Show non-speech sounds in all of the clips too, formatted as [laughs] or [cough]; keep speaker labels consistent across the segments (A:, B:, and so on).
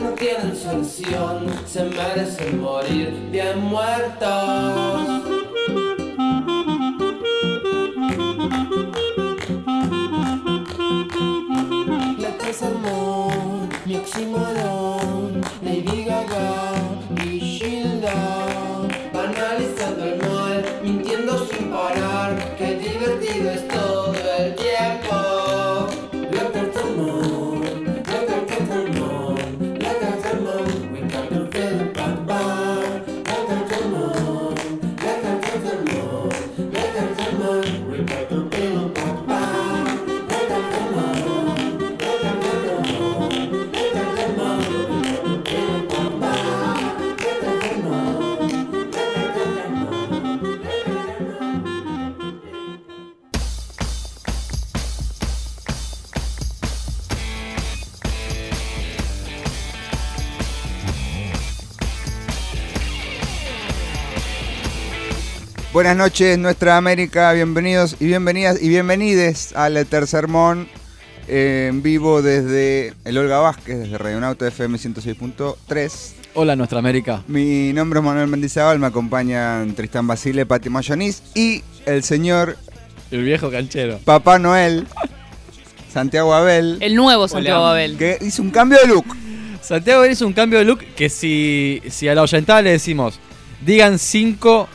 A: no tienen solución, se merecen morir bien muertos. Divertido
B: Buenas noches, nuestra América. Bienvenidos y bienvenidas y bienvenides al Tercermón eh, en vivo desde el Olga Vázquez, desde Radionauta FM 106.3.
C: Hola, nuestra América.
B: Mi nombre es Manuel Mendizábal, me acompañan Tristán Basile, Pati Mayonís y el señor
C: El viejo canchero.
B: Papá Noel, Santiago Abel,
D: El nuevo Santiago Abel.
B: que hizo un cambio de look.
C: Santiago hizo un cambio de look que si, si a la oyentada le decimos, digan cinco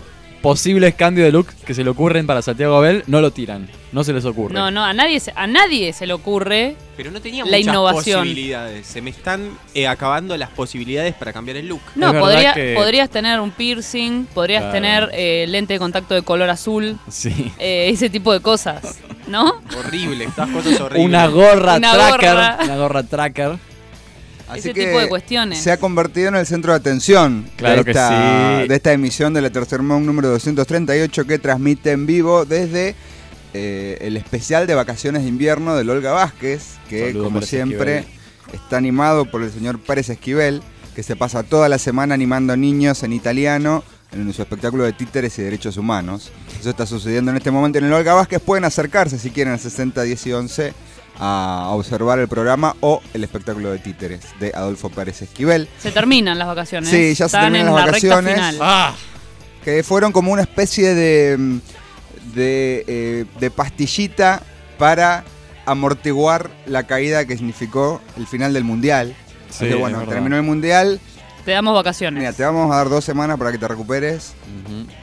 C: posibles cambios de look que se le ocurren para Santiago Abel, no lo tiran. No se les ocurre.
D: No, no, a nadie, se- a nadie se le ocurre.
E: Pero no tenía
D: La
E: muchas
D: innovación.
E: posibilidades. Se me están eh, acabando las posibilidades para cambiar el look.
D: No,
C: verdad
D: podría-
C: que-
D: podrías tener un piercing, podrías
C: Claro.
D: tener eh, lente de contacto de color azul,
C: Sí.
D: eh, ese tipo de cosas, ¿no?
E: Horrible, estas cosas horribles.
C: Una gorra
D: Una
C: tracker.
D: gorra.
C: Una gorra tracker.
B: Así
D: Ese
B: que
D: tipo de cuestiones.
B: Se ha convertido en el centro de atención
C: Claro
B: de,
C: que
B: esta,
C: sí.
B: de esta emisión de la Tercermón número 238 que transmite en vivo desde eh, el especial de vacaciones de invierno del Olga Vázquez, que
C: Saludos,
B: como
C: Pérez
B: siempre
C: Esquivel.
B: está animado por el señor Pérez Esquivel, que se pasa toda la semana animando niños en italiano en su espectáculo de títeres y derechos humanos. Eso está sucediendo en este momento en el Olga Vázquez. Pueden acercarse si quieren al 60, 10 y 11 a observar el programa o el espectáculo de títeres de Adolfo Pérez Esquivel.
D: Se terminan las vacaciones.
B: Sí, ya se terminan
D: en
B: las
D: la recta
B: vacaciones.
D: final.
C: ¡Ah!
B: que fueron como una especie de, de, eh, de pastillita para amortiguar la caída que significó el final del mundial.
C: Sí,
B: Así que bueno, terminó el mundial.
D: Te damos vacaciones.
B: Mira, te vamos a dar dos semanas para que te recuperes,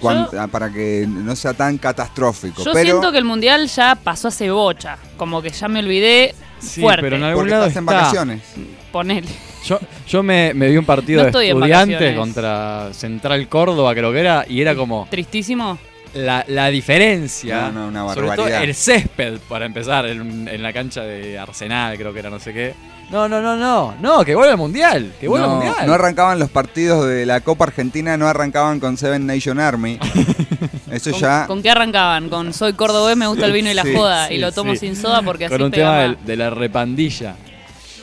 B: ah, para que no sea tan catastrófico.
D: Yo
B: pero
D: siento que el mundial ya pasó hace bocha. Como que ya me olvidé
C: Sí,
D: fuerte.
C: pero en algún
B: porque
C: lado
B: estás en vacaciones.
D: Ponele.
C: Yo, yo me, me vi un partido
D: No
C: de estudiantes contra Central Córdoba, creo que era, y era como
D: Tristísimo.
C: La, la diferencia.
B: No, no, una
C: Sobre todo
B: barbaridad.
C: el césped, para empezar, en, en la cancha de Arsenal, creo que era, no sé qué. No, no, no, no, no, que vuelva al mundial, que vuelva
B: No,
C: al mundial.
B: no arrancaban los partidos de la Copa Argentina, no arrancaban con Seven Nation Army. [laughs] Eso
D: ¿Con,
B: ya...
D: con qué arrancaban? Con soy cordobés, me gusta el vino y la
B: Sí,
D: joda.
C: sí,
D: y lo tomo
C: sí.
D: sin soda porque así
C: Con un
D: pega
C: tema
D: más.
C: de, de la repandilla.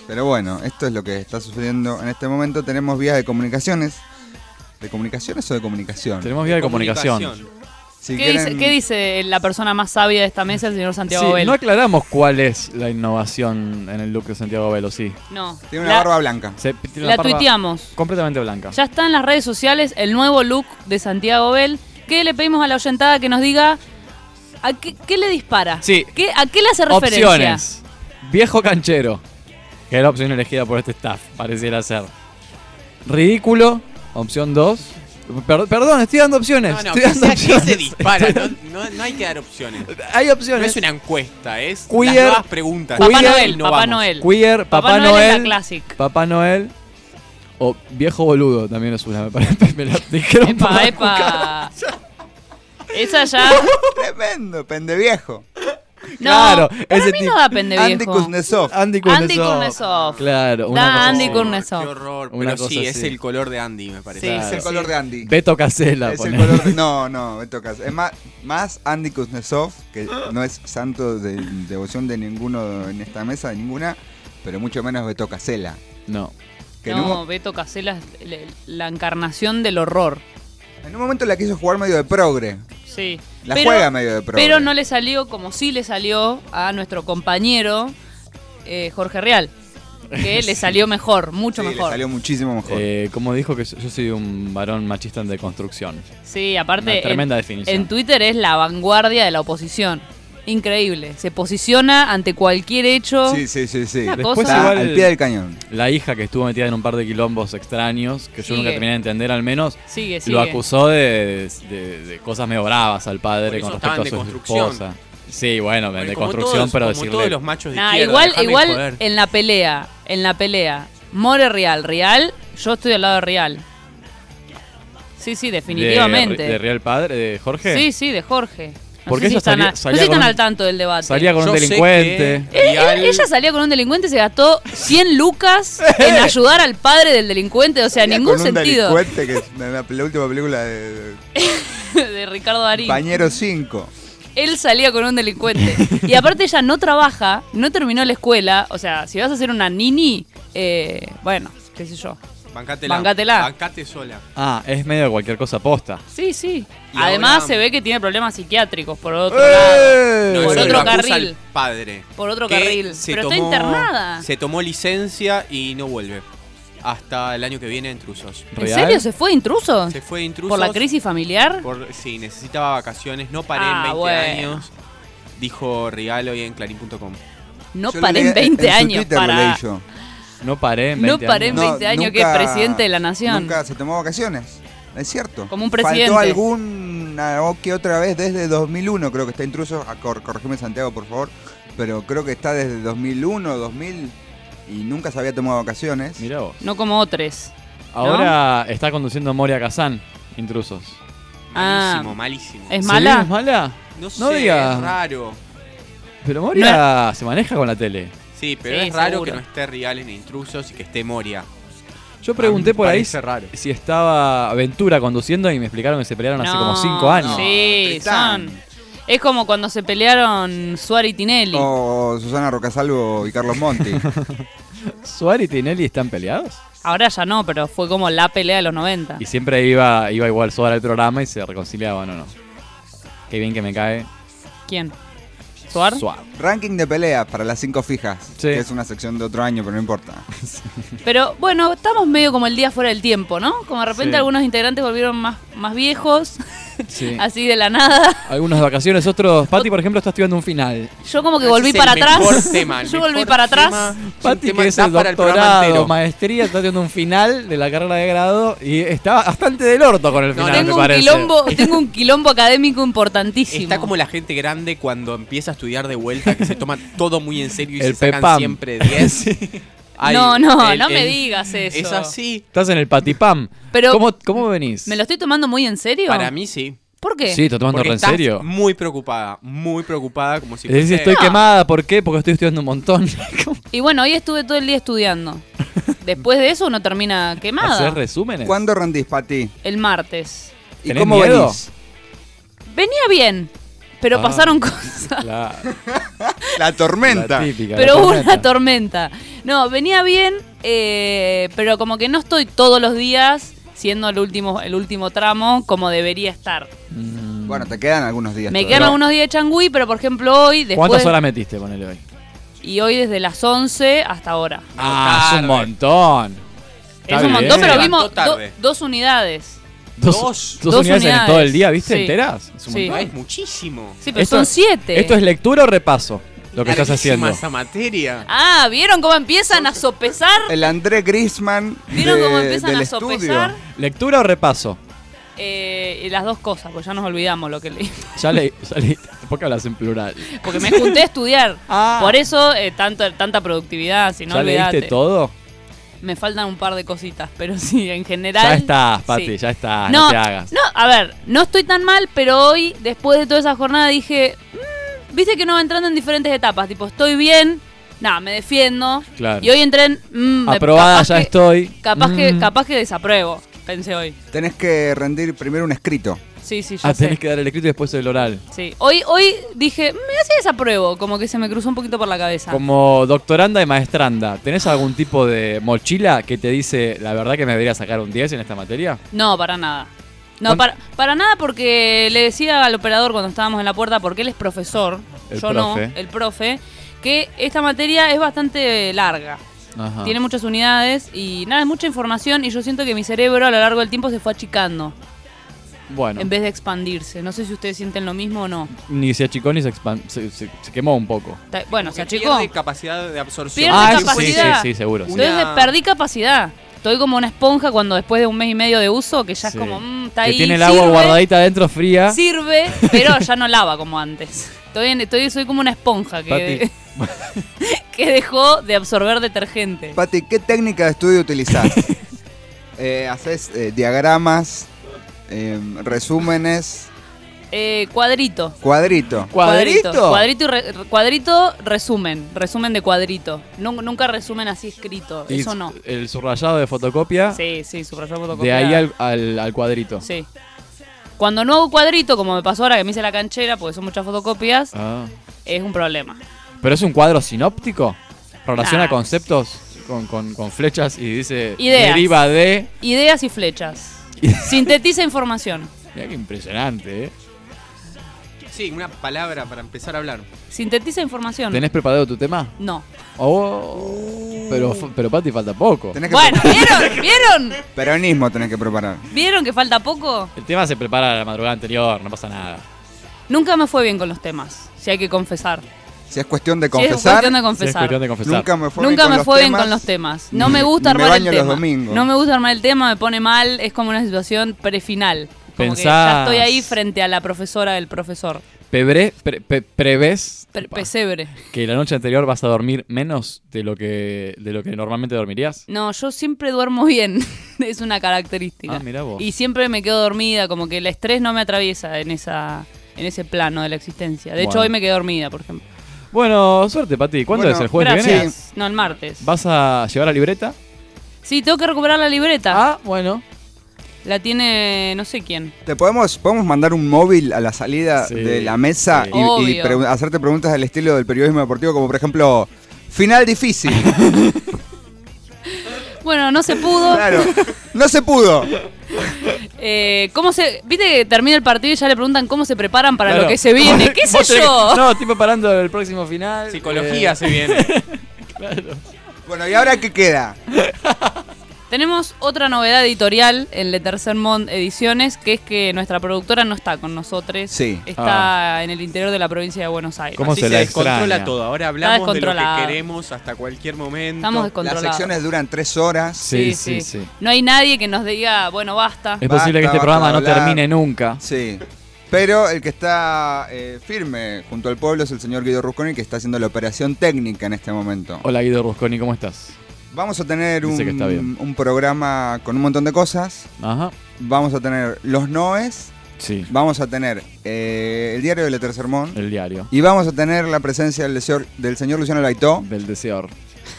B: Pero bueno, esto es lo que está sucediendo en este momento. Tenemos vías de comunicaciones. ¿De comunicaciones o de comunicación?
C: Tenemos vía de comunicación.
B: Si
D: ¿Qué,
B: quieren-
D: dice, qué dice la persona más sabia de esta mesa, el señor Santiago
C: Sí, no aclaramos cuál es la innovación en el look de Santiago Velo, sí.
D: No.
B: Tiene una
D: La-
B: barba blanca.
C: Se- tiene
D: La
C: barba
D: tuiteamos.
C: Completamente blanca.
D: Ya está en las redes sociales el nuevo look de Santiago Bell. Que le pedimos a la oyentada que nos diga a qué, qué le dispara.
C: Sí.
D: ¿Qué, ¿A qué le hace referencia?
C: Opciones. Viejo canchero, que es la opción elegida por este staff, pareciera ser. Ridículo, opción 2. Perdón, estoy dando opciones.
E: No, no,
C: estoy dando
E: sea que
C: opciones.
E: se dispara. No, no- no hay que dar opciones.
C: Hay
E: No
C: opciones.
E: es una encuesta, es
C: Queer.
E: las nuevas preguntas.
D: Papá
C: Queer,
D: Noel,
E: Innovamos.
D: Papá Noel.
C: Queer, Papá,
D: Papá Noel
C: Noel.
D: es la classic.
C: Papá Noel. O viejo boludo también es una, me parece. Me la dijeron
D: Epa, epa. Esa ya.
B: Tremendo, pendeviejo.
C: Claro,
D: para
C: ese
D: mí no da
B: Andy. Kuznetsov.
C: Andy
D: Andy
C: Kuznetsov.
D: Kuznetsov.
C: Claro, una
D: Da
C: cosa
D: Andy
C: así.
D: Kuznetsov.
E: Qué horror.
C: Una
E: Pero sí,
C: cosa
E: es
C: así.
E: el color de Andy, me parece.
D: Sí,
B: Es el color de Andy.
C: Beto Casella.
B: Es el color de- [laughs] No, no, Beto Cas- Es más, más Andy Kuznetsov, que no es santo de devoción de ninguno en esta mesa, de ninguna, pero mucho menos Beto Casella.
C: No.
B: Que un,
D: No,
B: mo-
D: Beto Casella es le- la encarnación del horror.
B: en un momento la quiso jugar medio de progre.
D: Sí.
B: La
D: Pero-
B: juega medio de progre.
D: Pero no le salió como sí le salió a nuestro compañero eh, Jorge Real. Que [laughs] le salió mejor, mucho
B: Sí, le
D: mejor.
B: salió muchísimo mejor.
C: Eh, como dijo que yo yo soy un varón machista en deconstrucción.
D: Sí, aparte.
C: Una tremenda
D: en,
C: definición.
D: En Twitter es la vanguardia de la oposición. Increíble. Se posiciona ante cualquier hecho.
B: sí, sí, sí, sí.
D: Una
C: Después
D: cosa-
C: igual-
B: al pie del cañón.
C: La hija que estuvo metida en un par de quilombos extraños, que yo nunca terminé de entender al menos,
D: Sigue, sigue.
C: lo acusó de, de- de cosas medio bravas al padre
E: Por
C: con
E: eso
C: respecto a
E: estaban
C: su
E: construcción.
C: esposa. Sí, bueno, de
E: como
C: construcción,
E: todos-
C: pero
E: como
C: decirle...
E: todos los machos de
D: Nah,
E: izquierda,
D: igual, igual
E: joder.
D: en la pelea, en la pelea, More Real, Real, yo estoy al lado de Real. Sí, sí,
C: de-
D: definitivamente.
C: De, Real Padre, de Jorge.
D: Sí, sí, de Jorge. No
C: Porque
D: sé si
C: ella
D: están,
C: salía-
D: a- no sé si están
C: un-
D: al tanto del debate.
C: Salía con un
E: Yo
C: delincuente.
E: que
D: Él- él-
E: Real-
D: ella salía con un delincuente y se gastó 100 lucas [laughs] en ayudar al padre del delincuente. O sea,
B: Salía
D: ningún
B: con un
D: sentido.
B: delincuente que es la, la última película de [laughs]
D: de Ricardo Darín.
B: Pañero 5.
D: Él salía con un delincuente. Y aparte ella no trabaja, no terminó la escuela. O sea, si vas a hacer una nini, eh, bueno, qué sé yo.
E: Bancátela.
D: Bancátela.
E: Bancate sola.
C: Ah, es medio de cualquier cosa posta.
D: Sí, sí.
E: Y
D: Además
E: ahora-
D: se ve que tiene problemas psiquiátricos por otro
B: ¡Eh!
D: lado.
E: No,
D: Por
E: eso
D: otro
E: lo acusa
D: carril.
E: el padre.
D: Por otro
E: que
D: carril.
E: se
D: Pero está internada.
E: Se tomó licencia y no vuelve. Hasta el año que viene en Trusos.
D: ¿En
C: ¿Real?
D: serio se fue intruso?
E: Se fue de intrusos.
D: ¿Por la crisis familiar?
E: por- sí, necesitaba vacaciones. No paré
D: Ah,
E: en 20
D: bueno.
E: años. Dijo Rial hoy en clarín.com.
D: No
B: Yo lo
D: paré
B: leí
D: en 20
B: su
D: años
B: Twitter lo
D: para...
B: leí yo.
C: No paré en
D: No
C: 20
D: paré en
C: años.
D: 20 años que es presidente de la nación.
B: Nunca se tomó vacaciones. Es cierto.
D: Como un presidente.
B: Faltó alguna o que otra vez desde 2001, creo que está intruso. Ah, cor- corregime Santiago, por favor. Pero creo que está desde 2001, 2000 y nunca se había tomado vacaciones.
C: Mirá vos.
D: No como otros.
C: Ahora está conduciendo Moria Kazan, intrusos.
D: Ah.
E: Malísimo, malísimo.
D: ¿Es mala?
C: ¿Es mala?
E: No sé,
C: No diga.
E: es raro.
C: Pero Moria se maneja con la tele.
E: Sí, pero
D: Sí,
E: es raro
D: seguro.
E: que no esté Rial en intrusos y que esté Moria.
C: Yo pregunté por ahí
E: raro.
C: si estaba Aventura conduciendo y me explicaron que se pelearon hace como 5 años.
D: Sí, son. Es como cuando se pelearon Suárez y Tinelli.
B: O Susana Rocasalvo y Carlos Monti. [laughs]
C: ¿Suárez y Tinelli están peleados?
D: Ahora ya no, pero fue como la pelea de los 90.
C: Y siempre iba, iba igual Suárez al programa y se reconciliaban o no. Qué bien que me cae.
D: ¿Quién? ¿Suar?
C: Suárez.
B: Ranking de peleas para las cinco fijas.
C: Sí.
B: Que es una sección de otro año, pero no importa. [laughs]
D: Pero bueno, estamos medio como el día fuera del tiempo, ¿no? Como de repente
C: Sí.
D: algunos integrantes volvieron más, más viejos,
C: Sí. [laughs]
D: así de la nada.
C: Algunos de vacaciones, otros. Pati, por ejemplo, está estudiando un final.
D: Yo como que volví [laughs] para atrás.
E: tema,
D: Yo volví para atrás.
C: Pati, que es el doctorado, maestría, está haciendo un final de la carrera de grado y está bastante del orto con el
E: No,
C: final,
D: tengo
C: me
D: un
C: parece.
D: quilombo, [laughs] tengo un quilombo académico importantísimo.
E: Está como la gente grande cuando empieza a estudiar de vuelta, que se toma todo muy en serio y
C: El
E: se sacan siempre 10. Ay,
D: No, no,
E: el-
D: no me
E: el-
D: digas eso.
E: Es así.
C: Estás en el patipam.
D: Pero-
C: ¿Cómo, ¿Cómo venís?
D: ¿Me lo estoy tomando muy en serio?
E: Para mí sí.
D: ¿Por qué?
C: Sí, ¿estás tomando
E: Porque
C: en
E: estás
C: serio?
E: muy preocupada, muy preocupada, como si
C: Es decir,
E: fuese-
C: estoy quemada, ¿por qué? Porque estoy estudiando un montón. [laughs]
D: Y bueno, hoy estuve todo el día estudiando. [laughs] Después de eso uno termina quemada.
C: ¿Hacer resúmenes?
B: ¿Cuándo rendís, Pati?
D: El martes.
B: ¿Y
C: ¿Tenés
B: cómo
C: miedo?
B: venís?
D: Venía bien, pero
C: Ah.
D: pasaron cosas.
C: Claro,
B: La tormenta.
C: la típica.
D: Pero
C: la
D: hubo
C: tormenta.
D: una tormenta. No, venía bien, eh, pero como que no estoy todos los días siendo el último, el último tramo como debería estar.
C: Mm.
B: Bueno, te quedan algunos días.
D: Me
B: todavía.
D: quedan algunos días de changüí, pero por ejemplo hoy, después,
C: ¿Cuántas horas metiste, ponele hoy?
D: y hoy desde las 11 hasta ahora.
C: Ah, es un montón. Está
D: es un
C: bien.
D: montón, pero vimos do- dos unidades.
C: Dos,
E: Dos.
C: dos unidades, en todo el día, ¿viste?
D: Sí.
C: ¿Enteras? Es un
D: Sí.
E: No,
C: montón.
E: es muchísimo.
D: Sí, pero
C: Esto-
D: son siete.
C: ¿Esto es lectura o repaso? Lo que estás haciendo.
E: esa materia.
D: Ah, ¿vieron cómo empiezan a sopesar?
B: El André Grisman
D: ¿Vieron
B: de-
D: cómo empiezan
B: del
D: a
B: estudio.
D: sopesar?
C: ¿Lectura o repaso?
D: Eh, y las dos cosas, pues ya nos olvidamos lo que leí. [laughs]
C: Ya leí. Ya leí. ¿Por qué hablas en plural?
D: Porque me junté a estudiar. [laughs]
C: Ah.
D: Por eso eh, tanto, tanta productividad, si no
C: ¿Ya
D: olvidate.
C: leíste todo?
D: Me faltan un par de cositas, pero [laughs] sí, en general.
C: Ya estás, Pati,
D: sí.
C: ya estás. No,
D: No,
C: te hagas.
D: no, a ver, no estoy tan mal, pero hoy, después de toda esa jornada, dije, "Mm, viste que uno va entrando en diferentes etapas, tipo, estoy bien, nada, me defiendo.
C: Claro.
D: Y hoy entré en... mm, me-
C: Aprobada, ya
D: que-
C: estoy.
D: Capaz, que,
C: Mm.
D: capaz que desapruebo, pensé hoy.
B: Tenés que rendir primero un escrito.
D: Sí, sí, ya
C: Ah,
D: sé.
C: tenés que dar el escrito y después el oral.
D: Sí. Hoy, hoy dije, me hace desapruebo, como que se me cruzó un poquito por la cabeza.
C: Como doctoranda y maestranda, ¿tenés algún tipo de mochila que te dice la verdad que me debería sacar un 10 en esta materia?
D: No, para nada. No,
C: ¿Cuán-
D: para, para nada porque le decía al operador cuando estábamos en la puerta, porque él es profesor,
C: El
D: yo
C: profe.
D: no, el profe, que esta materia es bastante larga.
C: Ajá.
D: Tiene muchas unidades y nada, es mucha información y yo siento que mi cerebro a lo largo del tiempo se fue achicando
C: Bueno,
D: en vez de expandirse. No sé si ustedes sienten lo mismo o no.
C: ni se achicó ni se, se, se- se quemó un poco.
D: Ta- Bueno, se achicó.
E: pierde capacidad de absorción.
D: Pierde
C: Ah,
D: capacidad.
C: sí, sí, sí, seguro. sí.
D: Entonces perdí capacidad. Estoy como una esponja cuando después de un mes y medio de uso, que ya
C: Sí.
D: es como, mm, está
C: que
D: ahí.
C: tiene el agua
D: sirve,
C: guardadita adentro fría.
D: Sirve, pero [laughs] ya no lava como antes. Estoy, en- estoy soy como una esponja que, [laughs] que dejó de absorber detergente.
B: Pati, ¿qué técnica de estudio utilizás? [laughs] Eh, ¿Haces eh, diagramas, eh, resúmenes,
D: Eh, cuadrito.
B: cuadrito?
C: ¿Cuadrito?
D: Cuadrito, y re- cuadrito, resumen. Resumen de cuadrito. Nun- nunca resumen así escrito.
C: Y
D: Eso no.
C: El subrayado de fotocopia,
D: Sí, sí, subrayado
C: de
D: fotocopia.
C: ahí al, al- al cuadrito.
D: Sí. Cuando no hago cuadrito, como me pasó ahora que me hice la canchera, porque son muchas fotocopias,
C: Ah.
D: es un problema.
C: ¿Pero es un cuadro sinóptico? ¿Relaciona
D: Nah.
C: conceptos con, con- con flechas y dice
D: Ideas.
C: deriva de...
D: Ideas y flechas. Sintetiza información.
C: Mira qué impresionante, ¿eh?
E: Sí, una palabra para empezar a hablar.
D: Sintetiza información.
C: ¿Tenés preparado tu tema?
D: No.
C: Oh, pero, pero Pati falta poco.
B: Tenés que
D: Bueno, ¿vieron? ¿Vieron?
B: Peronismo tenés que preparar.
D: ¿Vieron que falta poco?
C: El tema se prepara la madrugada anterior, no pasa nada.
D: Nunca me fue bien con los temas, si hay que confesar.
B: Si es cuestión de
D: Si es
B: confesar,
D: cuestión de
C: Sí, es cuestión de confesar.
B: nunca me fue
D: Nunca
B: bien con
D: me
B: los
D: fue bien
B: temas.
D: con los temas. No me gusta
B: ni me
D: armar el
B: baño los
D: tema.
B: domingos.
D: No me gusta armar el tema, me pone mal, es como una situación prefinal. Como que ya estoy ahí frente a la profesora del profesor.
C: Pebre- pre- pe- ¿Prevés
D: Pe-
C: Opa,
D: pesebre.
C: que la noche anterior vas a dormir menos de lo que, de lo que normalmente dormirías?
D: No, yo siempre duermo bien. [laughs] es una característica.
C: Ah, mirá vos.
D: Y siempre me quedo dormida, como que el estrés no me atraviesa en esa en ese plano de la existencia. De hecho, hoy me quedé dormida, por ejemplo.
C: Bueno, suerte, Pati. ¿Cuándo
B: Bueno,
C: es el jueves que
D: Gracias.
C: viene?
D: No, el martes.
C: ¿Vas a llevar la libreta?
D: Sí, tengo que recuperar la libreta.
C: Ah, bueno.
D: La tiene no sé quién.
B: ¿Te podemos, podemos mandar un móvil a la salida
C: Sí,
B: de la mesa
C: sí.
B: y- y,
D: Obvio.
B: pregu- hacerte preguntas del estilo del periodismo deportivo, como por ejemplo, final difícil? [laughs] [laughs]
D: Bueno, no se pudo.
B: claro, no se pudo. [laughs]
D: Eh, ¿Cómo se.? Viste que termina el partido y ya le preguntan cómo se preparan para
C: Claro.
D: lo que se viene. [laughs] ¿Qué sé yo?
C: No, estoy preparando el próximo final.
E: Psicología
C: Eh,
E: se viene. [laughs]
B: Bueno, ¿y ahora qué queda?
D: Tenemos otra novedad editorial en Le Tercer Mond Ediciones, que es que nuestra productora no está con nosotros.
B: Sí.
D: Está en el interior de la provincia de Buenos Aires.
C: ¿Cómo
E: Así
C: se
E: se,
C: la
E: descontrola
C: extraña?
E: todo. Ahora hablamos de lo que queremos hasta cualquier momento.
D: Estamos
B: Las
D: descontrolados.
B: secciones duran tres horas.
C: Sí, sí, sí.
D: No hay nadie que nos diga, bueno, basta.
C: Es
B: Basta,
C: posible que este programa no termine nunca.
B: Sí. Pero el que está eh, firme junto al pueblo es el señor Guido Rusconi, que está haciendo la operación técnica en este momento.
C: Hola Guido Rusconi, ¿cómo estás?
B: Vamos a tener un, un programa con un montón de cosas.
C: Ajá.
B: Vamos a tener los Noes,
C: Sí,
B: vamos a tener eh, el diario de Leter Sermón
C: el diario.
B: y vamos a tener la presencia del, señor- del señor Luciano Laitó,
C: Del deseor.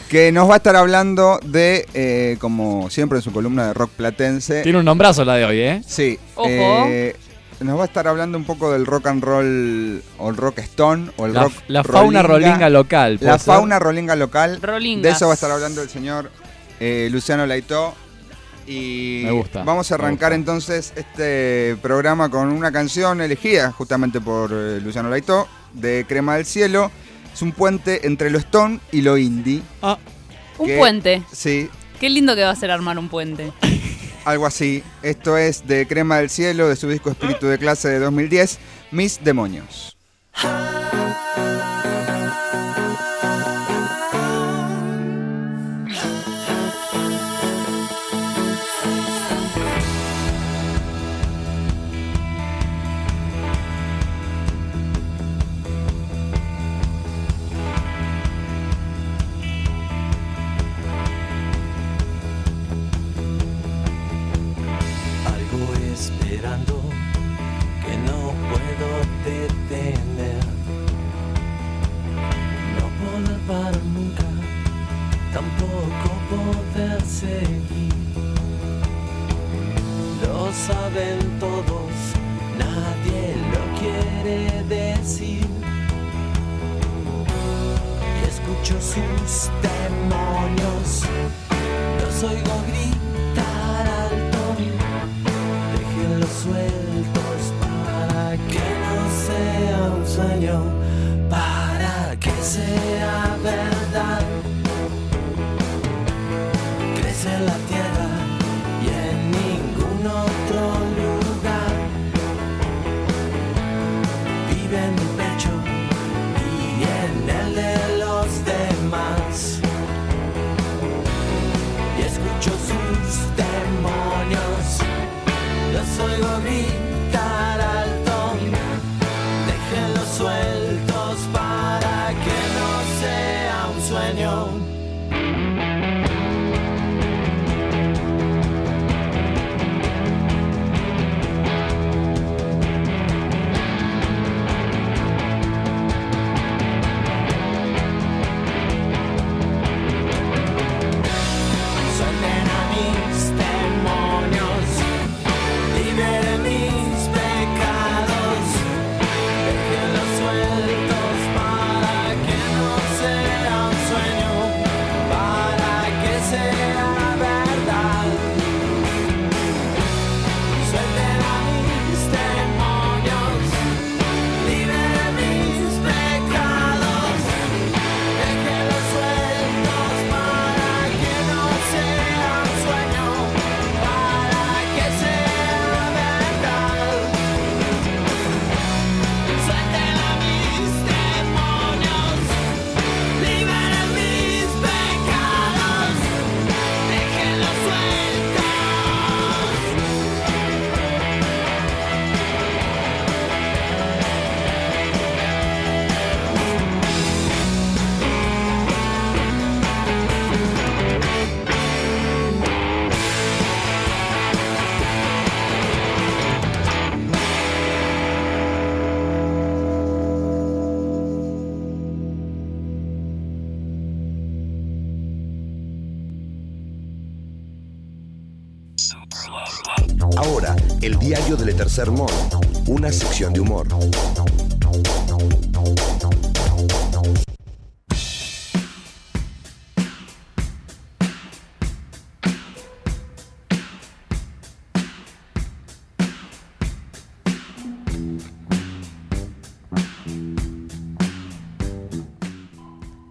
B: que nos va a estar hablando de, eh, como siempre en su columna de rock platense,
C: Tiene un nombrazo la de hoy, ¿eh?
B: sí,
D: Ojo.
B: eh, nos va a estar hablando un poco del rock and roll o el rock stone o el
C: La,
B: rock
C: la fauna rolinga local. ¿puede
B: la
C: ser?
B: fauna rolinga local.
D: Rolingas.
B: De eso va a estar hablando el señor eh, Luciano Laitó. Y
C: Me gusta,
B: vamos a arrancar
C: gusta.
B: entonces este programa con una canción elegida justamente por eh, Luciano Laitó, de Crema del Cielo. Es un puente entre lo stone y lo indie.
C: Ah,
D: Un
B: que-
D: puente.
B: Sí,
D: Qué lindo que va a ser armar un puente. [laughs]
B: algo así. Esto es de Crema del Cielo, de su disco Espíritu de Clase de 2010, Mis Demonios.
A: Sus
F: Mon, una sección de humor.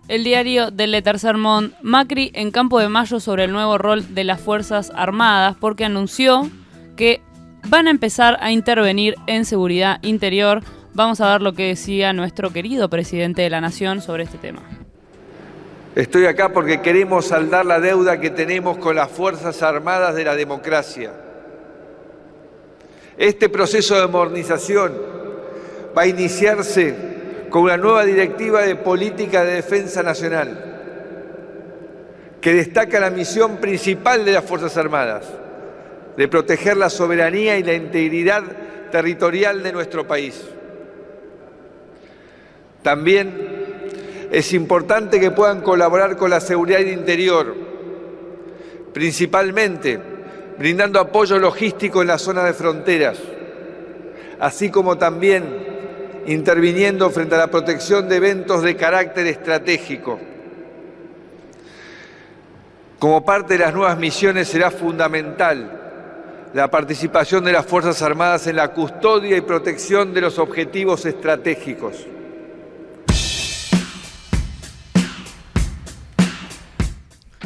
D: El diario del Le Tercer Monde, Macri en Campo de Mayo sobre el nuevo rol de las Fuerzas Armadas, porque anunció que van a empezar a intervenir en seguridad interior. Vamos a ver lo que decía nuestro querido presidente de la Nación sobre este tema.
G: Estoy acá porque queremos saldar la deuda que tenemos con las Fuerzas Armadas de la democracia. Este proceso de modernización va a iniciarse con una nueva directiva de política de defensa nacional que destaca la misión principal de las Fuerzas Armadas, de proteger la soberanía y la integridad territorial de nuestro país. También es importante que puedan colaborar con la seguridad interior, principalmente brindando apoyo logístico en la zona de fronteras, así como también interviniendo frente a la protección de eventos de carácter estratégico. Como parte de las nuevas misiones será fundamental la participación de las Fuerzas Armadas en la custodia y protección de los objetivos estratégicos.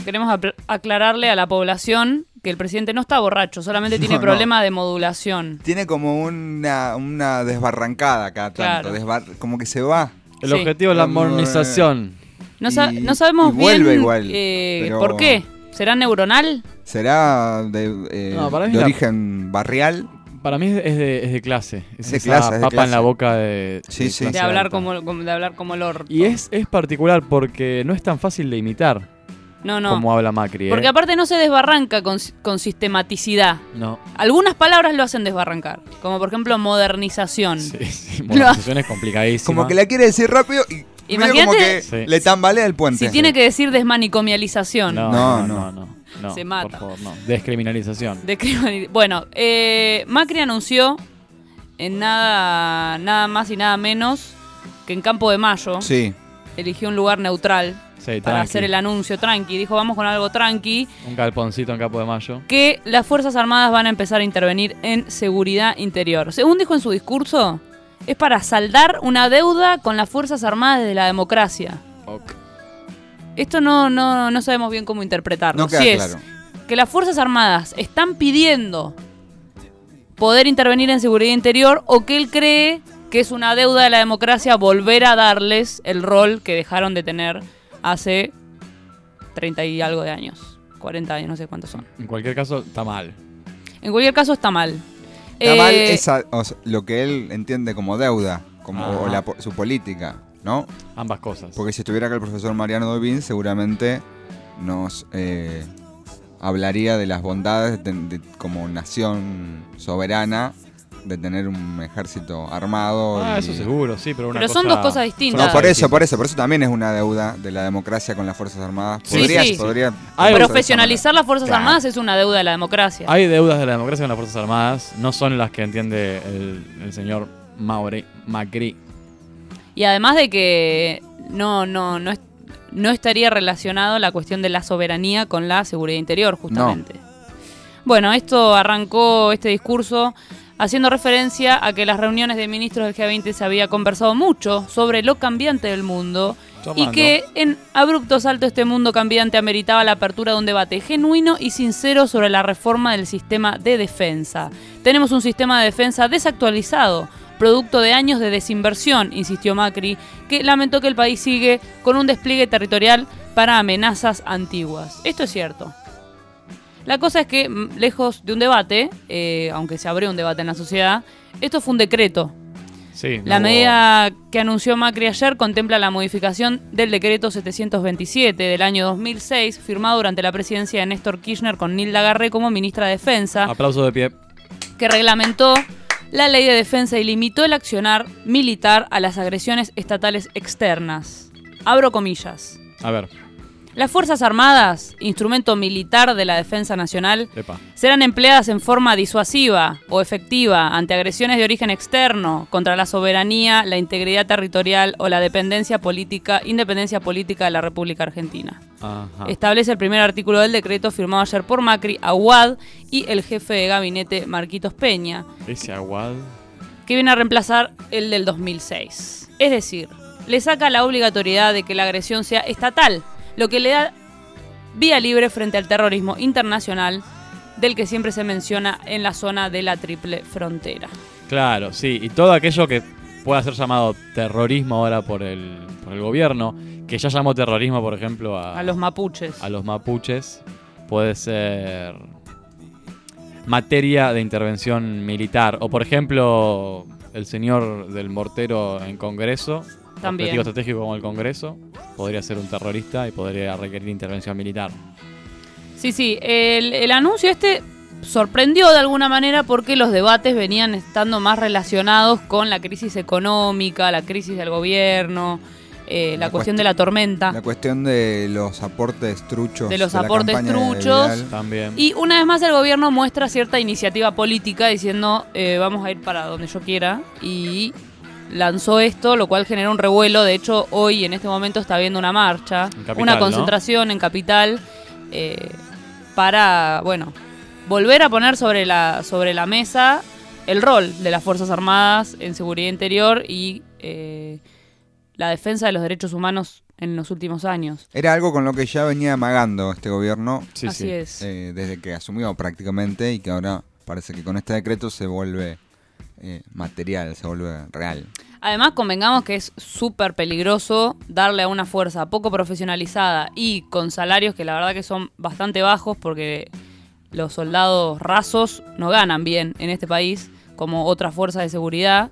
D: Queremos aclararle a la población que el presidente no está borracho, solamente [laughs] tiene
B: No, no.
D: problema de modulación.
B: Tiene como una, una desbarrancada cada tanto,
D: Claro.
B: desbar- como que se va.
C: El
D: Sí.
C: objetivo es la
B: eh,
C: modernización.
D: No, sa-
B: Y-
D: no sabemos
B: y vuelve
D: bien
B: igual,
D: eh,
B: pero-
D: por qué. ¿Será neuronal?
B: ¿Será de, eh,
C: No, para mí
B: de
C: la-
B: origen barrial?
C: Para mí es de, es de clase. Es
B: De
C: esa
B: clase, es de
C: papa en la
B: clase.
C: boca de,
B: Sí,
C: de
B: sí.
D: De
C: clase
D: hablar,
C: alta.
D: como, como- de hablar como el orto.
C: Y es, es particular porque no es tan fácil de imitar
D: no, no.
C: como habla Macri. ¿eh?
D: Porque aparte no se desbarranca con, con sistematicidad.
C: No.
D: Algunas palabras lo hacen desbarrancar, como por ejemplo modernización.
C: Sí, [laughs] sí, modernización es complicadísima.
B: Como que la quiere decir rápido y medio como
D: Imagínate
B: que
C: Sí.
B: le tambalea el puente.
D: Si tiene que decir desmanicomialización.
C: No,
B: No,
C: no,
B: no.
C: no. no, no,
D: Se mata.
C: Por favor, no. Descriminalización.
D: De criminali- Bueno, eh, Macri anunció en nada, nada más y nada menos que en Campo de Mayo.
B: Sí.
D: Eligió un lugar neutral
C: Sí,
D: para hacer el anuncio tranqui. Dijo, vamos con algo tranqui.
C: Un galponcito en Campo de Mayo.
D: que las Fuerzas Armadas van a empezar a intervenir en seguridad interior. Según dijo en su discurso, es para saldar una deuda con las Fuerzas Armadas de la democracia. Esto no, no, no sabemos bien cómo interpretarlo.
B: No queda
D: si es
B: claro.
D: que las Fuerzas Armadas están pidiendo poder intervenir en seguridad interior o que él cree que es una deuda de la democracia volver a darles el rol que dejaron de tener hace 30 y algo de años. 40 años, no sé cuántos son.
C: En cualquier caso, está mal.
D: En cualquier caso está mal.
B: Está mal
D: Eh,
B: esa- o sea, lo que él entiende como deuda, como
C: Ajá.
B: o la su política, ¿no?
C: Ambas cosas.
B: Porque si estuviera acá el profesor Mariano Dolbín, seguramente nos eh, hablaría de las bondades de, de- como nación soberana de tener un ejército armado.
C: Ah,
B: y-
C: eso seguro, sí, pero una
D: Pero son dos cosas distintas.
B: No, por eso, por eso, por eso también es una deuda de la democracia con las Fuerzas Armadas.
D: Sí,
B: Podría,
D: sí.
B: podría
C: Hay-
D: Profesionalizar las Fuerzas
B: Claro.
D: Armadas es una deuda de la democracia.
C: Hay deudas de la democracia con las Fuerzas Armadas, no son las que entiende el, el señor Maure, Macri.
D: Y además de que no, no, no, es- no estaría relacionado la cuestión de la soberanía con la seguridad interior, justamente. Bueno, esto arrancó este discurso haciendo referencia a que las reuniones de ministros del G20 se había conversado mucho sobre lo cambiante del mundo y que en abrupto salto este mundo cambiante ameritaba la apertura de un debate genuino y sincero sobre la reforma del sistema de defensa. Tenemos un sistema de defensa desactualizado, producto de años de desinversión, insistió Macri, que lamentó que el país sigue con un despliegue territorial para amenazas antiguas. Esto es cierto. La cosa es que, mm, lejos de un debate, eh, aunque se abrió un debate en la sociedad, esto fue un decreto.
C: Sí,
D: La
C: no
D: medida que anunció Macri ayer contempla la modificación del decreto 727 del año 2006, firmado durante la presidencia de Néstor Kirchner con Nilda Garré como ministra de Defensa,
C: Aplauso de pie.
D: que reglamentó la ley de defensa y limitó el accionar militar a las agresiones estatales externas. Abro comillas.
C: A ver,
D: Las Fuerzas Armadas, instrumento militar de la defensa nacional,
C: epa.
D: serán empleadas en forma disuasiva o efectiva ante agresiones de origen externo contra la soberanía, la integridad territorial o la dependencia política, independencia política de la República Argentina.
C: Ajá.
D: Establece el primer artículo del decreto firmado ayer por Macri, Aguad y el jefe de gabinete Marquitos Peña,
C: Ese aguad.
D: que viene a reemplazar el del 2006. Es decir, le saca la obligatoriedad de que la agresión sea estatal, lo que le da vía libre frente al terrorismo internacional del que siempre se menciona en la zona de la triple frontera.
C: Claro, sí. Y todo aquello que pueda ser llamado terrorismo ahora por el, por el gobierno, que ya llamó terrorismo, por ejemplo, a,
D: A los mapuches.
C: a los mapuches, puede ser materia de intervención militar. O, por ejemplo, el señor del mortero en Congreso,
D: También.
C: objetivo estratégico como el Congreso, podría ser un terrorista y podría requerir intervención militar.
D: Sí, sí, el, el anuncio este sorprendió de alguna manera porque los debates venían estando más relacionados con la crisis económica, la crisis del gobierno, eh, la,
B: La
D: cuestión
B: cuest-
D: de la tormenta.
B: La cuestión de los aportes truchos.
D: De los aportes truchos.
C: También.
D: Y una vez más el gobierno muestra cierta iniciativa política diciendo eh, vamos a ir para donde yo quiera y lanzó esto, lo cual generó un revuelo. De hecho, hoy en este momento está habiendo una marcha,
C: Capital,
D: una
C: ¿no?
D: concentración en Capital eh, para, bueno, volver a poner sobre la, sobre la mesa el rol de las Fuerzas Armadas en seguridad interior y eh, la defensa de los derechos humanos en los últimos años.
B: Era algo con lo que ya venía amagando este gobierno
C: Sí,
D: Así
C: sí.
D: es.
B: eh, desde que asumió prácticamente y que ahora parece que con este decreto se vuelve eh, material, se vuelve real.
D: Además, convengamos que es súper peligroso darle a una fuerza poco profesionalizada y con salarios que la verdad que son bastante bajos porque los soldados rasos no ganan bien en este país, como otras fuerzas de seguridad,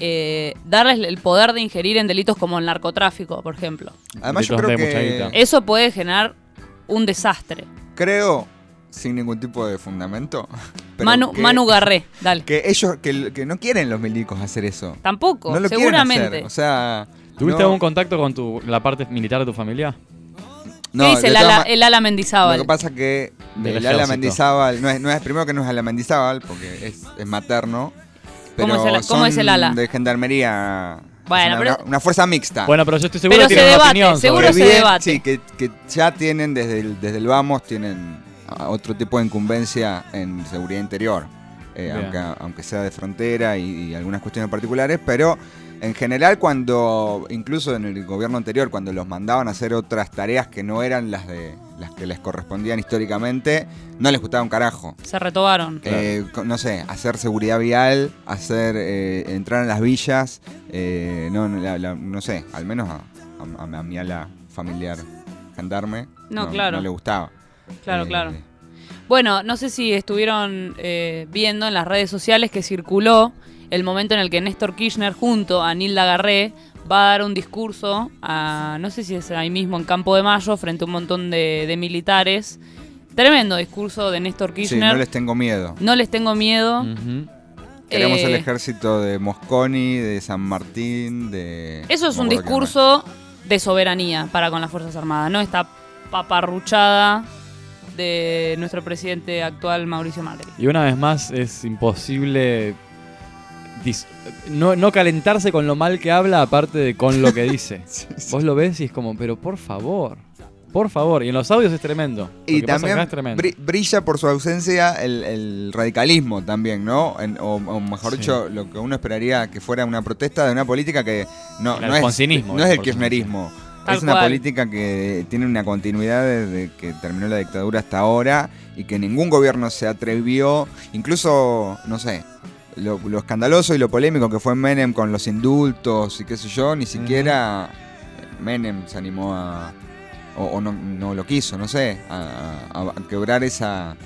D: eh, darles el poder de ingerir en delitos como el narcotráfico, por ejemplo.
B: Además yo creo que.
D: Eso puede generar un desastre.
B: creo sin ningún tipo de fundamento. [laughs] pero
D: Manu,
B: que-
D: Manu Garré, dale. [laughs]
B: que ellos que, que no quieren los milicos hacer eso.
D: Tampoco,
B: No lo quieren
D: seguramente.
B: hacer. O sea,
C: ¿Tuviste
B: no-
C: algún contacto con tu, la parte militar de tu familia?
B: no,
D: ¿Qué dice el ala, el ala Mendizábal?
B: Lo que pasa que el ala. Mendizábal, no es, no es primero que no es ala Mendizábal, porque es, es materno. Pero
D: ¿Cómo es el- cómo
B: son
D: es el ala?
B: De gendarmería.
D: Bueno,
B: una,
D: pero-
B: una- fuerza mixta.
C: Bueno, pero yo estoy seguro
D: Pero
C: que
D: se
C: tienen una
D: debate,
C: opinión
D: seguro se debate.
B: Sí, que, que ya tienen desde el, desde el Vamos, tienen otro tipo de incumbencia en seguridad interior. eh, aunque, aunque sea de frontera y, y algunas cuestiones particulares, pero en general cuando, incluso en el gobierno anterior, cuando los mandaban a hacer otras tareas que no eran las de las que les correspondían históricamente, no les gustaba un carajo.
D: Se retobaron.
B: Eh, co- no sé, hacer seguridad vial, hacer eh, entrar en las villas, eh, no, no, la- la- no sé, al menos a, a- a mi ala familiar gendarme.
D: No, claro.
B: No le gustaba.
D: Claro,
B: Eh,
D: claro. Bueno, no sé si estuvieron eh, viendo en las redes sociales que circuló el momento en el que Néstor Kirchner junto a Nilda Garré va a dar un discurso, a, no sé si es ahí mismo en Campo de Mayo, frente a un montón de, de militares. Tremendo discurso de Néstor
B: Sí,
D: Kirchner.
B: no les tengo miedo.
D: No les tengo miedo.
B: Queremos el
D: Eh,
B: ejército de Mosconi, de San Martín, de...
D: Eso es un discurso de soberanía para con las Fuerzas Armadas, no esta paparruchada de nuestro presidente actual Mauricio Macri.
C: Y una vez más es imposible dis- no, no calentarse con lo mal que habla, aparte de con lo que dice.
B: más. [laughs] Sí, sí.
C: Vos lo ves y es como, pero por favor, por favor. Y en los audios es tremendo. Lo
B: Y también
C: es tremendo.
B: brilla por su ausencia el, el radicalismo también, ¿no? En- o, o mejor
C: Sí.
B: dicho, lo que uno esperaría que fuera una protesta de una política que no,
C: El
B: no, es, no es el kirchnerismo.
D: Tal
B: es una
D: cual.
B: política que tiene una continuidad desde que terminó la dictadura hasta ahora y que ningún gobierno se atrevió, incluso, no sé, lo, lo escandaloso y lo polémico que fue Menem con los indultos y qué sé yo, ni siquiera Menem se animó a, o, o no, no lo quiso, no sé, a, a- a quebrar esa,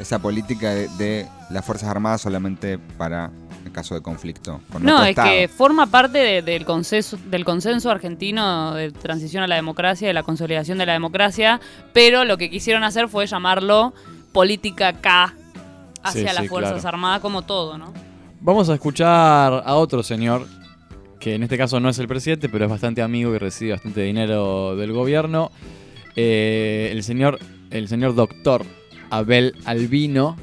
B: esa política de, de las Fuerzas Armadas solamente para el caso de conflicto. Con
D: No,
B: otro
D: es
B: Estado.
D: que forma parte de- del, consenso, del consenso argentino de transición a la democracia, de la consolidación de la democracia, pero lo que quisieron hacer fue llamarlo política K hacia
C: Sí,
D: las
C: sí,
D: Fuerzas
C: claro.
D: Armadas como todo, ¿no?
C: Vamos a escuchar a otro señor, que en este caso no es el presidente, pero es bastante amigo y recibe bastante dinero del gobierno. Eh, el señor, el señor doctor Abel Albino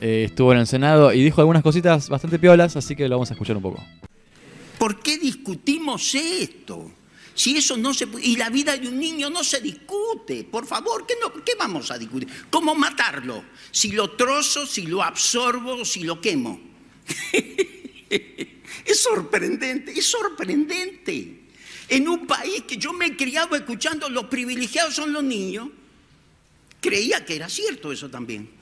C: eh, estuvo en el Senado y dijo algunas cositas bastante piolas, así que lo vamos a escuchar un poco.
H: ¿Por qué discutimos esto? Si eso no se y la vida de un niño no se discute, por favor, ¿qué, no, qué vamos a discutir? ¿Cómo matarlo? Si lo trozo, si lo absorbo, si lo quemo. [laughs] es sorprendente, es sorprendente. En un país que yo me he criado escuchando los privilegiados son los niños, creía que era cierto eso también.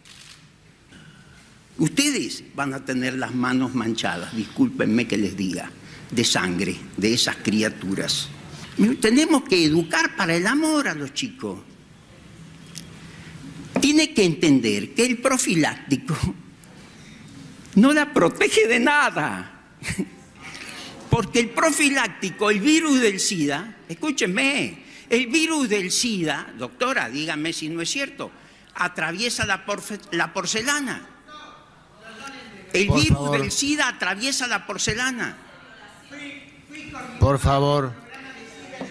H: Ustedes van a tener las manos manchadas, discúlpenme que les diga, de sangre de esas criaturas. Tenemos que educar para el amor a los chicos. Tiene que entender que el profiláctico [laughs] no la protege de nada. [laughs] Porque el profiláctico, el virus del SIDA, escúchenme, el virus del SIDA, doctora, dígame si no es cierto, atraviesa la, porcelana. El
I: Por
H: virus
I: favor.
H: del SIDA atraviesa la porcelana.
I: Por favor,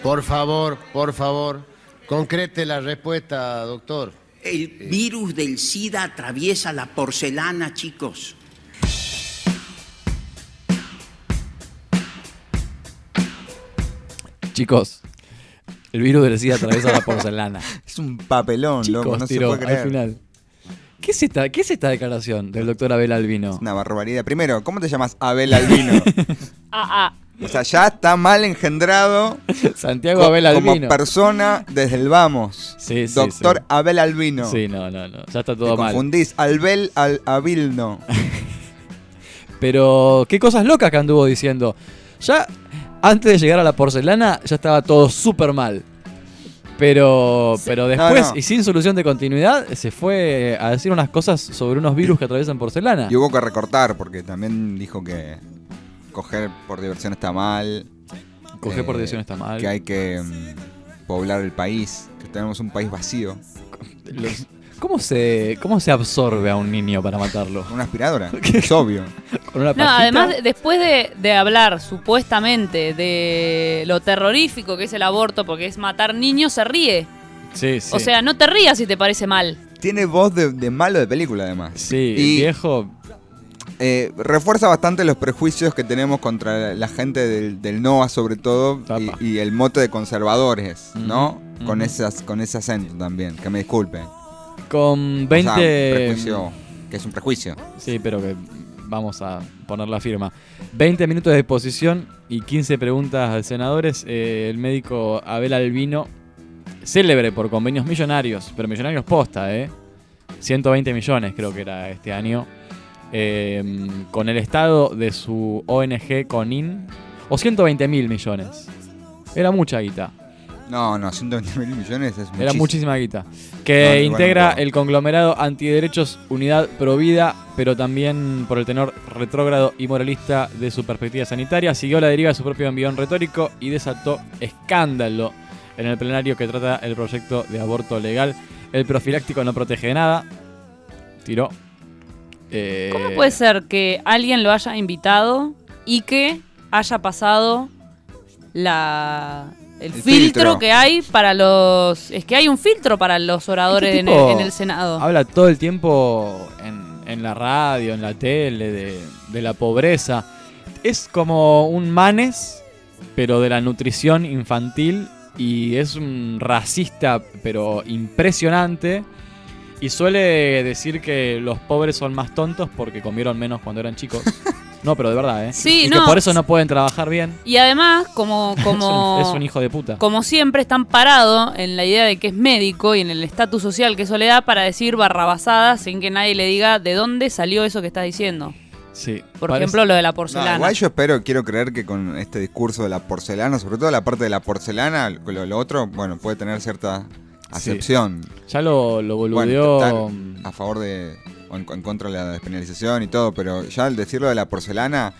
I: por favor, por favor, concrete la respuesta, doctor.
H: El virus del SIDA atraviesa la porcelana, chicos.
C: Chicos, el virus del SIDA atraviesa la porcelana. [laughs]
B: Es un papelón,
C: Chicos,
B: loco, no se puede creer.
C: al final. ¿Qué es, esta, ¿Qué es esta declaración del doctor Abel Albino?
B: Una barbaridad. Primero, ¿cómo te llamas Abel Albino? [laughs]
D: Ah, ah.
B: o sea, ya está mal engendrado [laughs]
C: Santiago
B: co-
C: Abel
B: como
C: Albino.
B: persona desde el vamos.
C: Sí, sí,
B: Doctor
C: sí.
B: Abel Albino.
C: Sí, no, no, no. Ya está
B: Te
C: todo mal.
B: confundís. Albel al Abilno. [laughs]
C: Pero qué cosas locas que anduvo diciendo. Ya antes de llegar a la porcelana ya estaba todo súper mal. Pero, pero después,
B: No, no.
C: y sin solución de continuidad, se fue a decir unas cosas sobre unos virus que atraviesan porcelana.
B: Y hubo que recortar porque también dijo que coger por diversión está mal.
C: Coger por
B: eh,
C: diversión está mal.
B: Que hay que mm, poblar el país. Que tenemos un país vacío.
C: Los- ¿Cómo se, ¿Cómo se absorbe a un niño para matarlo?
B: Una aspiradora. [laughs] es obvio.
C: ¿Con una
D: No, además, de- después de, de hablar supuestamente de lo terrorífico que es el aborto, porque es matar niños, se ríe.
C: Sí, sí.
D: O sea, no te rías si te parece mal.
B: Tiene voz de, de malo de película además.
C: Sí,
B: Y
C: viejo.
B: eh, refuerza bastante los prejuicios que tenemos contra la gente del, del NOA, sobre todo, y, y el mote de conservadores, ¿no? Con, esas, con ese acento también, que me disculpen.
C: Con
B: O
C: 20...
B: sea, prejuicio, que es un prejuicio.
C: Sí, pero que vamos a poner la firma. 20 minutos de exposición y 15 preguntas al senadores. Eh, el médico Abel Albino, célebre por convenios millonarios, pero millonarios posta, ¿eh? 120 millones creo que era este año. eh, con el estado de su ONG Conin. O 120 mil millones. Era mucha guita.
B: No, no, 120 mil millones es
C: Era
B: muchísimo.
C: muchísima guita. Que
B: no,
C: integra
B: bueno,
C: el conglomerado antiderechos Unidad Provida, pero también por el tenor retrógrado y moralista de su perspectiva sanitaria, siguió la deriva de su propio envión retórico y desató escándalo en el plenario que trata el proyecto de aborto legal. El profiláctico no protege de nada. Tiró. Eh,
D: ¿Cómo puede ser que alguien lo haya invitado y que haya pasado la el, filtro,
B: filtro.
D: que hay para los es que hay un filtro para los oradores
C: Este
D: en, el, en el Senado.
C: Habla todo el tiempo en, en la radio, en la tele, de, de la pobreza. Es como un manes, pero de la nutrición infantil. Y es un racista, pero impresionante. Y suele decir que los pobres son más tontos porque comieron menos cuando eran chicos. [laughs] No, pero de verdad, ¿eh?
D: Sí,
C: y
D: no.
C: que por eso no pueden trabajar bien.
D: Y además, como [laughs]
C: Es un-
D: como
C: es un hijo de puta.
D: Como siempre están parados en la idea de que es médico y en el estatus social que eso le da para decir barrabasadas sin que nadie le diga de dónde salió eso que estás diciendo.
C: Sí.
D: Por
C: parece-
D: ejemplo, lo de la
B: No,
D: porcelana.
B: igual yo espero, quiero creer que con este discurso de la porcelana, sobre todo la parte de la porcelana, lo, lo otro, bueno, puede tener cierta acepción.
C: Ya lo, lo boludeó.
B: están a favor de, o en, en contra de la despenalización y todo, pero ya al decirlo de la porcelana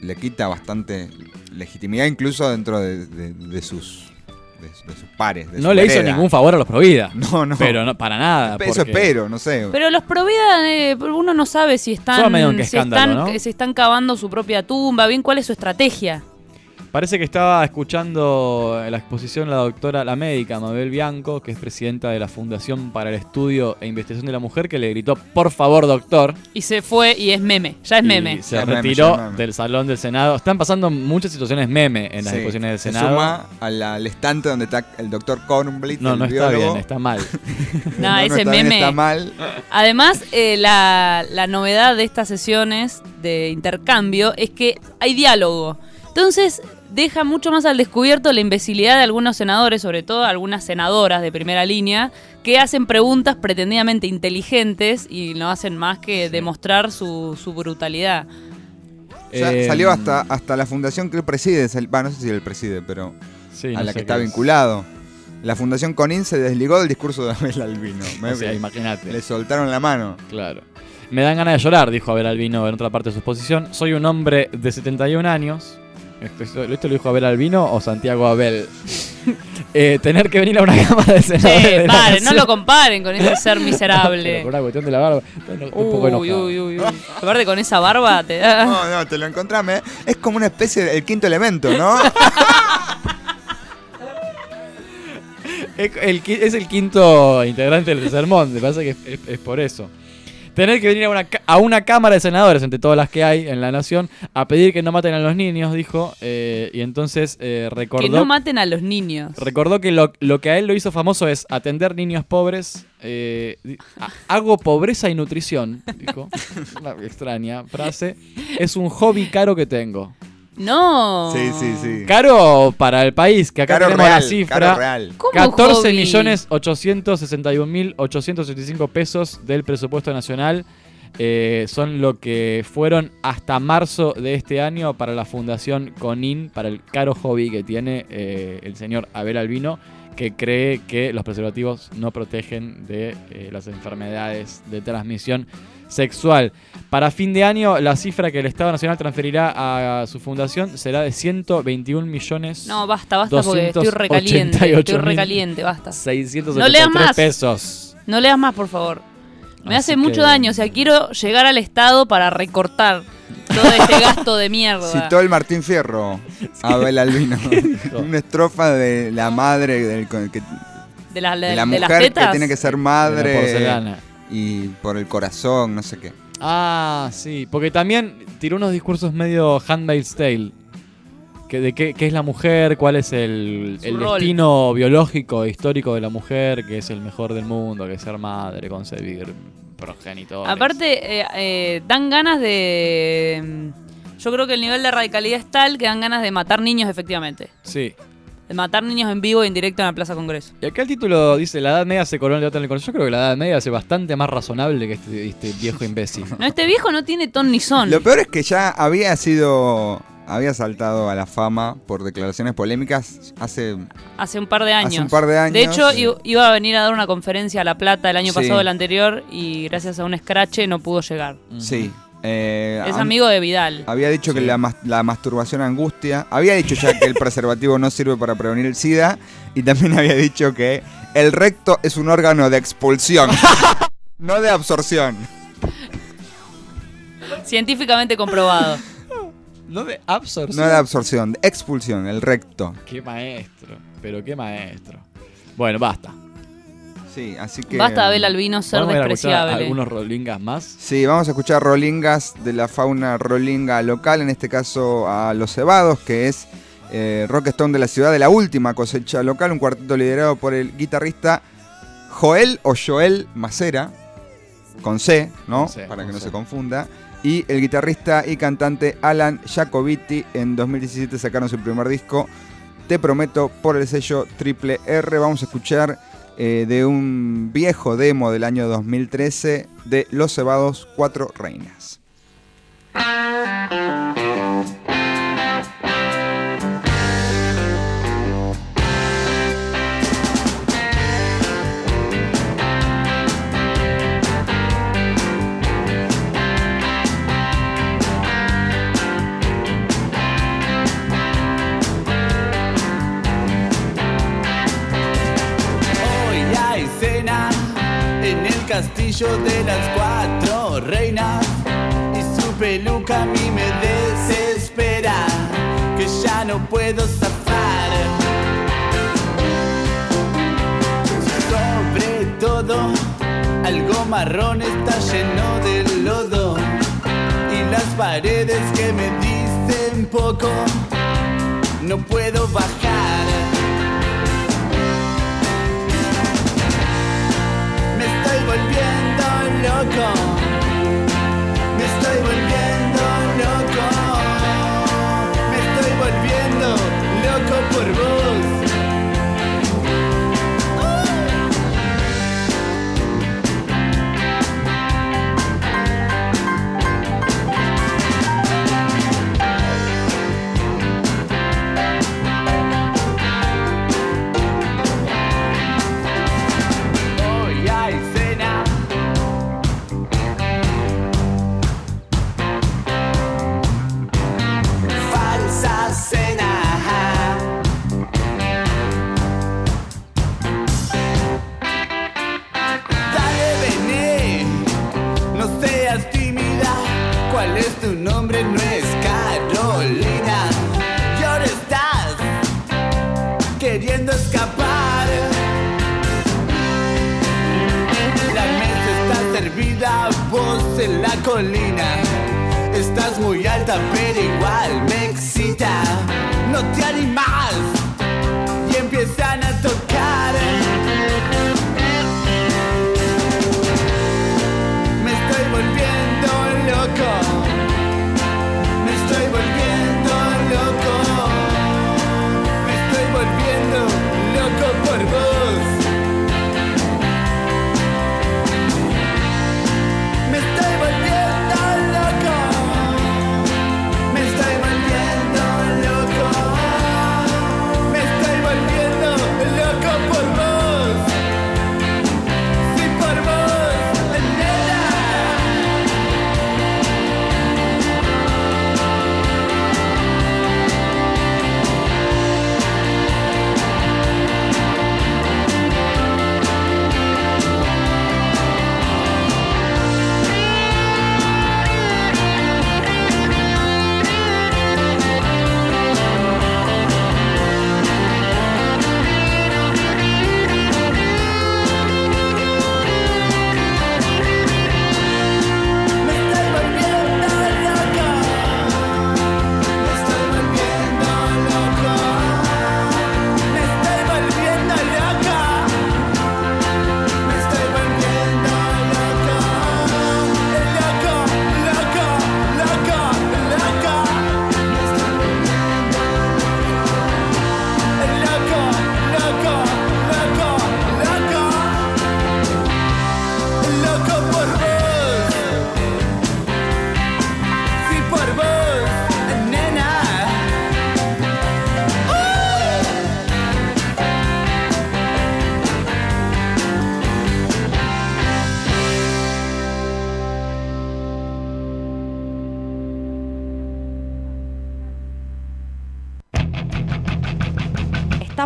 B: le quita bastante legitimidad incluso dentro de, de- de sus de, de sus pares. de
C: no
B: su
C: le hizo
B: vereda.
C: ningún favor a los Provida. [laughs]
B: No, no.
C: Pero no, para nada.
B: Eso
C: porque-
B: espero, no sé.
D: Pero los Provida, eh, uno no sabe si están, si están,
C: ¿no?
D: si están cavando su propia tumba, bien cuál es su estrategia.
C: Parece que estaba escuchando la exposición la doctora, la médica Mabel Bianco, que es presidenta de la Fundación para el Estudio e Investigación de la Mujer, que le gritó, por favor, doctor.
D: Y se fue y es meme, ya es
C: y
D: meme.
C: se
B: Ya meme,
C: retiró
B: meme.
C: del salón del Senado. Están pasando muchas situaciones meme en las
B: Sí,
C: exposiciones del
B: se
C: Senado.
B: suma al, al estante donde está el doctor Kornblit,
C: no,
B: el
C: no está
B: biólogo.
C: bien, está mal. [laughs]
D: No,
B: No, no,
D: ese
B: está bien,
D: meme.
B: está mal.
D: Además, eh, la, la novedad de estas sesiones de intercambio es que hay diálogo. Entonces, deja mucho más al descubierto la imbecilidad de algunos senadores, sobre todo algunas senadoras de primera línea, que hacen preguntas pretendidamente inteligentes y no hacen más que demostrar su, su brutalidad.
C: Eh,
B: salió hasta, hasta la fundación que él preside, sal- bah, no sé si él preside, pero
C: sí,
B: a
C: no
B: la que está
C: es.
B: vinculado. La fundación Conin se desligó del discurso de Abel Albino. Me-
C: O sea, imagínate.
B: Le soltaron la mano.
C: Claro. Me dan ganas de llorar, dijo Abel Albino en otra parte de su exposición. Soy un hombre de 71 años. Esto, esto lo dijo Abel Albino o Santiago Abel. [laughs] Eh, tener que venir a una cámara de senadores.
D: Che,
C: de
D: no lo comparen con ese ser
C: Pero
D: miserable.
C: por una cuestión de la barba. Estoy eno- un poco
D: Uy, uy, uy, uy. Aparte con esa barba te da...
B: No, no, te lo encontrame. ¿eh? Es como una especie del quinto elemento, ¿no? [laughs]
C: Es el, es el quinto integrante del sermón, me parece que es, es- es por eso. Tener que venir a una, a una cámara de senadores, entre todas las que hay en la nación, a pedir que no maten a los niños, dijo. eh, y entonces eh, recordó.
D: Que no maten a los niños.
C: Recordó que lo, lo que a él lo hizo famoso es atender niños pobres. eh, di- "Ha- hago pobreza y nutrición, dijo. [laughs] Una extraña frase. Es un hobby caro que tengo.
D: No.
B: Sí, sí, sí.
C: Caro para el país, que acá
B: Caro
C: tenemos
B: real,
C: la cifra.
B: caro real.
D: ¿Cómo
C: 14
D: hobby?
C: millones 861 mil 875 pesos del presupuesto nacional eh, son lo que fueron hasta marzo de este año para la fundación Conin, para el caro hobby que tiene eh, el señor Abel Albino, que cree que los preservativos no protegen de eh, las enfermedades de transmisión sexual. Para fin de año, la cifra que el Estado Nacional transferirá a su fundación será de 121 millones.
D: No, basta, basta porque estoy recaliente.
C: 288
D: Estoy
C: mil
D: recaliente, basta.
C: 673
D: No leas más.
C: pesos.
D: No leas más, por favor. Me
C: Así
D: hace mucho
C: que-
D: daño. O sea, quiero llegar al Estado para recortar todo este [laughs] gasto de mierda.
B: Citó el Martín Fierro, Abel Albino. [laughs] Una estrofa de la madre del, que-
D: de, la,
B: de la
D: de las
B: mujer que tiene que ser
C: De la
B: madre
C: porcelana.
B: Y por el corazón, no sé qué.
C: Ah, sí, porque también tiró unos discursos medio Handmaid's Tale. Que de qué, qué es la mujer, cuál es el, el destino biológico e histórico de la mujer, que es el mejor del mundo, que es ser madre, concebir progenitores.
D: Aparte, eh, eh, dan ganas de. Yo creo que el nivel de radicalidad es tal que dan ganas de matar niños, efectivamente.
C: Sí.
D: Matar niños en vivo e en directo en la Plaza Congreso.
C: Y acá el título dice, la Edad Media se coronó el debate en el Congreso. Yo creo que la Edad Media es bastante más razonable que este, este viejo imbécil.
D: No, este viejo no tiene ton ni son.
B: Lo peor es que ya había sido. Había saltado a la fama por declaraciones polémicas hace.
D: Hace un par de años.
B: Hace un par de años.
D: De hecho, iba a venir a dar una conferencia a La Plata el año
B: Sí.
D: pasado, el anterior, y gracias a un scratch no pudo llegar.
B: Sí. Eh,
D: Es amigo de Vidal.
B: Había dicho que la, la masturbación angustia. Había dicho ya que el preservativo no sirve para prevenir el SIDA. Y también había dicho que el recto es un órgano de expulsión, [laughs] no de absorción.
D: Científicamente comprobado.
C: No de absorción.
B: No de absorción, de expulsión, el recto.
C: Qué maestro, pero qué maestro. Bueno, basta.
B: Sí, así que.
D: Basta Abel Albino ser
C: ¿Podemos ir a escuchar
D: despreciable.
C: algunos rolingas más?
B: Sí, vamos a escuchar rolingas de la fauna rolinga local, en este caso a Los Cebados, que es eh, rock stone de la ciudad de la última cosecha local, un cuarteto liderado por el guitarrista Joel o Joel Macera, con C, ¿no?
C: Con C,
B: Para que no
C: C.
B: se confunda. Y el guitarrista y cantante Alan Jacobiti en 2017 sacaron su primer disco, Te Prometo, por el sello Triple R. Vamos a escuchar eh, de un viejo demo del año 2013 de Los Cebados Cuatro Reinas.
A: De las cuatro reinas y su peluca a mí me desespera que ya no puedo zafar. Sobre todo, algo marrón está lleno de lodo y las paredes que me dicen poco no puedo bajar. Loco.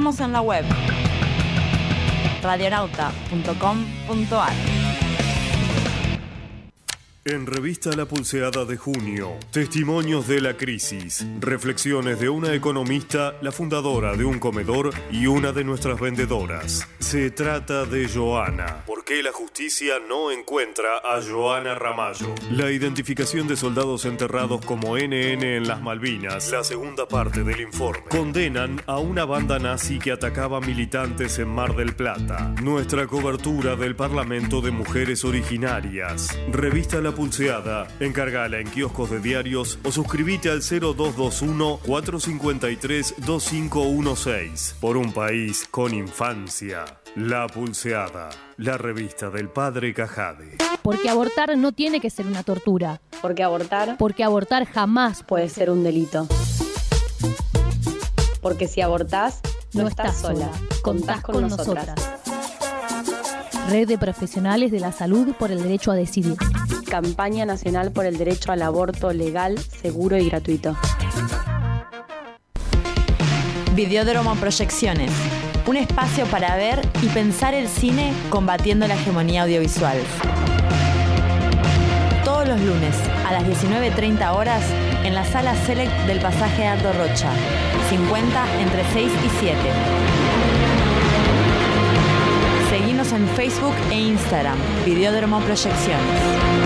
J: Estamos en la web radionauta.com.ar.
K: En Revista La Pulseada de junio, Testimonios de la Crisis, reflexiones de una economista, la fundadora de un comedor y una de nuestras vendedoras. Se trata de Joana. ¿Por qué la justicia no encuentra a Joana Ramallo? La identificación de soldados enterrados como NN en las Malvinas, la segunda parte del informe. Condenan a una banda nazi que atacaba militantes en Mar del Plata. Nuestra cobertura del Parlamento de Mujeres Originarias. Revista La Pulseada. Encargala en kioscos de diarios o suscríbete al 0221-453-2516. Por un país con infancia. La Pulseada. La revista del padre Cajade.
L: Porque abortar no tiene que ser una tortura.
M: Porque abortar
L: Porque abortar jamás
M: puede ser un delito. Porque si abortás, no,
L: no
M: estás sola. Contás con, nosotras.
L: Red de Profesionales de la Salud por el Derecho a Decidir.
M: Campaña Nacional por el Derecho al Aborto Legal, Seguro y Gratuito.
J: Videódromo Proyecciones. Un espacio para ver y pensar el cine combatiendo la hegemonía audiovisual. Todos los lunes a las 19.30 horas en la sala Select del pasaje Aldo Rocha. 50 entre 6 y 7. Seguimos en Facebook e Instagram. Videódromo Proyecciones.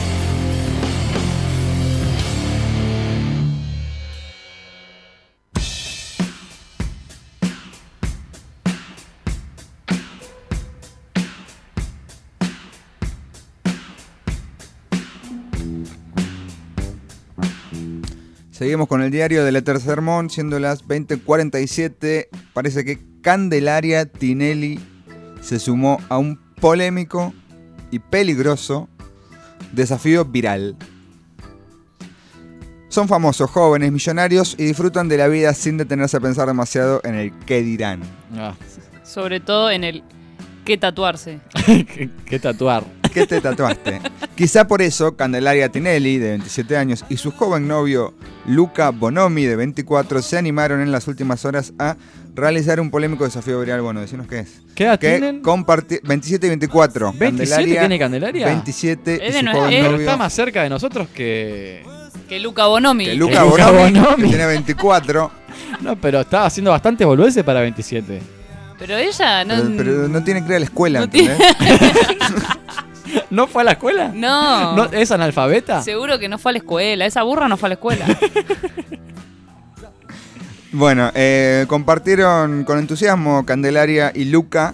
B: Seguimos con el diario del Eter Sermón, siendo las 20:47. Parece que Candelaria Tinelli se sumó a un polémico y peligroso desafío viral. Son famosos, jóvenes, millonarios y disfrutan de la vida sin detenerse a pensar demasiado en el qué dirán.
C: Ah,
D: Sobre todo en el qué tatuarse. [laughs]
C: ¿Qué, qué tatuar?
B: ¿Qué te tatuaste? Quizá por eso Candelaria Tinelli, de 27 años, y su joven novio Luca Bonomi, de 24, se animaron en las últimas horas a realizar un polémico desafío viral. Bueno, decinos qué es.
C: ¿Qué edad
B: que
C: tienen?
B: comparti- 27 y 24.
C: ¿27 tiene Candelaria?
B: 27
D: Es
B: y su
D: nue-
B: joven novio.
C: está más cerca de nosotros que...
D: Que Luca Bonomi.
B: que Luca
C: que Luca
B: Bonomi,
C: Bonomi.
B: que tiene 24. [laughs]
C: No, pero está haciendo bastante boludeces para 27.
D: Pero ella no.
B: Pero, pero no tiene que ir a la escuela,
D: No
B: ¿entendés? [laughs] [laughs]
C: ¿No fue a la escuela?
D: No.
C: ¿No- ¿Es analfabeta?
D: Seguro que no fue a la escuela. Esa burra no fue a la escuela. [laughs]
B: Bueno, eh, compartieron con entusiasmo Candelaria y Luca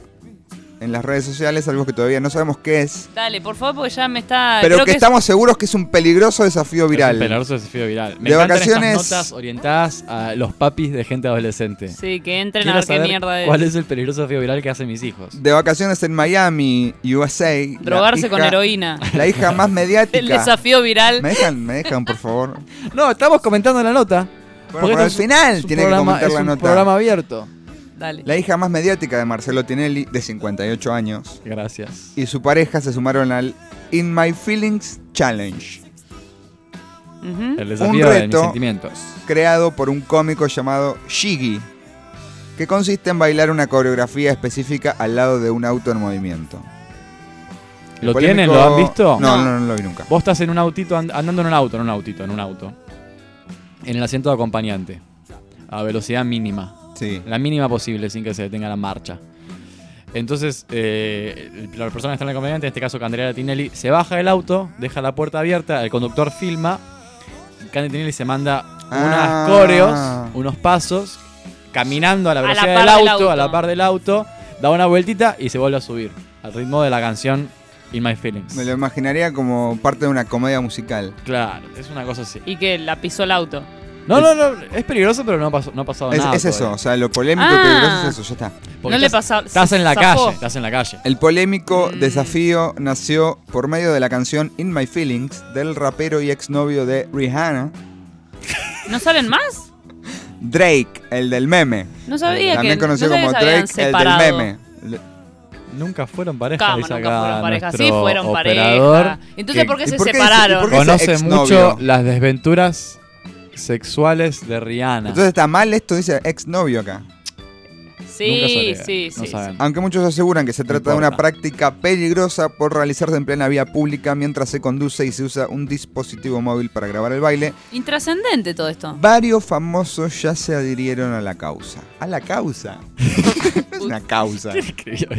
B: en las redes sociales algo que todavía no sabemos qué es,
D: Dale, por favor, porque ya me está.
B: pero
D: creo
B: que
D: es-
B: estamos seguros que es un peligroso desafío
C: Es un
B: viral.
C: peligroso desafío viral. Me
B: De vacaciones-
C: estas notas orientadas a los papis de gente adolescente.
D: Sí, que entren
C: Quiero
D: a ver qué mierda es.
C: cuál es el peligroso desafío viral que hacen mis hijos.
B: De vacaciones en Miami, USA.
D: Drogarse con heroína.
B: La hija más mediática. [laughs]
D: El desafío viral.
B: ¿Me dejan, me dejan, por favor? [laughs]
C: No, estamos comentando la nota.
B: Bueno,
C: Porque
B: al
C: es-
B: final
C: es un
B: tiene que comentar
C: es
B: la
C: un
B: nota.
C: programa abierto.
D: Dale.
B: La hija más mediática de Marcelo Tinelli, de 58 años,
C: Gracias.
B: y su pareja se sumaron al In My Feelings Challenge,
D: Ujú.
C: El desafío de mis
B: reto.
C: sentimientos.
B: creado por un cómico llamado Shiggy, que consiste en bailar una coreografía específica al lado de un auto en movimiento. El
C: ¿Lo
B: polémico-
C: tienen? ¿Lo han visto?
B: No, no, no, lo vi nunca.
C: Vos estás en un autito, and- andando en un auto, en un autito, en un auto. En el asiento de acompañante. A velocidad mínima.
B: Sí.
C: La mínima posible, sin que se detenga la marcha. Entonces, eh, la persona que está en el acompañante, en este caso Candelaria Tinelli, se baja del auto, deja la puerta abierta, el conductor filma. Candelaria Tinelli se manda unas
B: Ah.
C: coreos, unos pasos, caminando a la
D: A la
C: velocidad del auto, a la par del auto, da una vueltita y se vuelve a subir. Al ritmo de la canción In My Feelings.
B: Me lo imaginaría como parte de una comedia musical.
C: Claro, es una cosa así.
D: Y que la pisó el auto.
C: No, no, no, es peligroso, pero no, pasó, no ha pasado
B: Es,
C: nada.
B: es eso,
C: todavía.
B: o sea, lo polémico y
D: Ah.
B: peligroso es eso, ya está.
C: Porque
D: no le
C: estás-
D: pasa-
C: Estás en la
D: zafó.
C: calle, estás en la calle.
B: El polémico
D: Mm.
B: desafío nació por medio de la canción In My Feelings del rapero y exnovio de Rihanna,
D: ¿No salen más?
B: Drake, el del meme.
D: No sabía
B: También
D: que-
B: conocido
D: no sabía
B: como
D: que se habían
B: Drake, el del meme. Le-
C: Nunca fueron pareja,
D: ¿Cómo
C: dice
D: nunca
C: acá
D: fueron pareja?
C: nuestro
D: Sí fueron
C: operador.
D: pareja. Entonces, ¿por qué
B: ¿Y
D: se
B: por qué ese-
D: separaron?
B: y por qué
C: Conoce
B: exnovio?
C: mucho las desventuras sexuales de Rihanna.
B: Entonces está mal esto, dice exnovio acá.
D: Sí, sí, sí. sí.
B: Aunque muchos aseguran que se trata de una práctica peligrosa por realizarse en plena vía pública mientras se conduce y se usa un dispositivo móvil para grabar el baile,
D: Intrascendente todo esto.
B: varios famosos ya se adhirieron a la causa. ¿A la causa? [laughs] es una causa.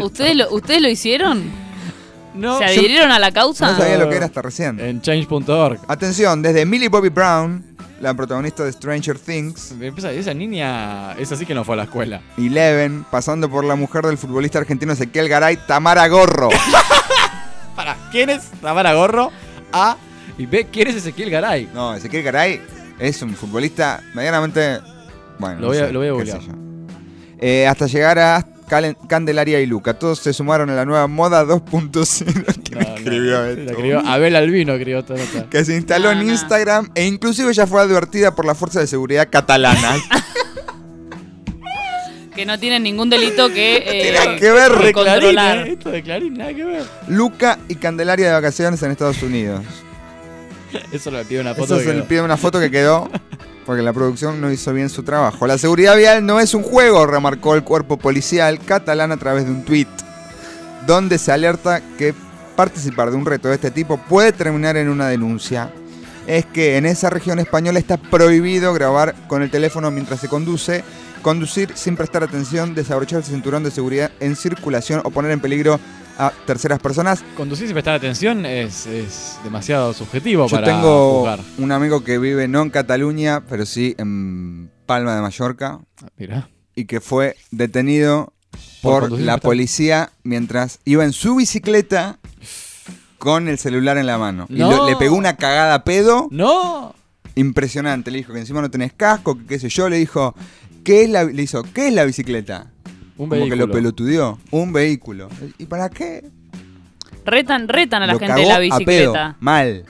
D: ¿Ustedes lo, ¿Ustedes lo hicieron?
C: No.
D: ¿Se adhirieron a la causa?
B: No sabía lo que era hasta recién.
C: En change.org.
B: Atención, desde Millie Bobby Brown, la protagonista de Stranger Things,
C: Esa niña es así que no fue a la escuela.
B: Eleven, pasando por la mujer del futbolista argentino Ezequiel Garay, Tamara Gorro. [laughs]
C: Para, ¿quién es Tamara Gorro? A y B, ¿quién es Ezequiel Garay?
B: No, Ezequiel Garay es un futbolista medianamente. Bueno,
C: Lo voy a-
B: no sé,
C: lo voy a
B: qué
C: googlear.
B: sé yo. Eh, hasta llegar a Calen- Candelaria y Luca. Todos se sumaron a la nueva moda 2.0. [laughs] ¿Quién escribió
C: La
B: esto?
C: escribió Abel Albino, escribió nota.
B: Que se instaló en Instagram e inclusive ya fue advertida por la Fuerza de Seguridad catalana. [laughs]
D: Que no tienen ningún delito que. Eh,
B: Tiene que ver,
D: que
B: de
D: controlar.
C: Clarín, ¿eh? Esto de Clarín, nada que ver.
B: Luca y Candelaria de vacaciones en Estados Unidos. [laughs]
C: Eso le pide una foto.
B: Eso se le pide una foto que quedó porque la producción no hizo bien su trabajo. La seguridad vial no es un juego, remarcó el cuerpo policial catalán a través de un tuit, donde se alerta que participar de un reto de este tipo puede terminar en una denuncia. Es que en esa región española está prohibido grabar con el teléfono mientras se conduce, conducir sin prestar atención, desabrochar el cinturón de seguridad en circulación o poner en peligro a terceras personas.
C: Conducir sin prestar atención es, es demasiado subjetivo
B: Yo
C: para
B: tengo un amigo que vive no en Cataluña, pero sí en Palma de Mallorca.
C: Mira.
B: Y que fue detenido
C: Por
B: la policía mientras iba en su bicicleta con el celular en la mano. Y lo- le pegó una cagada a pedo.
C: ¡No!
B: Impresionante. Le dijo que encima no tenés casco, que qué sé yo. Le dijo, ¿qué es la, le hizo, ¿qué es la bicicleta?
C: Un
B: Como que
C: vehículo.
B: lo pelotudeó. Un vehículo. ¿Y para qué?
D: Retan, retan a la
B: Lo
D: gente de
B: cagó
D: la
B: a pedo.
D: bicicleta.
B: Mal.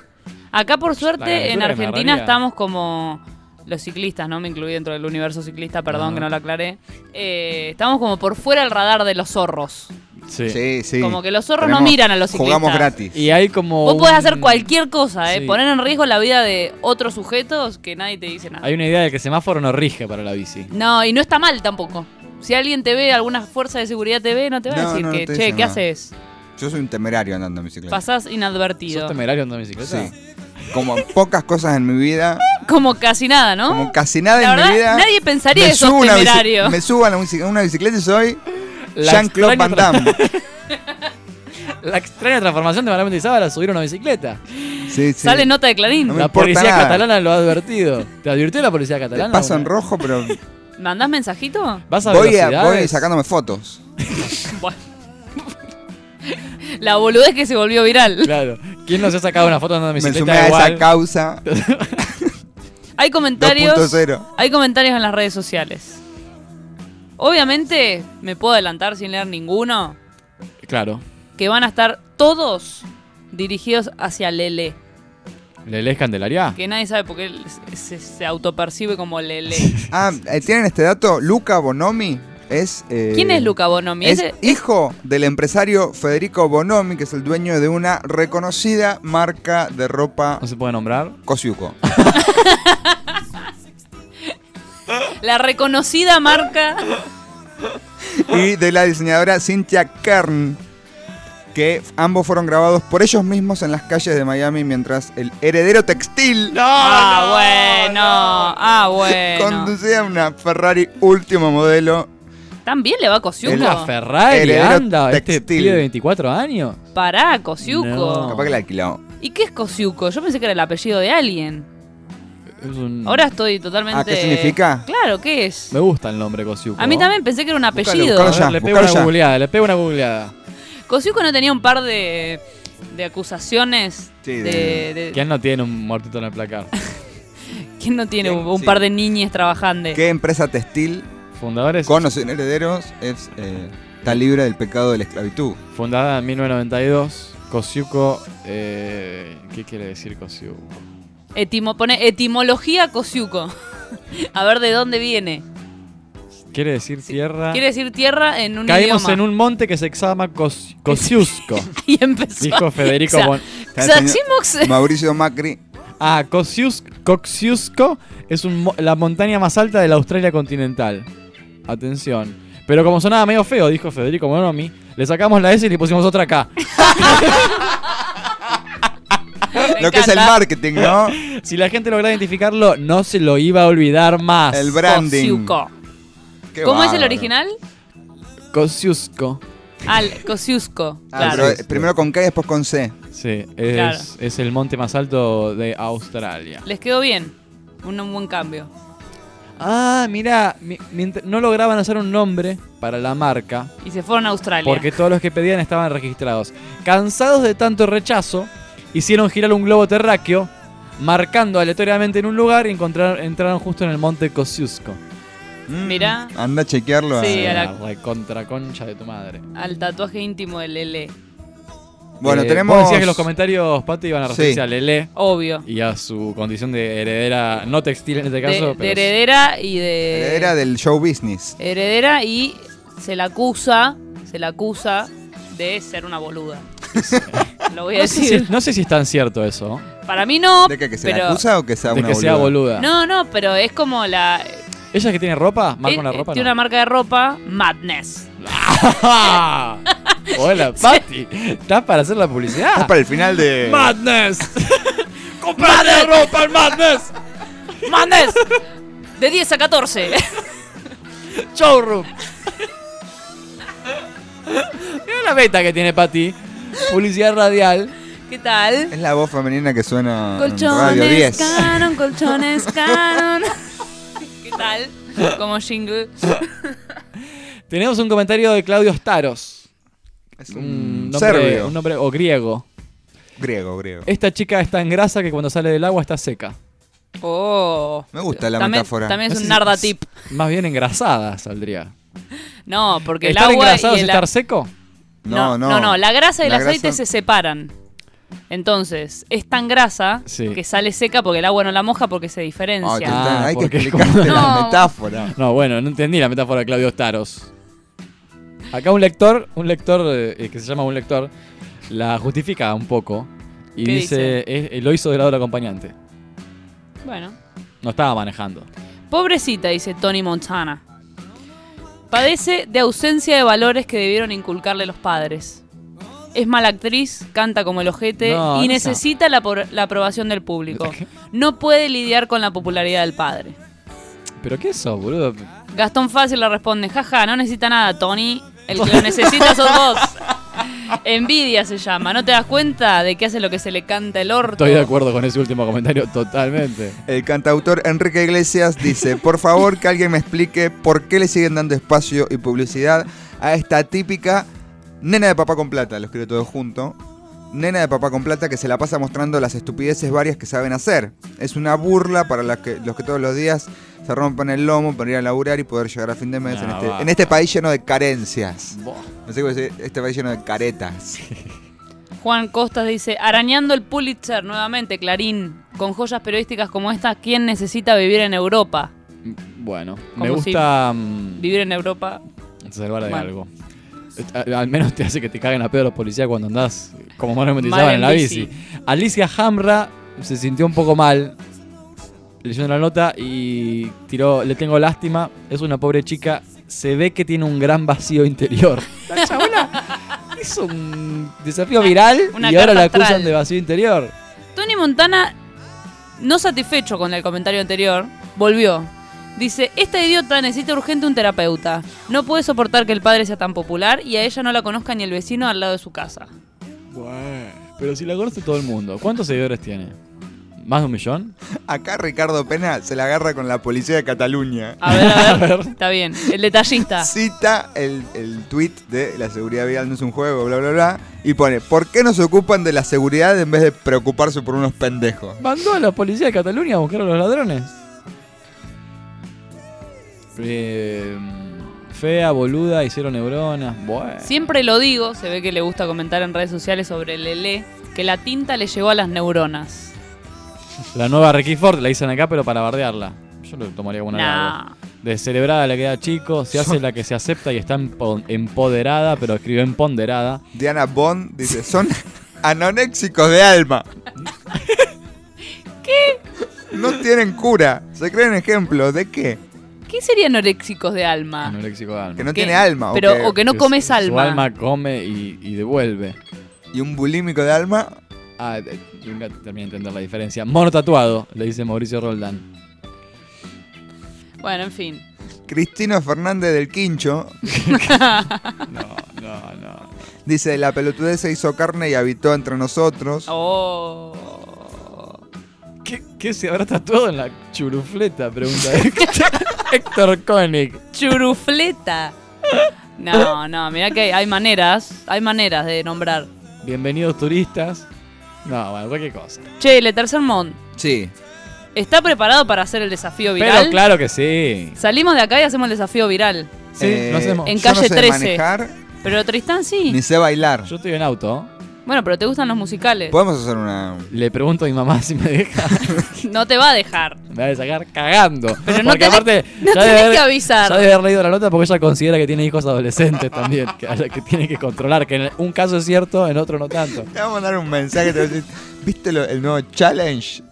D: Acá, por suerte, en
C: que me
D: Argentina
C: agarraría.
D: estamos como los ciclistas, ¿no? Me incluí dentro del universo ciclista, perdón que no lo aclaré. Eh, estamos como por fuera del radar de los zorros.
C: Sí.
B: Sí, sí.
D: Como que los zorros no miran a los ciclistas.
B: Jugamos gratis.
C: Y hay como.
D: Vos
C: un-
D: podés hacer cualquier cosa, ¿eh?
C: Sí.
D: Poner en riesgo la vida de otros sujetos que nadie te dice nada.
C: Hay una idea de que el semáforo no rige para la bici.
D: No, y no está mal tampoco. Si alguien te ve, alguna fuerza de seguridad te ve, no te va a decir
B: no, no
D: que,
B: te
D: che, ¿qué
B: nada.
D: haces?
B: Yo soy un temerario andando en bicicleta.
D: Pasás inadvertido.
C: ¿Sos temerario andando en bicicleta?
B: Sí. Como pocas cosas en mi vida, [laughs]
D: Como casi nada, ¿no?
B: como casi nada
D: La
B: en
D: verdad,
B: mi vida.
D: nadie pensaría
B: me
D: que sos temerario.
B: me subo a una bicicleta y soy
C: La
B: Jean-Claude Van
C: extraña
B: Damme. [laughs]
C: La extraña transformación de Manuel Mendizábal a subir una bicicleta.
B: Sí, sí.
D: Sale nota de Clarín.
B: No
C: la policía
B: nada.
C: catalana lo ha advertido. ¿Te advirtió la policía
B: Te
C: catalana?
B: paso en rojo, pero
D: ¿Mandás mensajito?
C: ¿Vas a
B: voy, a, voy sacándome fotos. [laughs]
D: Bueno. La boludez que se volvió viral.
C: Claro. ¿Quién no se ha sacado una foto andando en
B: Me
C: bicicleta
B: sumé a
C: igual?
B: esa causa. [laughs]
D: Hay comentarios.
B: 2.0.
D: Hay comentarios en las redes sociales. Obviamente, me puedo adelantar sin leer ninguno,
C: Claro.
D: que van a estar todos dirigidos hacia Lele.
C: ¿Lele es Candelaria?
D: Que nadie sabe por qué se, se autopercibe como Lele.
B: Ah, eh, ¿tienen este dato? Luca Bonomi es... eh,
D: ¿Quién es Luca Bonomi?
B: Es
D: Ese-
B: hijo del empresario Federico Bonomi, que es el dueño de una reconocida marca de ropa
C: ¿No se puede nombrar?
B: Cosiuco. [laughs]
D: La reconocida marca.
B: y de la diseñadora Cynthia Kern, que ambos fueron grabados por ellos mismos en las calles de Miami mientras el heredero textil
D: ah, bueno. Ah, bueno.
B: conducía una Ferrari último modelo.
D: ¿También le va a Cosiuco?
C: ¿Es la Ferrari?
B: Heredero
C: ¿Anda? ¿Este
B: textil.
C: pibe de 24 años?
D: Pará, Cosiuco.
C: No.
B: Capaz que la alquiló.
D: ¿Y qué es Cosiuco? Yo pensé que era el apellido de alguien.
C: Es un-
D: Ahora estoy totalmente.
B: Ah, ¿qué significa?
D: Claro, ¿qué es?
C: Me gusta el nombre Cosiuco.
D: A mí también pensé que era un apellido.
B: búscalo
C: A
B: ya.
C: ver, le pego una
B: ya.
C: googleada, le pego una googleada.
D: Cosiuco no tenía un par de, de acusaciones
B: Sí,
D: de,
B: de-
D: de-
C: ¿Quién no tiene un muertito en el placar? [laughs]
D: ¿Quién no tiene
B: ¿Quién?
D: un,
B: Sí.
D: par de niñes trabajando?
B: ¿Qué empresa textil
C: Fundadores.
B: con o sin herederos es, eh, está libre del pecado de la esclavitud?
C: Fundada en 1992. Kosiuko. Eh, ¿Qué quiere decir Kosiuko?
D: Etimo- pone etimología Cosiuco. [laughs] A ver de dónde viene.
C: Quiere decir tierra.
D: Quiere decir tierra en un
C: Caímos
D: idioma.
C: en un monte que se llama Kos- Kosciuszko.
D: Y [laughs] empezó.
C: Dijo Federico
D: Xa-
C: Mon-
D: Xaximox-
B: Mauricio Macri.
C: Ah, Kosciusz- Kosciuszko es un la montaña más alta de la Australia continental. Atención. Pero como sonaba medio feo, dijo Federico Monomi, le sacamos la S y le pusimos otra K. [laughs]
B: Lo que es el marketing, ¿no? [laughs]
C: Si la gente logra identificarlo, no se lo iba a olvidar más.
B: El branding.
D: Kosciuszko.
B: Qué
D: ¿Cómo es el original?
C: Kosciuszko.
D: Al Kosciuszko.
B: Ah,
D: Claro.
B: pero primero con K y después con C.
C: Sí, es,
D: Claro.
C: es el monte más alto de Australia.
D: Les quedó bien. Un, un buen cambio.
C: Ah, mira, no lograban hacer un nombre para la marca
D: Y se fueron a Australia.
C: porque todos los que pedían estaban registrados. Cansados de tanto rechazo, hicieron girar un globo terráqueo, marcando aleatoriamente en un lugar y encontraron, entraron justo en el monte Kosciuszko.
D: Mirá
B: Anda a chequearlo.
D: Sí,
B: a-
D: a la-
C: La contraconcha de tu madre.
D: al tatuaje íntimo de Lele.
B: Bueno,
C: Eh,
B: tenemos.
C: Vos decías que los comentarios, Pati, iban a referirse
B: Sí.
C: a Lele
D: Obvio.
C: y a su condición de heredera, no textil en este
D: De,
C: caso,
D: de
C: pero
D: heredera y de.
B: Era del show business.
D: Heredera y se la acusa. Se la acusa de ser una boluda. [laughs] Lo voy a
C: no, sé
D: decir.
C: si, no sé si es tan cierto eso.
D: Para mí no.
B: ¿De qué? ¿Que se
D: pero...
B: la acusa o que sea
C: de
B: una
C: que
B: boluda?
C: sea boluda.
D: No, no, pero es como la.
C: ¿Ella que tiene ropa? ¿Marca una ropa?
D: Tiene
C: no?
D: una marca de ropa, Madness. [laughs]
C: Hola, [laughs] Pati. ¿Estás para hacer la publicidad?
B: Estás para el final de.
C: ¡Madness! [laughs] ¡Comprate ropa al Madness!
D: ¡Madness! De 10 a 14.
C: Showroom. Mira la beta que tiene Pati. Publicidad radial.
D: ¿Qué tal?
B: Es la voz femenina que suena en Radio
D: Colchones
B: 10.
D: Canon, colchones Canon. Como jingle. [laughs]
C: Tenemos un comentario de Claudio Staros.
B: Es
C: Un
B: un
C: nombre,
B: serbio.
C: un nombre o griego.
B: Griego, griego.
C: Esta chica está en grasa que cuando sale del agua está seca.
D: Oh.
B: Me gusta la
D: También-
B: metáfora.
D: También es un narda tip.
C: Más bien engrasada saldría.
D: No, porque el
C: ¿Estar
D: agua
C: engrasado
D: y
C: es
D: el
C: estar seco?
D: No, no, no, la grasa y el aceite
B: grasa-
D: se separan. Entonces, es tan grasa
C: Sí.
D: que sale seca porque el agua no la moja porque se
B: Ah,
D: diferencia.
B: que está- hay que
C: porque
B: explicarte
C: como-
B: la
D: No.
B: metáfora.
C: No, bueno, no entendí la metáfora de Claudio Staros. Acá un lector, un lector eh, que se llama un lector, la justifica un poco y
D: ¿Qué
C: dice, "Es- eh, lo hizo del lado del acompañante.
D: Bueno.
C: No estaba manejando.
D: Pobrecita, dice Tony Montana. Padece de ausencia de valores que debieron inculcarle los padres. Es mala actriz, canta como el ojete
C: No,
D: y
C: no
D: necesita la, por- la aprobación del público. No puede lidiar con la popularidad del padre.
C: ¿Pero qué es eso, boludo?
D: Gastón Fácil le responde, jaja, no necesita nada, Tony. El que lo necesita sos vos. [laughs] Envidia se llama. ¿No te das cuenta de que hace lo que se le canta el orto?
C: Estoy de acuerdo con ese último comentario totalmente.
B: El cantautor Enrique Iglesias dice, por favor que alguien me explique por qué le siguen dando espacio y publicidad a esta típica nena de papá con plata, lo escribe todo junto. Nena de papá con plata que se la pasa mostrando las estupideces varias que saben hacer. Es una burla para las que, los que todos los días se rompen el lomo para ir a laburar y poder llegar a fin de mes en,
C: Ah,
B: este, en este país lleno de carencias. No sé cómo decir, este país lleno de caretas. [laughs]
D: Juan Costas dice, arañando el Pulitzer nuevamente, Clarín, con joyas periodísticas como esta, ¿quién necesita vivir en Europa?
C: Bueno, me
D: Como
C: gusta mm,
D: Vivir en Europa.
C: salvar de
D: Bueno.
C: algo. Eh, Al menos te hace que te caguen a pedo los policías cuando andás como mano
D: Mal
C: metizada en la
D: bici.
C: bici. Alicia Hamra se sintió un poco mal leyendo la nota y tiró, le tengo lástima, es una pobre chica, se ve que tiene un gran vacío interior. La chabona [laughs] hizo un desafío viral
D: Una
C: y ahora la acusan
D: astral.
C: de vacío interior.
D: Tony Montana, no satisfecho con el comentario anterior, volvió. Dice, esta idiota necesita urgente un terapeuta. No puede soportar que el padre sea tan popular y a ella no la conozca ni el vecino al lado de su casa.
C: Bueno, pero si la conoce todo el mundo, ¿cuántos seguidores tiene? ¿Más de un millón? [laughs]
B: Acá Ricardo Pena se la agarra con la policía de Cataluña.
D: A ver, a ver. [laughs] Está bien. El detallista. [laughs]
B: Cita el, el tweet de la seguridad vial no es un juego, bla, bla, bla. Y pone, ¿por qué no se ocupan de la seguridad en vez de preocuparse por unos pendejos?
C: Mandó a la policía de Cataluña a buscar a los ladrones. Eh, fea, boluda, hicieron neuronas. Bueno.
D: Siempre lo digo, se ve que le gusta comentar en redes sociales sobre Lele, que la tinta le llegó a las neuronas.
C: La nueva Ricky Ford la dicen acá, pero para bardearla. Yo lo tomaría como un
D: Nah.
C: halago. Descerebrada le queda chico, se hace la que se acepta y está empo- empoderada, pero escribe empoderada.
B: Diana Bond dice, son anoréxicos de alma. [laughs]
D: ¿Qué?
B: No tienen cura. Se creen ejemplos de qué?
D: ¿Qué serían anoréxicos de alma?
C: Anoréxico de alma.
B: Que no
D: ¿Qué?
B: tiene alma.
D: Pero-
B: que-
D: o que no
C: Que
D: comes
C: su-
D: alma.
C: Su alma come y, y devuelve.
B: Y un bulímico de alma.
C: Ah, eh, nunca terminé de entender la diferencia. Mono tatuado, le dice Mauricio Roldán.
D: Bueno, en fin.
B: Cristino Fernández del Quincho [laughs]
C: No, no, no.
B: dice, la pelotudez se hizo carne y habitó entre nosotros.
D: Oh.
C: ¿Qué, qué se habrá tatuado en la churufleta? Pregunta [laughs] Héctor Koenig.
D: Churufleta. No, no, mira que hay maneras, hay maneras de nombrar.
C: Bienvenidos turistas. No, bueno, cualquier cosa.
D: Che, Le Tercer Mon,
B: Sí.
D: ¿está preparado para hacer el desafío viral?
C: Pero claro que sí.
D: Salimos de acá y hacemos el desafío viral.
C: Sí,
B: Eh,
C: lo hacemos.
D: En
B: yo
D: calle
B: no sé
D: 13.
B: manejar
D: Pero Tristán sí.
B: ni sé bailar.
C: Yo estoy en auto.
D: Bueno, pero te gustan los musicales.
B: Podemos hacer una...
C: Le pregunto a mi mamá si me deja. [laughs]
D: No te va a dejar.
C: Me va a sacar cagando.
D: Pero no
C: Porque
D: tenés-
C: aparte. [laughs]
D: no
C: ya
D: tenés
C: debe
D: que avisar.
C: Ya debe haber leído la nota porque ella considera que tiene hijos adolescentes también. Que, que tiene que controlar. Que en un caso es cierto, en otro no tanto.
B: Te vamos a mandar un mensaje. Te voy a decir, ¿viste lo- el nuevo challenge?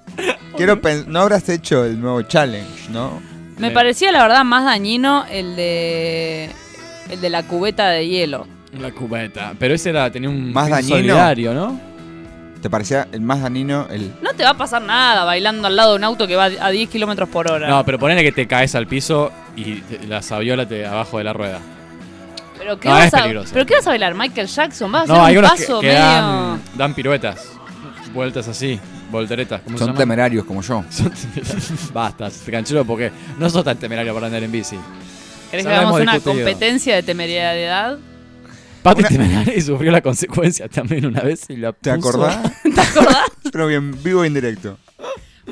B: Quiero no habrás hecho el nuevo challenge, ¿no?
D: Me
C: Sí.
D: parecía la verdad más dañino el de el de la cubeta de hielo.
C: La cubeta. Pero ese era, tenía un
B: Más dañino.
C: solidario, ¿no?
B: ¿Te parecía el más dañino? El...
D: No te va a pasar nada bailando al lado de un auto que va a 10 kilómetros por hora.
C: No, pero ponele que te caes al piso y te- la sabiola te abajo de la rueda.
D: pero ¿qué
C: no,
D: vas
C: es
D: a,
C: peligroso.
D: ¿Pero qué vas a bailar? ¿Michael Jackson? ¿Vas a
C: No,
D: hacer
C: hay
D: un
C: unos que,
D: paso
C: que
D: medio...?
C: dan, dan piruetas. Vueltas así, volteretas. ¿cómo se
B: Son
C: llama?
B: temerarios como yo.
C: Son temerarios. Basta, te canchero porque no sos tan temerario para andar en bici.
D: ¿Querés
C: Ya
D: que
C: lo
D: hagamos
C: hemos
D: una
C: discutido.
D: competencia de temeridad?
C: Pati y sufrió la consecuencia también una vez y la
B: ¿Te
C: puso-
B: acordás? [laughs]
D: ¿Te acordás?
B: Pero bien, vivo e indirecto.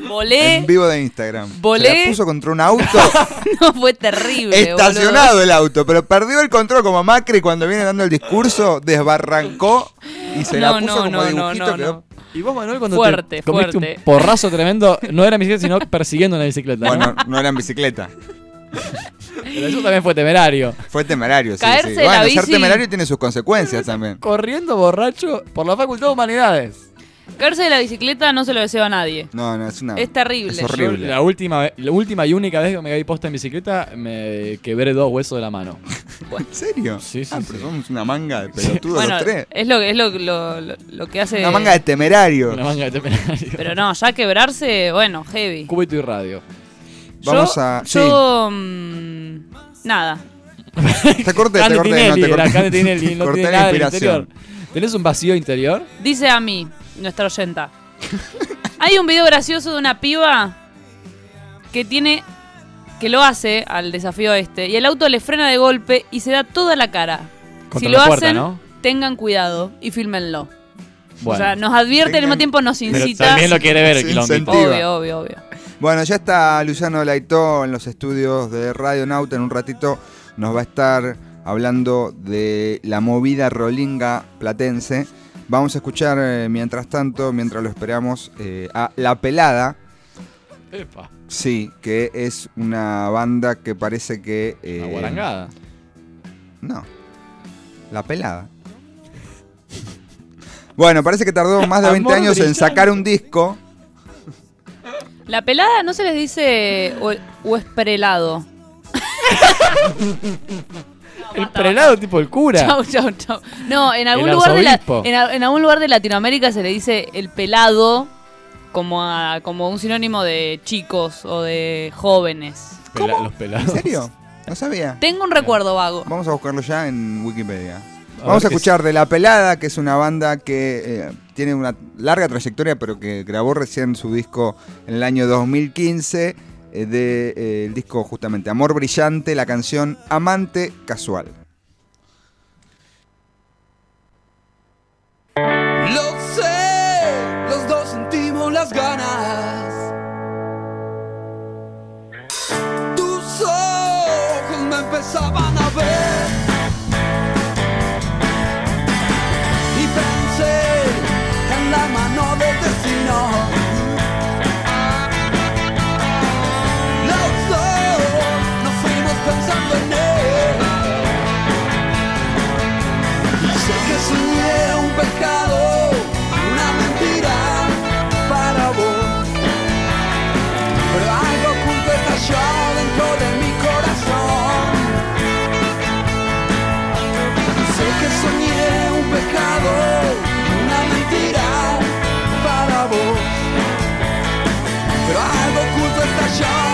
D: Volé.
B: En vivo de Instagram.
D: Volé.
B: Se la puso contra un auto. [laughs]
D: No, fue terrible.
B: estacionado el auto, pero perdió el control como Macri cuando viene dando el discurso, desbarrancó y se la
D: No,
B: puso
D: no,
B: como
D: no, no,
B: dibujito.
D: no,
B: quedó-
D: no.
C: Y vos, Manuel, cuando
D: Fuerte,
C: te comiste
D: fuerte.
C: un porrazo tremendo, no era en bicicleta, sino persiguiendo una bicicleta. ¿no?
B: Bueno, no era en bicicleta.
C: Pero eso también fue temerario.
B: Fue temerario, sí,
D: Caerse
B: sí.
D: la
B: Bueno, ser temerario tiene sus consecuencias [laughs] también.
C: Corriendo borracho por la Facultad de Humanidades.
D: Caerse de la bicicleta no se lo deseo a nadie.
B: No, no, es una.
D: Es terrible.
B: Es horrible.
C: Yo, la, última, la última y única vez que me caí posta en bicicleta, me quebré dos huesos de la mano. [laughs]
B: ¿En serio?
C: Sí, sí,
B: Ah,
C: sí.
B: pero somos una manga de pelotudos
D: Bueno,
B: los tres.
D: es lo, es lo, lo, lo- lo que hace...
B: Una manga de temerario.
C: Una manga de temerario.
D: Pero no, ya quebrarse, bueno, heavy.
C: Cubito y radio.
B: Vamos
D: yo,
B: a. Sí.
D: Yo... mm, nada.
B: Te corté, te corté, no te
C: era
B: corté.
C: Cande Tinelli, no [laughs]
B: Corté
C: tiene
B: la
C: nada del
B: inspiración.
C: interior. ¿Tenés un vacío interior?
D: Dice a mí, nuestra oyenta. Hay un video gracioso de una piba que tiene que lo hace al desafío este y el auto le frena de golpe y se da toda la cara.
C: Contra
D: si
C: la
D: lo
C: puerta,
D: hacen,
C: ¿no?
D: tengan cuidado y fílmenlo. O
C: Bueno.
D: sea, nos advierte y al mismo tiempo nos
C: Pero
D: incita.
C: también lo quiere ver el.
D: Obvio, obvio, obvio.
B: Bueno, ya está Luciano Laitó en los estudios de Radio Nauta. En un ratito nos va a estar hablando de la movida rolinga platense. Vamos a escuchar, eh, mientras tanto, mientras lo esperamos, eh, a La Pelada.
C: Epa,
B: Sí, que es una banda que parece que... eh,
C: una guarangada.
B: No. La pelada. Bueno, parece que tardó más de 20
C: Amor
B: años en sacar un disco.
D: La pelada no se les dice o, o es prelado. [laughs]
C: El prelado tipo el cura.
D: Chau, chau, chau. No, en algún,
C: El
D: lugar de la-
C: arzobispo.
D: en, a- en algún lugar de Latinoamérica se le dice el pelado como, a- como un sinónimo de chicos o de jóvenes.
C: Pela- los pelados.
B: ¿En serio? No sabía.
D: Tengo un recuerdo vago.
B: Vamos a buscarlo ya en Wikipedia. Vamos a escuchar de La Pelada, que es una banda que eh, tiene una larga trayectoria, pero que grabó recién su disco en el año 2015, eh, de, eh, el disco justamente Amor Brillante, la canción Amante Casual.
N: Georgia.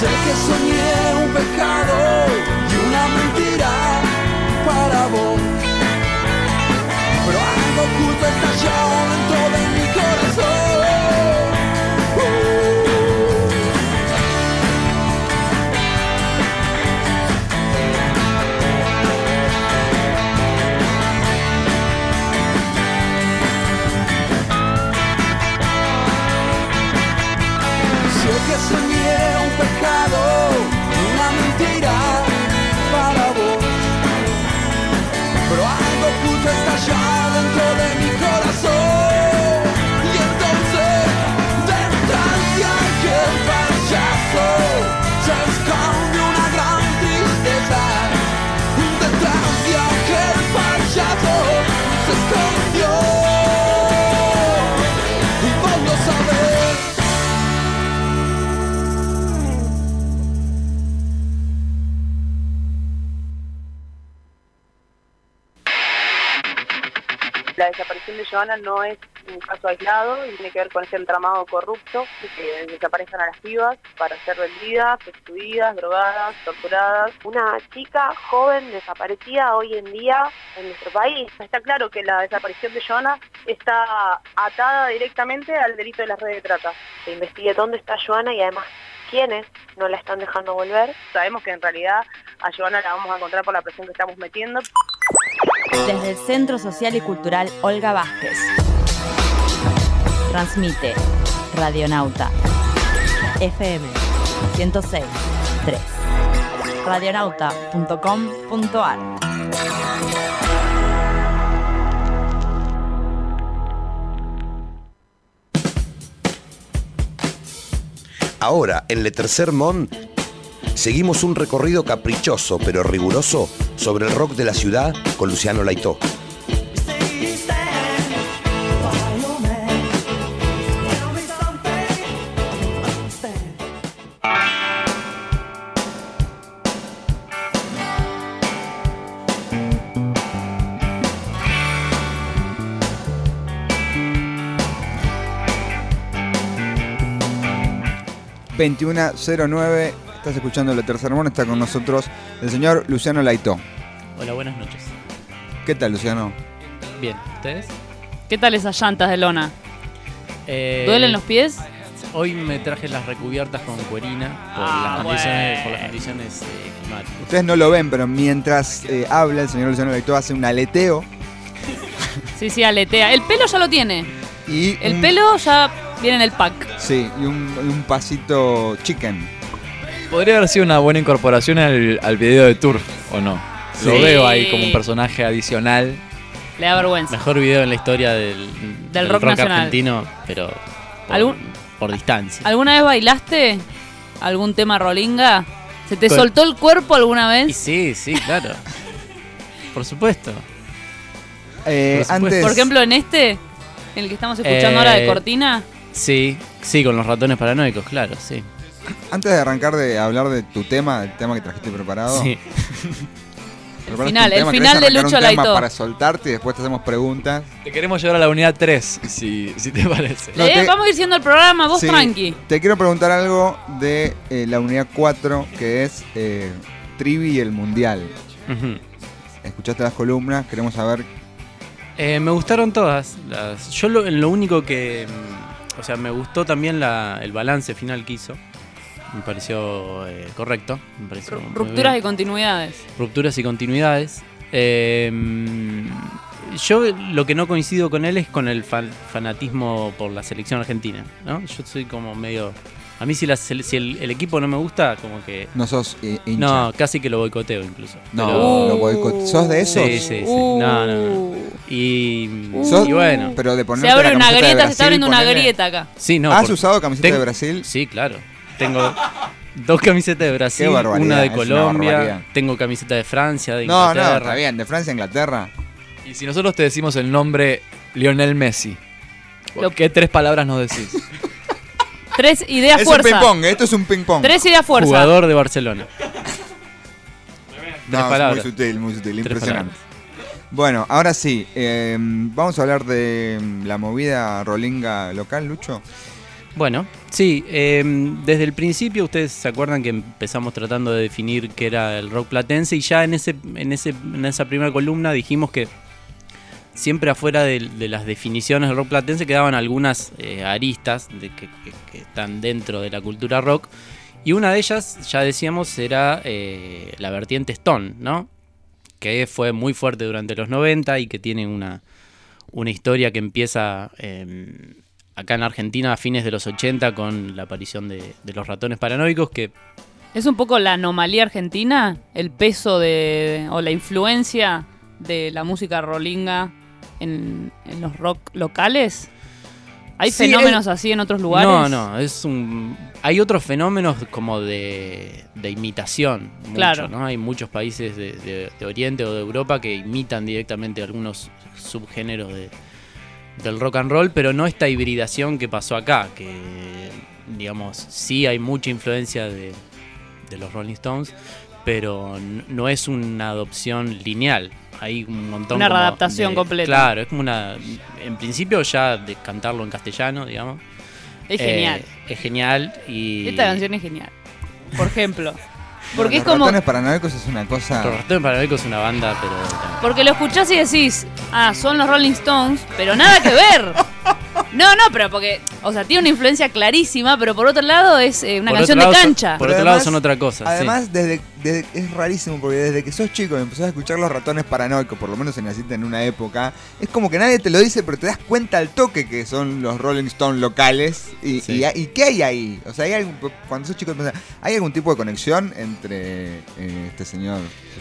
N: Sé que soñé
M: Joana no es un caso aislado y tiene que ver con ese entramado corrupto que desaparecen a las pibas para ser vendidas, prostituidas, drogadas, torturadas. Una chica joven desaparecida hoy en día en nuestro país. Está claro que la desaparición de Joana está atada directamente al delito de las redes de trata. Se investigue dónde está Joana y además quiénes no la están dejando volver. Sabemos que en realidad a Joana la vamos a encontrar por la presión que estamos metiendo.
J: Desde el Centro Social y Cultural Olga Vázquez. Transmite Radionauta. FM 106 3 radionauta.com.ar
F: Ahora, en Le Tercer Mon, seguimos un recorrido caprichoso pero riguroso sobre el rock de la ciudad con Luciano Laitó.
B: ...2109... Estás escuchando el tercer mono, está con nosotros el señor Luciano Laitó.
O: Hola, buenas noches.
B: ¿Qué tal, Luciano?
O: Bien, ¿ustedes?
D: ¿Qué tal esas llantas de lona?
O: Eh,
D: ¿Duelen los pies?
O: Hoy me traje las recubiertas con cuerina por
D: Ah,
O: las condiciones,
D: bueno.
O: por las condiciones eh, climáticas.
B: Ustedes no lo ven, pero mientras eh, habla, el señor Luciano Laitó hace un aleteo
D: Sí, sí, aletea. El pelo ya lo tiene.
B: y...
D: El
B: un-
D: pelo ya viene en el pack.
B: Sí, y un, y un pasito chicken.
C: Podría haber sido una buena incorporación al, al video de Tour, ¿o no? Lo veo ahí como un personaje adicional.
D: Le da vergüenza.
O: Mejor video en la historia del,
D: Del rock nacional.
O: argentino, pero por,
D: ¿Algún-
O: por distancia.
D: ¿Alguna vez bailaste algún tema rolinga? ¿Se te
O: Con-
D: soltó el cuerpo alguna
O: Y
D: vez?
O: sí, sí, claro. [laughs] por supuesto.
B: Eh,
O: Por supuesto.
B: antes,
D: Por ejemplo, en este, en el que estamos escuchando ahora de
O: Eh,
D: Cortina.
O: Sí, sí, con los ratones paranoicos, claro, sí.
B: Antes de arrancar de hablar de tu tema, el tema que trajiste preparado.
O: Sí. [laughs]
B: ¿preparaste
D: final, el final
B: ¿Querés
D: de Lucho Laitó.
B: para soltarte y después te hacemos preguntas.
C: Te queremos llevar a la unidad 3, si, si te parece.
B: No,
D: Eh,
B: te-
D: Vamos a ir siendo el programa, vos
B: Sí,
D: tranqui.
B: Te quiero preguntar algo de eh, la unidad 4, que es eh, Trivi y el Mundial. Escuchaste las columnas, queremos saber.
O: Eh, me gustaron todas. Las, yo lo, lo único que, mm, o sea, me gustó también la- el balance final que hizo. Me pareció eh, correcto. Me pareció muy
D: Rupturas y continuidades.
O: Rupturas y continuidades. Eh, yo lo que no coincido con él es con el fan- fanatismo por la selección argentina. ¿no? Yo soy como medio... A mí si, la sele- si el, el equipo no me gusta, como que...
B: No sos eh, hincha.
O: No, casi que lo boicoteo incluso.
B: No,
O: Pero-
B: lo boicot- ¿Sos de esos?
O: Sí, sí, sí. No, no, no. Y,
B: ¿Sos-
O: y bueno.
B: Pero de
D: Se abre
B: la
D: una grieta, se está abriendo una
B: ponele-
D: grieta acá.
O: Sí, no.
B: ¿Has
O: por-
B: usado camiseta de Brasil?
O: Sí, claro. Tengo dos camisetas de Brasil, una de
B: es una
O: Colombia, tengo camiseta de Francia, de
B: No,
O: Inglaterra.
B: no, está bien. De Francia a Inglaterra.
C: Y si nosotros te decimos el nombre Lionel Messi, ¿qué tres palabras nos decís? [laughs]
D: Tres ideas
B: Es
D: fuerza.
B: un ping-pong, esto es un ping-pong.
D: Tres ideas fuerza.
O: Jugador de Barcelona.
B: No, es
O: palabras.
B: muy sutil, muy sutil,
O: Tres
B: impresionante. Bueno, ahora sí, eh, vamos a hablar de la movida rolinga local, Lucho.
O: Bueno, sí, eh, desde el principio ustedes se acuerdan que empezamos tratando de definir qué era el rock platense y ya en, ese, en, ese, en esa primera columna dijimos que siempre afuera de, las definiciones del rock platense quedaban algunas eh, aristas de que, están dentro de la cultura rock y una de ellas, ya decíamos, era eh, la vertiente Stone, ¿no? Que fue muy fuerte durante los 90 y que tiene una, una historia que empieza eh, acá en Argentina a fines de los 80 con la aparición de, de los ratones paranoicos que
D: Es un poco la anomalía argentina, el peso de o la influencia de la música rolinga en, en los rock locales. ¿Hay
O: Sí,
D: fenómenos
O: es-
D: así en otros lugares?
O: No, no, es un hay otros fenómenos como de, de imitación, mucho,
D: Claro.
O: ¿no? Hay muchos países de, de- de Oriente o de Europa que imitan directamente algunos subgéneros de, del rock and roll, pero no esta hibridación que pasó acá, que digamos, sí hay mucha influencia de, de los Rolling Stones, pero no es una adopción lineal. Hay un montón
D: Una
O: de-
D: completa.
O: Claro, es como una. En principio, ya de cantarlo en castellano, digamos.
D: Es
O: Eh,
D: genial.
O: es genial y.
D: Esta canción es genial. Por ejemplo. [laughs] Porque
B: los
D: es como.
B: ratones paranoicos es una cosa.
O: Los Ratones Paranoicos es una banda, pero.
D: Porque lo escuchás y decís, ah, son los Rolling Stones, pero nada que ver. [laughs] No, no, pero porque, o sea, tiene una influencia clarísima, pero por otro lado es eh, una
O: Por
D: canción de
O: son-
D: cancha.
O: por
B: Pero
O: otro lado son otra cosa. sí.
B: Además, desde, desde- es rarísimo porque desde que sos chico y empezás a escuchar los ratones paranoicos, por lo menos si naciste en una época, es como que nadie te lo dice, pero te das cuenta al toque que son los Rolling Stones locales. ¿Y,
O: Sí.
B: y, y qué hay ahí? O sea, ¿hay algún- cuando sos chico, pensás, ¿hay algún tipo de conexión entre eh, este señor,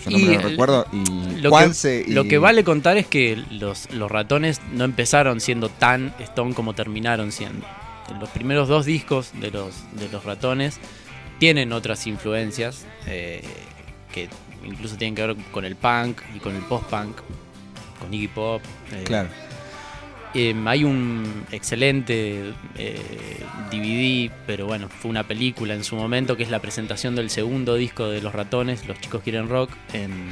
B: nombre no
O: el-
B: recuerdo, y
O: lo
B: Juanse?
O: que,
B: y...
O: lo que vale contar es que los, los ratones no empezaron siendo tan Stone como terminaron siendo. Los primeros dos discos de los, de los ratones tienen otras influencias eh, que incluso tienen que ver con el punk y con el post-punk, con Iggy Pop. eh,
B: Claro.
O: Eh, hay un excelente eh, DVD, pero bueno, fue una película en su momento, que es la presentación del segundo disco de Los Ratones, Los Chicos Quieren Rock, en,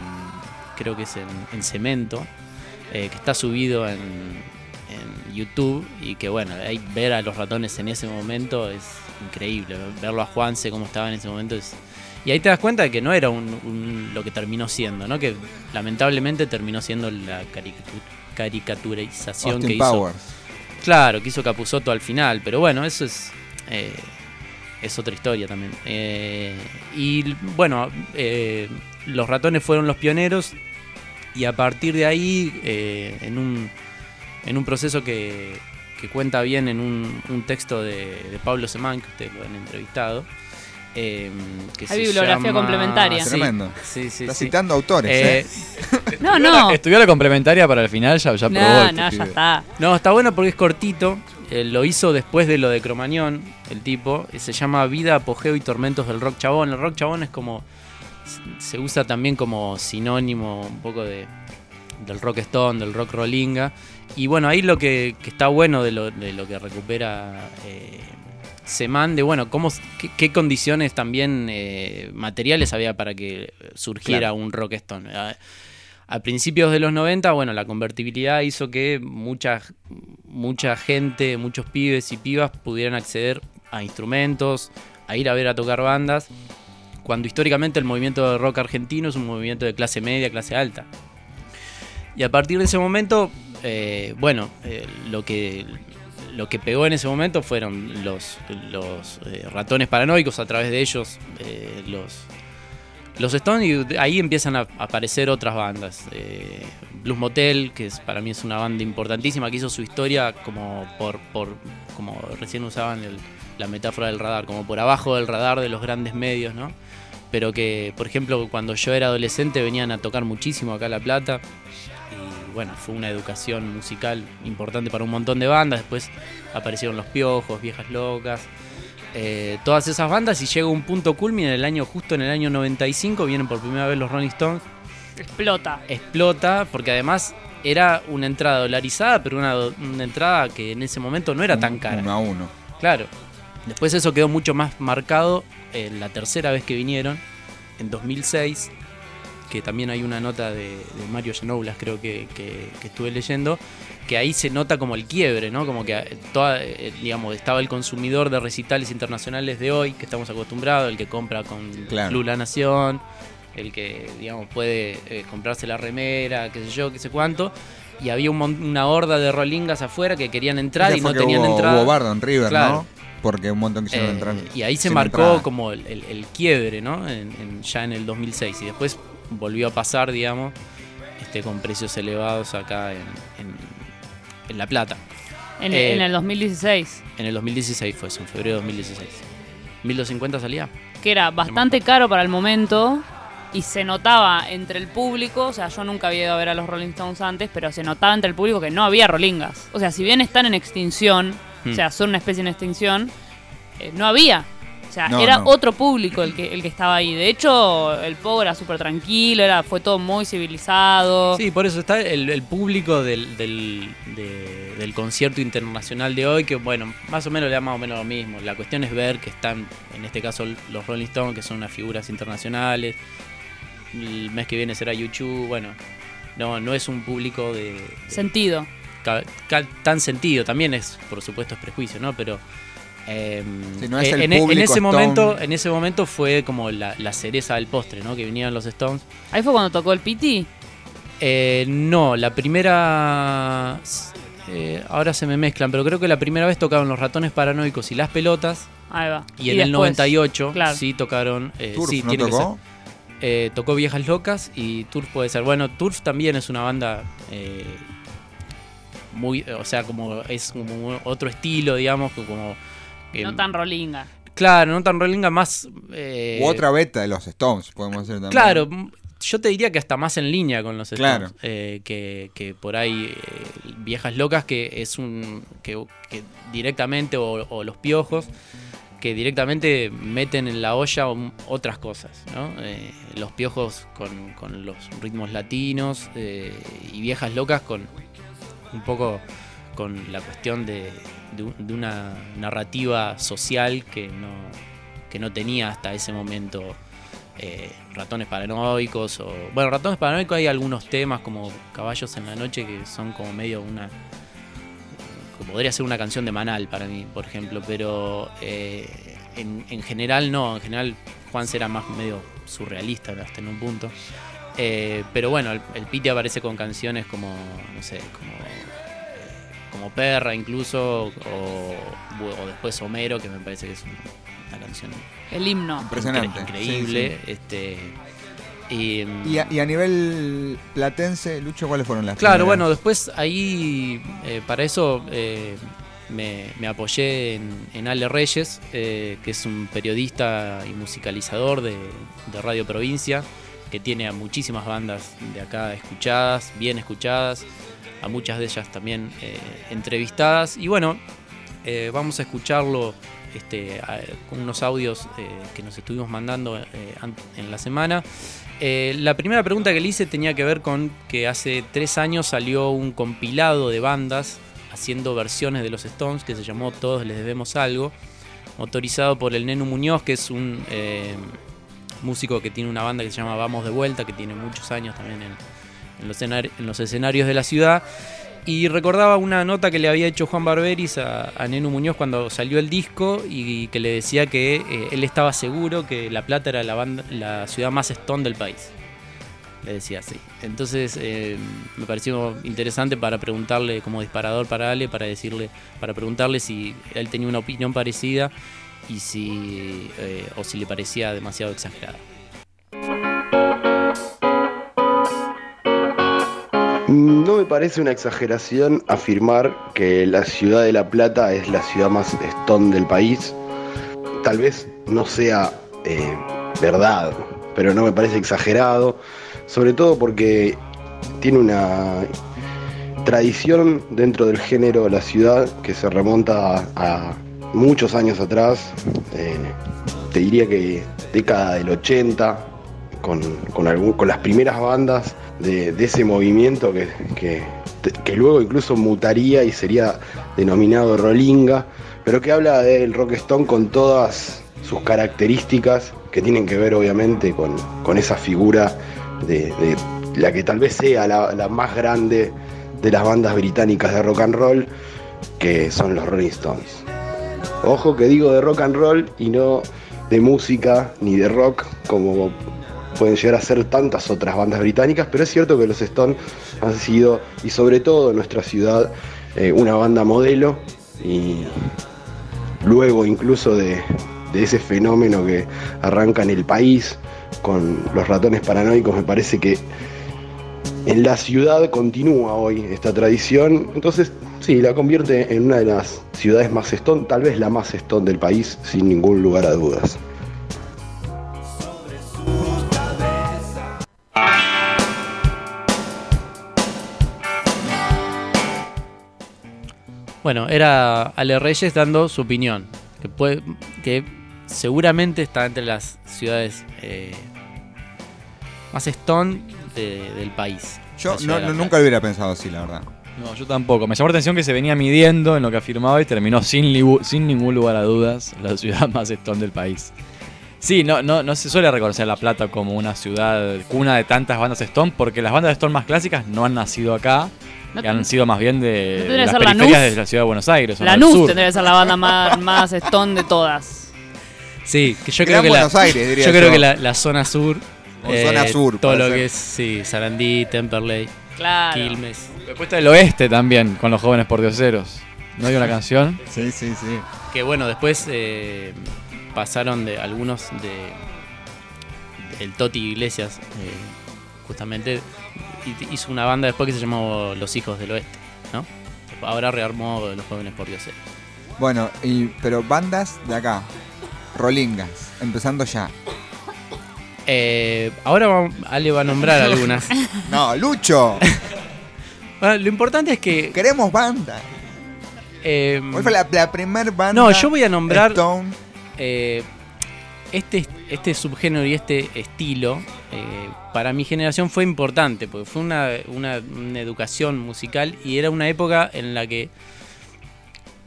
O: creo que es en, en Cemento, eh, que está subido en, en YouTube y que bueno, ahí ver a Los Ratones en ese momento es increíble, verlo a Juanse como estaba en ese momento es... Y ahí te das cuenta de que no era un, un- lo que terminó siendo, ¿no? Que lamentablemente terminó siendo la caricatura caricaturización
B: Austin
O: que hizo.
B: Powers.
O: Claro, que hizo Capusotto al final, pero bueno, eso es eh, es otra historia también. Eh, y bueno, eh, los ratones fueron los pioneros y a partir de ahí, en, un, en un proceso que, que cuenta bien en un, un texto de, de Pablo Semán, que ustedes lo han entrevistado. eh, que
D: Hay
O: se
D: bibliografía
O: llama-
D: complementaria.
O: Sí,
B: Tremendo.
O: Sí, sí,
B: Está
O: sí.
B: citando autores, ¿eh? [laughs]
D: No, no.
C: Estudió la complementaria para el final, ya, ya
D: No,
C: probó. este
D: no, ya está.
O: No, está bueno porque es cortito. eh, lo hizo después de lo de Cromañón, el tipo. eh, se llama Vida, Apogeo y Tormentos del Rock Chabón. El rock chabón es como. Se usa también como sinónimo un poco de, del rock stone, del rock rollinga. Y bueno, ahí lo que, que está bueno de lo, de lo que recupera eh, Semán, de bueno, cómo, qué, qué condiciones también eh, materiales había para que surgiera
B: Claro.
O: un rock stone. Ah, a principios de los 90, bueno, la convertibilidad hizo que mucha, mucha gente, muchos pibes y pibas pudieran acceder a instrumentos, a ir a ver a tocar bandas, cuando históricamente el movimiento de rock argentino es un movimiento de clase media, clase alta. Y a partir de ese momento, eh, bueno, eh, lo, que, lo que pegó en ese momento fueron los, eh, ratones paranoicos, a través de ellos los, los Stones, y ahí empiezan a aparecer otras bandas. Blues Motel, que es, para mí es una banda importantísima, que hizo su historia como por, como recién usaban la metáfora del radar, como por abajo del radar de los grandes medios, ¿no? Pero que, por ejemplo, cuando yo era adolescente venían a tocar muchísimo acá a La Plata. Y bueno, fue una educación musical importante para un montón de bandas. Después aparecieron Los Piojos, Viejas Locas. eh, todas esas bandas y llega un punto culmine en el año, justo en el año 95, vienen por primera vez los Rolling Stones.
D: Explota.
O: Explota, porque además era una entrada dolarizada, pero una, entrada que en ese momento no era tan cara.
B: Uno a uno.
O: Claro. Después eso quedó mucho más marcado en la tercera vez que vinieron, en 2006, que también hay una nota de, de Mario Janoulas, creo que, que- que estuve leyendo, que ahí se nota como el quiebre, ¿no? Como que eh, toda, eh, digamos, estaba el consumidor de recitales internacionales de hoy, que estamos acostumbrados, el que compra con
B: Claro.
O: Club La Nación, el que, digamos, puede eh, comprarse la remera, qué sé yo, qué sé cuánto. Y había un una horda de rolingas afuera que querían entrar
B: Ese
O: y no
B: que
O: tenían
B: hubo,
O: entrada.
B: Hubo bardo en River,
O: Claro.
B: ¿no? Porque un montón quisieron
O: Eh,
B: entrar.
O: y ahí se marcó
B: entrada.
O: como el, el- el quiebre, ¿no? En- en- ya en el 2006. Y después volvió a pasar, digamos, este, con precios elevados acá en, en- en La Plata.
D: En,
O: Eh,
D: en el 2016.
O: en el 2016 fue eso, en febrero de 2016. ¿1250 salía?
D: que era bastante caro para el momento y se notaba entre el público, o sea, yo nunca había ido a ver a los Rolling Stones antes, pero se notaba entre el público que no había rolingas. O sea, si bien están en extinción,
O: Hmm.
D: o sea, son una especie en extinción, eh, no había. O sea,
O: No,
D: era
O: no.
D: otro público el que, el que estaba ahí. De hecho, el pogo era súper tranquilo, era, fue todo muy civilizado.
O: Sí, por eso está el, el público del, del, de- del concierto internacional de hoy, que bueno, más o menos le da más o menos lo mismo. La cuestión es ver que están, en este caso, los Rolling Stones, que son unas figuras internacionales. El mes que viene será YouTube, bueno, no, no es un público de... de-
D: Sentido.
O: ca- ca- tan sentido, también es, por supuesto, es prejuicio, ¿no? Pero... eh,
B: no es el
O: en, en
B: público
O: ese
B: Stone.
O: momento en ese momento fue como la, la cereza del postre no que vinieron los Stones
D: Ahí fue cuando tocó el Piti.
O: eh, no, la primera. eh, ahora se me mezclan, pero creo que la primera vez tocaron los ratones paranoicos y las pelotas.
D: Ahí va.
O: Y, en el
D: después,
O: 98
D: claro.
O: sí tocaron. eh,
B: Turf,
O: sí,
B: ¿no
O: tiene que
B: tocó?
O: ser. Eh, tocó Viejas Locas y Turf puede ser. Bueno, Turf también es una banda. eh, muy. O sea, como es como otro estilo, digamos. Como.
D: No tan rolinga.
O: Claro, no tan rollinga, más. eh,
B: U otra beta de los Stones, podemos decir también.
O: Claro, yo te diría que hasta más en línea con los
B: Claro.
O: Stones, eh, que, que por ahí eh, Viejas Locas, que es un. que, que directamente, o, o Los Piojos, que directamente meten en la olla otras cosas, ¿no? Eh, los Piojos con, con los ritmos latinos eh, y Viejas Locas con un poco con la cuestión de, de un- de una narrativa social que no, que no tenía hasta ese momento eh, ratones paranoicos o bueno ratones paranoicos hay algunos temas como caballos en la noche que son como medio una que podría ser una canción de Manal para mí por ejemplo pero eh, en, en general no en general Juan será más medio surrealista hasta en un punto. Eh, pero bueno el, el Piti aparece con canciones como no sé como como Perra incluso o, o después Homero que me parece que es un- una canción
D: El himno.
B: Impresionante.
O: increíble
B: Sí,
O: este y,
B: Y a, y a nivel platense, Lucho, ¿cuáles fueron las
O: Claro,
B: primeras?
O: bueno, después ahí, eh, para eso eh, me, me apoyé en, en Ale Reyes, eh, que es un periodista y musicalizador de, de Radio Provincia, que tiene a muchísimas bandas de acá escuchadas, bien escuchadas, a muchas de ellas también eh, entrevistadas. Y bueno, eh, vamos a escucharlo este, con unos audios eh, que nos estuvimos mandando an- en la semana. La primera pregunta que le hice tenía que ver con que hace tres años salió un compilado de bandas haciendo versiones de los Stones que se llamó Todos les debemos algo, motorizado por el Nenu Muñoz, que es un músico que tiene una banda que se llama Vamos de Vuelta, que tiene muchos años también en, en los, en los escenarios de la ciudad. Y recordaba una nota que le había hecho Juan Barberis a, a Nenu Muñoz cuando salió el disco y que le decía que eh, él estaba seguro que La Plata era la, banda, ciudad más stone del país. le decía así. Entonces eh, me pareció interesante para preguntarle, como disparador para Ale, para decirle, para preguntarle si él tenía una opinión parecida y si eh, o si le parecía demasiado exagerada.
P: No me parece una exageración afirmar que la ciudad de La Plata es la ciudad más stone del país. Tal vez no sea eh, verdad, pero no me parece exagerado, sobre todo porque tiene una tradición dentro del género La Ciudad que se remonta a, muchos años atrás, eh, te diría que década del 80, con, con las primeras bandas de, ese movimiento que, que- que luego incluso mutaría y sería denominado Rolinga, pero que habla del rock stone con todas sus características que tienen que ver obviamente con, con esa figura de, de la que tal vez sea la, la más grande de las bandas británicas de rock and roll, que son los Rolling Stones. Ojo que digo de rock and roll y no de música ni de rock como pueden llegar a ser tantas otras bandas británicas, pero es cierto que los Stones han sido, y sobre todo en nuestra ciudad, eh, una banda modelo y luego incluso de, de ese fenómeno que arranca en el país con los ratones paranoicos, me parece que en la ciudad continúa hoy esta tradición, entonces sí, la convierte en una de las ciudades más stone, tal vez la más stone del país, sin ningún lugar a dudas.
O: Bueno, era Ale Reyes dando su opinión, que, puede, que seguramente está entre las ciudades eh, más stone de- del país.
B: Yo no, nunca lo hubiera pensado así, la verdad.
C: No, yo tampoco. Me llamó la atención que se venía midiendo en lo que afirmaba y terminó sin, libu- sin ningún lugar a dudas la ciudad [laughs] más stone del país. Sí, no, no, no se suele reconocer a La Plata como una ciudad cuna de tantas bandas Stone, porque las bandas de Stone más clásicas no han nacido acá,
D: No
C: que han sido más bien de,
D: tendría que
C: las periferias de la ciudad de Buenos Aires.
D: Lanús
C: sur.
D: tendría que ser la banda más, [laughs] más stone de todas.
O: Sí, que yo
B: Gran
O: creo que
B: Buenos
O: la,
B: Aires, diría
O: yo creo que la, la zona sur, eh,
B: O zona sur,
O: todo lo
B: ser.
O: que es sí, Sarandí, Temperley,
D: Claro.
O: Quilmes.
C: Después está el oeste también, con los jóvenes pordioseros. ¿No hay una canción? [laughs]
B: Sí, sí, sí.
O: Que bueno, después eh, pasaron de algunos de el Toti Iglesias, eh, justamente hi- hizo una banda después que se llamó Los Hijos del Oeste, ¿no? Ahora rearmó Los Jóvenes por Dios.
B: Bueno, y, pero bandas de acá, rolingas, empezando ya.
O: Eh, ahora vamos- Ale va a nombrar algunas. [laughs]
B: No, Lucho.
O: Bueno, [laughs] lo importante es que.
B: Queremos banda.
O: Eh,
B: ¿Cuál fue la, la primer banda?
O: No, yo voy a nombrar
B: Stone?
O: eh, este, este subgénero y este estilo. Eh, para mi generación fue importante, porque fue una, una- una educación musical y era una época en la que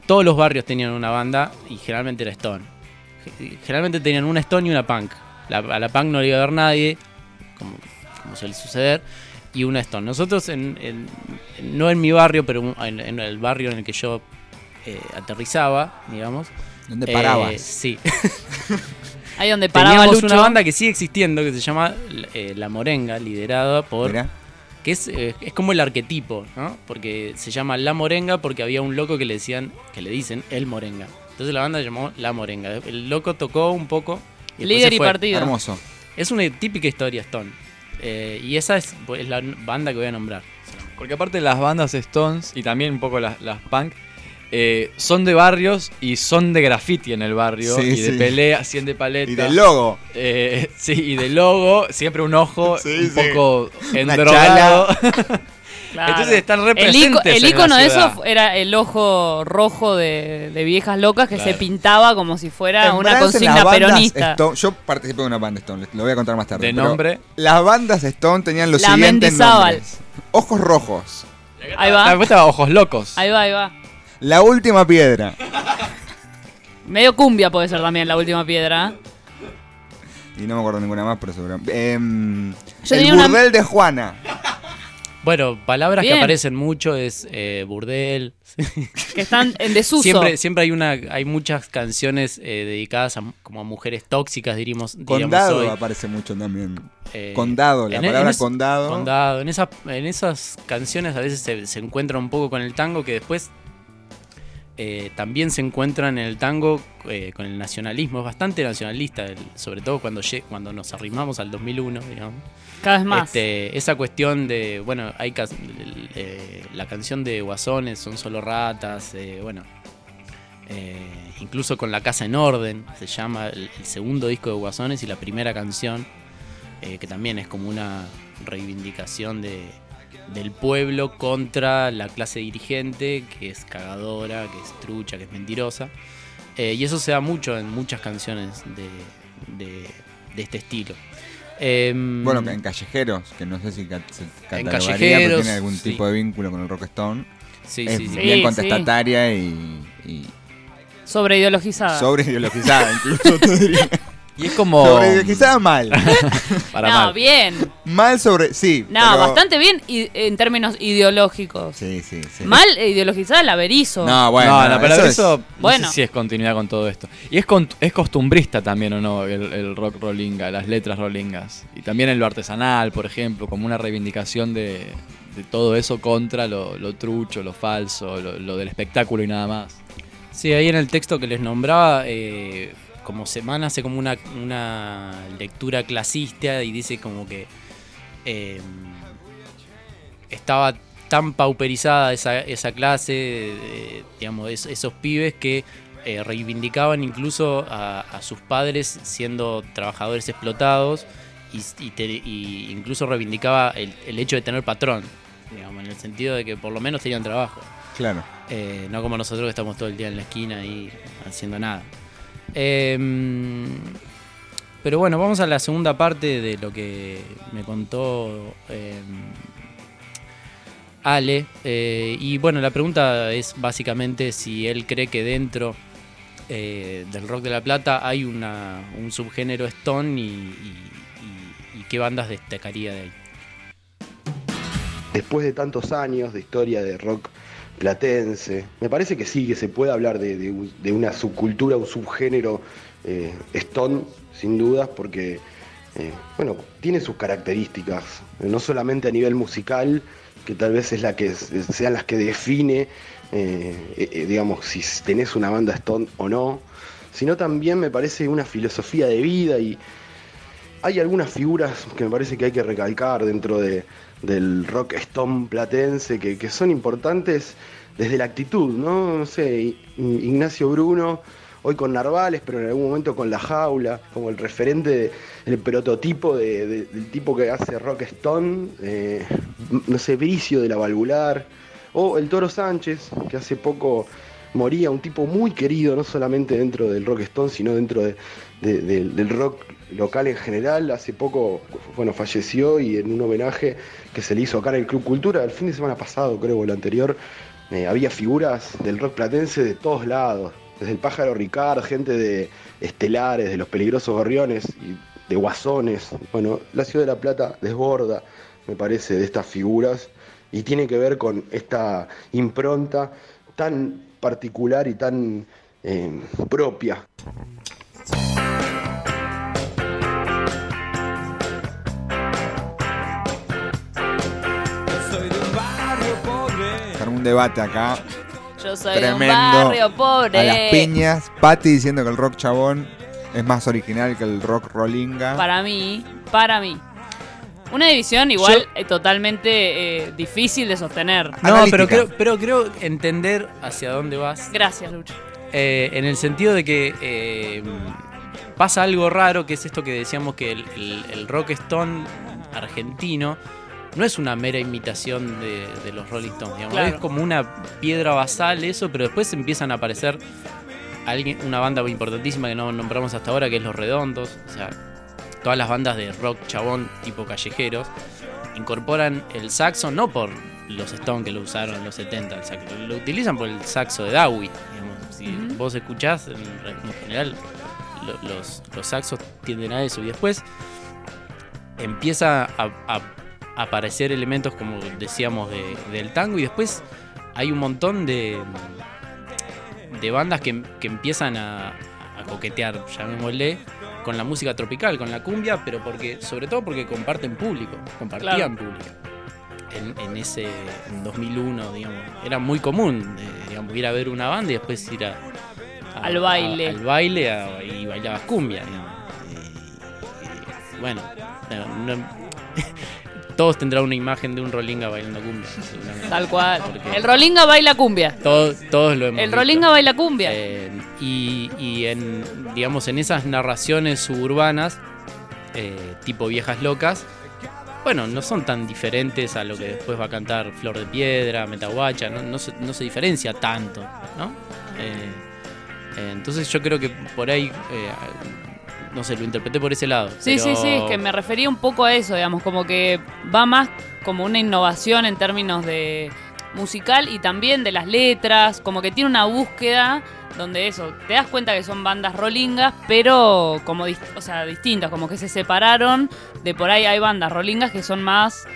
O: todos los barrios tenían una banda y generalmente era Stone. Ge- Generalmente tenían una Stone y una punk. La- a la punk no le iba a ver nadie, como, como suele suceder, y una Stone. Nosotros, en, en- no en mi barrio, pero en, en el barrio en el que yo eh, aterrizaba, digamos.
B: ¿Dónde
O: eh,
B: parabas?
O: sí. [laughs]
D: Ahí donde paraba
O: Teníamos
D: Lucho.
O: una banda que sigue existiendo que se llama eh, La Morenga, liderada por.
B: Mirá.
O: Que es, eh, es como el arquetipo, ¿no? Porque se llama La Morenga porque había un loco que le decían, que le dicen El Morenga. Entonces la banda se llamó La Morenga. El loco tocó un poco. y
D: Líder y partido.
B: Hermoso.
O: Es una típica historia Stone. Eh, y esa es, es la banda que voy a nombrar.
C: Porque aparte las bandas Stones y también un poco las, las punk eh, son de barrios y son de graffiti en el barrio
B: Sí,
C: y de
B: sí.
C: pelea, así de paleta.
B: Y del logo.
C: Eh, [laughs] sí, y del logo, siempre un ojo [laughs]
B: Sí,
C: un
B: sí.
C: poco endrogado. [laughs]
D: Claro.
C: Entonces están re
D: el, icono de eso era el ojo rojo de, de viejas locas que
C: Claro.
D: se pintaba como si fuera
B: En
D: una
B: Brands,
D: consigna peronista.
B: Stone- yo participé de una banda Stone, lo voy a contar más tarde.
C: ¿De nombre?
B: Las bandas Stone tenían los
D: La
B: siguientes nombres. Ojos rojos.
D: Ahí va.
C: Después estaba Ojos Locos.
D: Ahí va, ahí va.
B: La última piedra.
D: Medio cumbia puede ser también la última piedra.
B: Y no me acuerdo ninguna más, pero seguro. Em, el
D: una-
B: burdel de Juana.
O: Bueno, palabras
D: Bien.
O: que aparecen mucho es eh, burdel. [laughs]
D: Que están en desuso.
O: Siempre, siempre hay una, hay muchas canciones eh, dedicadas a, como a mujeres tóxicas, diríamos. diríamos
B: Condado
O: hoy.
B: aparece mucho también.
O: Eh,
B: condado, la
O: en- en
B: palabra
O: es-
B: condado.
O: Condado. En, esas, en esas canciones a veces se, se encuentra un poco con el tango que después eh, también se encuentran en el tango eh, con el nacionalismo. Es bastante nacionalista, el- sobre todo cuando, cuando nos arrimamos al 2001, digamos.
D: Cada vez más.
O: Este, esa cuestión de, bueno, hay eh, la canción de Guasones, son solo ratas, bueno. incluso con La Casa en Orden, se llama el, el segundo disco de Guasones y la primera canción, que también es como una reivindicación de, del pueblo contra la clase dirigente, que es cagadora, que es trucha, que es mentirosa. Eh, y eso se da mucho en muchas canciones de, de- de este estilo. Em,
B: Bueno, en Callejeros, que no sé si ca- se catalogaría, pero
O: Callejeros,
B: tiene algún
O: sí.
B: tipo de vínculo con el Rockstone.
O: Sí,
B: es
O: sí, sí.
B: bien
D: Sí,
B: contestataria y, y
D: Sobre ideologizada.
B: sobre ideologizada, incluso te diría. [laughs]
C: Y es como.
B: Sobre ideologizada mal. [laughs]
C: Para
D: no,
C: mal.
D: bien.
B: mal sobre. Sí.
D: No,
B: pero-
D: bastante bien y- en términos ideológicos.
B: Sí, sí, sí.
D: Mal e ideologizada la Berizo.
B: No, bueno.
C: no, no, pero
B: eso
C: eso,
B: es-
C: no
D: Bueno.
C: sé si es continuidad con todo esto. Y es, con- es costumbrista también, ¿o no? El, el rock rollinga, las letras rollingas. Y también en lo artesanal, por ejemplo, como una reivindicación de, de todo eso contra lo, lo trucho, lo falso, lo, lo del espectáculo y nada más.
O: Sí, ahí en el texto que les nombraba, eh, como semana hace como una, una lectura clasista y dice como que eh, estaba tan pauperizada esa, esa clase, eh, digamos, es- esos pibes que eh, reivindicaban incluso a, a sus padres siendo trabajadores explotados y, y te- y incluso reivindicaba el, el hecho de tener patrón, digamos, en el sentido de que por lo menos tenían trabajo.
B: Claro.
O: Eh, no como nosotros que estamos todo el día en la esquina ahí haciendo nada. Em, pero bueno, vamos a la segunda parte de lo que me contó em, Ale. Eh, y bueno, la pregunta es básicamente si él cree que dentro eh, del rock de la plata hay una, un subgénero stone y, qué bandas destacaría de ahí.
P: Después de tantos años de historia de rock platense, me parece que sí, que se puede hablar de, de un- de una subcultura, un subgénero eh, stone, sin dudas, porque, eh, bueno, tiene sus características, eh, no solamente a nivel musical, que tal vez es la que es- sean las que define, eh, eh, eh, digamos, si tenés una banda stone o no, sino también me parece una filosofía de vida y hay algunas figuras que me parece que hay que recalcar dentro de- del rock stone platense que, que son importantes desde la actitud, ¿no? No sé, Ignacio Bruno, hoy con Narvales, pero en algún momento con La Jaula, como el referente, el prototipo de- de- del tipo que hace rock stone, eh, no sé, Bricio de la Valvular, o el Toro Sánchez, que hace poco moría, un tipo muy querido, no solamente dentro del rock stone, sino dentro de- de- del- del rock local en general. Hace poco, bueno, falleció y en un homenaje que se le hizo acá en el Club Cultura, el fin de semana pasado, creo, o el anterior, eh, había figuras del rock platense de todos lados. Desde el pájaro Ricard, gente de Estelares, de los peligrosos gorriones y de Guasones. Bueno, la ciudad de La Plata desborda, me parece, de estas figuras y tiene que ver con esta impronta tan particular y tan eh, propia.
N: Un
B: debate acá.
D: Yo soy
B: Tremendo.
D: de un barrio pobre.
B: A las piñas. Patti diciendo que el rock chabón es más original que el rock rollinga.
D: Para mí, para mí. Una división igual eh, totalmente eh, difícil de sostener.
O: No, pero creo, pero creo entender hacia dónde vas.
D: Gracias, Lucho.
O: Eh, en el sentido de que eh, pasa algo raro, que es esto que decíamos que el, el- el rock stone argentino no es una mera imitación de, de los Rolling Stones, digamos.
D: Claro.
O: es como una piedra basal eso, pero después empiezan a aparecer alguien, una banda muy importantísima que no nombramos hasta ahora, que es Los Redondos, o sea, todas las bandas de rock chabón tipo callejeros incorporan el saxo no por los Stones que lo usaron en los 70, el saxo, lo utilizan por el saxo de digamos. Si vos escuchás, en, en general lo- los, los saxos tienden a eso. Y después empieza a, a aparecer elementos, como decíamos, de- del tango y después hay un montón de, de bandas que, que empiezan a, a coquetear, llamémosle, con la música tropical, con la cumbia, pero porque, sobre todo porque comparten público, compartían
D: Claro.
O: público. En, en ese en 2001, digamos, era muy común, eh, digamos, ir a ver una banda y después ir a, a-
D: Al baile.
O: a- al baile a- y bailabas cumbia, digamos. Y- y, bueno, no- no- todos tendrán una imagen de un rolinga bailando cumbia.
D: Tal cual.
O: Porque
D: El Rolinga baila cumbia.
O: todos, todos lo hemos
D: El
O: visto.
D: Rolinga baila cumbia.
O: Eh, y, y en, digamos, en esas narraciones suburbanas, eh, tipo viejas locas, bueno, no son tan diferentes a lo que después va a cantar Flor de Piedra, Metahuacha, no, no, se, no se diferencia tanto, ¿no? Eh, entonces yo creo que por ahí, no sé, lo interpreté por ese lado.
D: Sí, sí, sí, es que me refería un poco a eso, digamos, como que va más como una innovación en términos de musical y también de las letras, como que tiene una búsqueda donde eso, te das cuenta que son bandas rolingas, pero como o sea, distintas, como que se separaron, de por ahí hay bandas rolingas que son más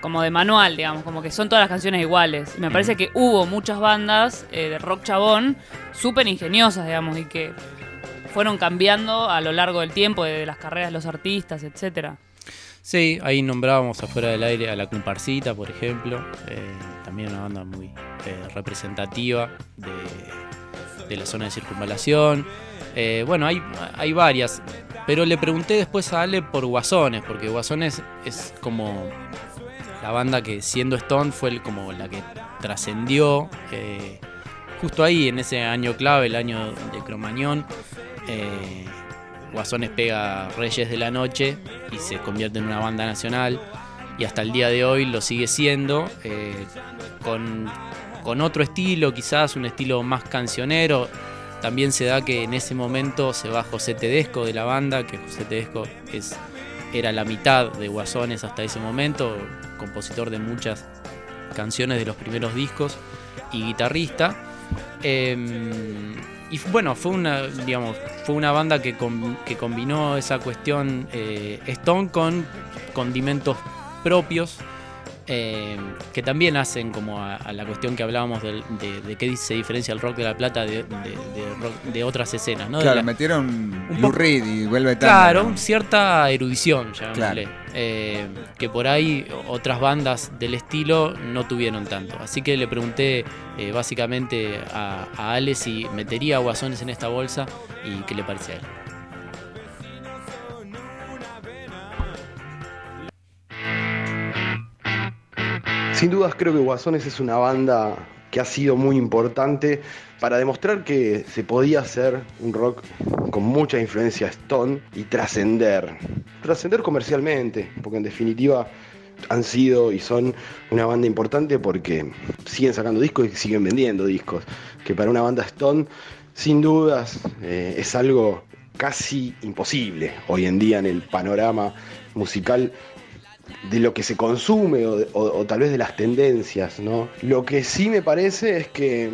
D: como de manual, digamos, como que son todas las canciones iguales. Y me parece que hubo muchas bandas eh, de rock chabón súper ingeniosas, digamos, y que fueron cambiando a lo largo del tiempo de las carreras de los artistas, etcétera.
O: Sí, ahí nombrábamos afuera del aire a la Comparsita, por ejemplo. eh, también una banda muy eh, representativa de, la zona de circunvalación. Eh, bueno, hay, hay varias. Pero le pregunté después a Ale por Guasones, porque Guasones es como la banda que siendo Stone fue el- como la que trascendió. justo ahí, en ese año clave, el año de Cromañón. Eh, Guasones pega Reyes de la Noche y se convierte en una banda nacional y hasta el día de hoy lo sigue siendo eh, con, con otro estilo, quizás un estilo más cancionero. También se da que en ese momento se va José Tedesco de la banda, que José Tedesco es, era la mitad de Guasones hasta ese momento, compositor de muchas canciones de los primeros discos y guitarrista. Eh, y bueno, fue una, digamos, fue una banda que, com- que combinó esa cuestión eh, Stone con condimentos propios eh, que también hacen como a, a la cuestión que hablábamos de, de qué se diferencia el rock de la plata de, de- de rock- de otras escenas, ¿no?
B: Claro,
O: la-
B: metieron
O: un poco-
B: Reed y vuelve tanto.
O: Claro,
B: ¿no?
O: cierta erudición, llamémosle.
B: Claro.
O: Eh, que por ahí otras bandas del estilo no tuvieron tanto. Así que le pregunté eh, básicamente a, a Ale si metería guasones en esta bolsa y qué le parecía a él.
P: Sin dudas creo que Guasones es una banda que ha sido muy importante para demostrar que se podía hacer un rock con mucha influencia Stone y trascender. Trascender comercialmente, porque en definitiva han sido y son una banda importante porque siguen sacando discos y siguen vendiendo discos. Que para una banda Stone, sin dudas, eh, es algo casi imposible hoy en día en el panorama musical de lo que se consume o, tal vez de las tendencias, ¿no? Lo que sí me parece es que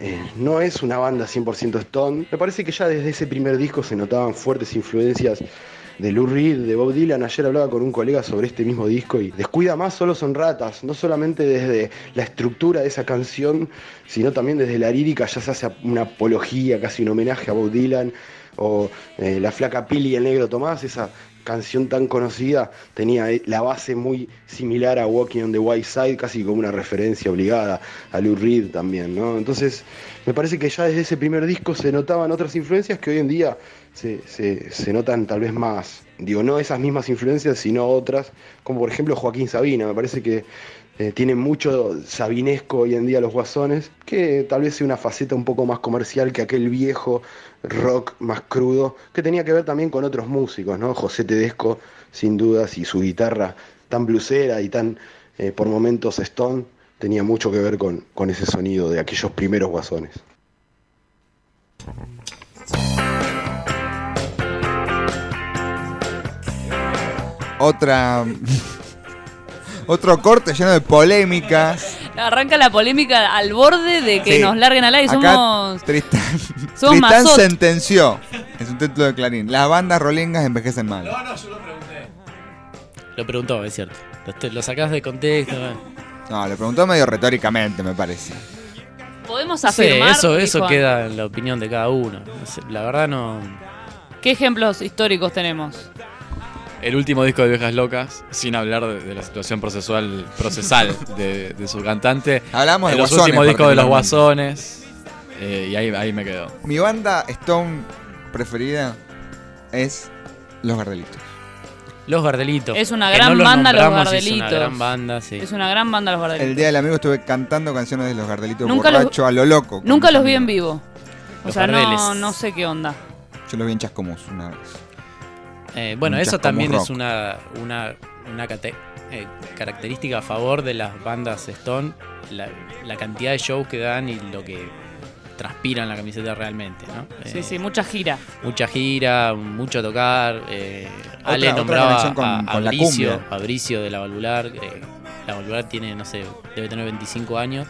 P: eh, no es una banda 100% Stone. Me parece que ya desde ese primer disco se notaban fuertes influencias de Lou Reed, de Bob Dylan. Ayer hablaba con un colega sobre este mismo disco y descuida más solo son ratas, no solamente desde la estructura de esa canción, sino también desde la lírica ya se hace una apología, casi un homenaje a Bob Dylan o eh, La flaca Pili y el negro Tomás, esa canción tan conocida tenía eh, la base muy similar a Walking on the White Side, casi como una referencia obligada a Lou Reed también, ¿no? Entonces, me parece que ya desde ese primer disco se notaban otras influencias que hoy en día se, se- se notan tal vez más. Digo, no esas mismas influencias, sino otras, como por ejemplo Joaquín Sabina, me parece que eh, tienen mucho sabinesco hoy en día los guasones, que tal vez sea una faceta un poco más comercial que aquel viejo rock más crudo, que tenía que ver también con otros músicos, ¿no? José Tedesco, sin dudas, y su guitarra tan blusera y tan, eh, por momentos, stone, tenía mucho que ver con, con ese sonido de aquellos primeros guasones.
B: Otra. Otro corte lleno de polémicas.
D: Arranca la polémica al borde de que
B: Sí.
D: nos larguen al aire.
B: Acá
D: Somos.
B: Tristán,
D: Somos
B: Tristán sentenció en su título de Clarín. Las bandas rolingas envejecen mal.
O: Lo Lo preguntó, es cierto. Lo, lo sacás de contexto. bueno.
B: No, le preguntó medio retóricamente, me parece.
D: Podemos
O: No
D: afirmar.
O: eso, eso
D: dijo-
O: queda en la opinión de cada uno. No la verdad no.
D: ¿Qué ejemplos históricos tenemos?
C: El último disco de Viejas Locas, sin hablar de, de la situación procesual, procesal [laughs] de, de su cantante.
B: Hablamos de
C: los
B: Guasones,
C: últimos discos de los. Guasones. eh, y ahí, ahí me quedo.
B: Mi banda Stone preferida es Los Gardelitos.
O: Los Gardelitos.
D: Es una gran
O: no los
D: banda Los
O: nombramos, es
D: Gardelitos.
O: una gran banda, sí.
D: Es una gran banda Los Gardelitos.
B: El día del amigo estuve cantando canciones de Los Gardelitos
D: Nunca los-
B: borracho a lo loco.
D: Nunca los vi en vivo. O
O: Los
D: sea, no, no sé qué onda.
B: Yo los vi en Chascomús una vez.
O: Eh, bueno, eso también
B: rock.
O: es una, una, una cate- eh, característica a favor de las bandas Stone, la, la cantidad de shows que dan y lo que transpiran la camiseta realmente, ¿no?
D: Sí,
O: Eh,
D: sí, mucha gira.
O: Mucha gira, mucho tocar. eh,
B: Otra-
O: Ale nombraba
B: con-
O: a,
B: con la
O: Bricio,
B: cumbia.
O: a Bricio de la Valvular. eh, la Valvular tiene, no sé, debe tener 25 años.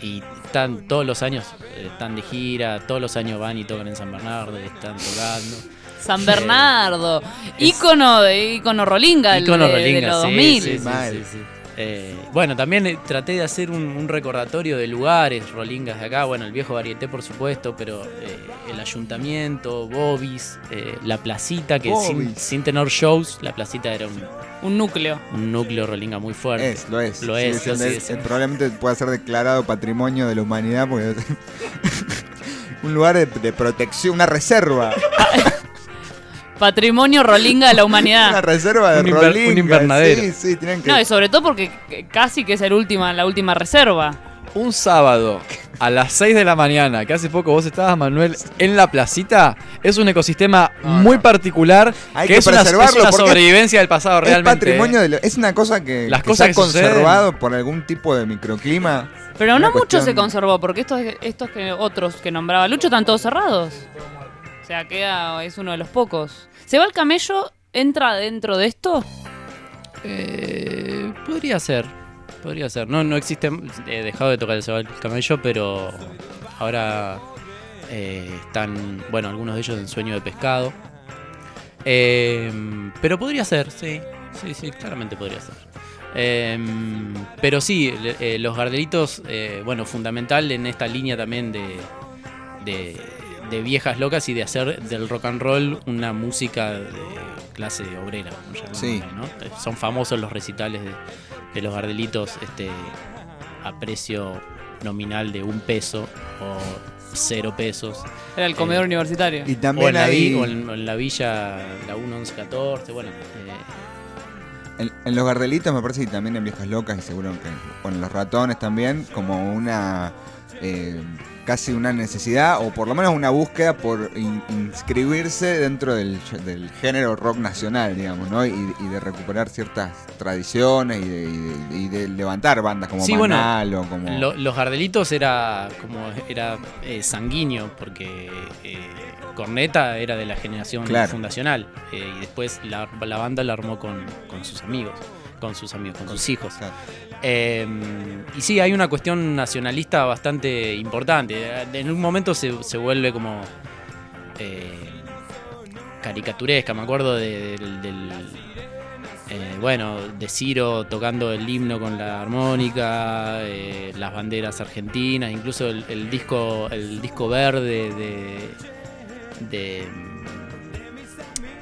O: Y están todos los años, eh, están de gira, todos los años van y tocan en San Bernardo, están tocando.
D: San Bernardo. ícono de ícono rolinga, del-
O: Icono
D: de, de
O: Rolinga,
D: los
O: sí,
D: 2000.
O: sí, sí, sí, sí. Eh, bueno, también eh, traté de hacer un, un recordatorio de lugares, Rolingas de acá, bueno, el viejo varieté por supuesto, pero eh, el ayuntamiento, Bobis, eh, la placita, que sin, sin tener shows, la placita era un,
D: Un núcleo.
O: un núcleo Rolinga muy fuerte.
B: Es, lo es.
O: Lo es, lo
B: es-. Probablemente pueda ser declarado patrimonio de la humanidad porque [laughs] un lugar de, de protección, una reserva. [laughs]
D: Patrimonio rolinga de la humanidad.
B: Una reserva de
O: Un
B: rolinga,
O: un invernadero.
B: Sí, sí, tienen que.
D: No, y sobre todo porque casi que es el última, la última reserva.
C: Un sábado a las 6 de la mañana, que hace poco vos estabas, Manuel, en la placita, es un ecosistema muy particular
B: Hay
C: que,
B: que
C: es una, es una sobrevivencia del pasado
B: es
C: realmente.
B: patrimonio
C: ¿eh?
B: de lo- es una cosa que,
C: Las
B: que
C: cosas
B: se ha
C: suceden.
B: conservado por algún tipo de microclima.
D: Pero no mucho se conservó, porque estos, estos que otros que nombraba Lucho están todos cerrados. O sea, queda, es uno de los pocos. ¿Se va el camello? ¿Entra dentro de esto?
O: Eh, podría ser, podría ser. No, no existe, he dejado de tocar el Cebal Camello, pero ahora eh, están, bueno, algunos de ellos en sueño de pescado. Eh, pero podría ser, sí, sí, sí, claramente podría ser. Eh, pero sí, los gardelitos, bueno, fundamental en esta línea también de, de viejas locas y de hacer del rock and roll una música de clase obrera. llamarlo,
B: Sí.
O: ¿no? Eh, Son famosos los recitales de, de los gardelitos este, a precio nominal de un peso o cero pesos.
D: Era el comedor universitario.
B: Y
O: O
B: también
O: en, la
B: hay-
O: o en, o en la villa, la 1114, bueno. eh,
B: En, en los gardelitos me parece y también en Viejas Locas y seguro que bueno, en los ratones también como una eh, casi una necesidad o por lo menos una búsqueda por in- inscribirse dentro del, del género rock nacional, digamos, ¿no? Y, y de recuperar ciertas tradiciones y de, y de- y de levantar bandas como
O: Sí, bueno,
B: Manal o como...
O: Lo- los Gardelitos era como era eh, sanguíneo porque eh, Corneta era de la generación
B: Claro.
O: fundacional eh, y después la, la banda la armó con, con sus amigos, con sus amigos, con sus hijos. Eh, y sí, hay una cuestión nacionalista bastante importante. En un momento se, se vuelve como eh, caricaturesca. Me acuerdo de- del, del, eh, bueno, de Ciro tocando el himno con la armónica, las banderas argentinas, incluso el, el disco, el disco verde de, de,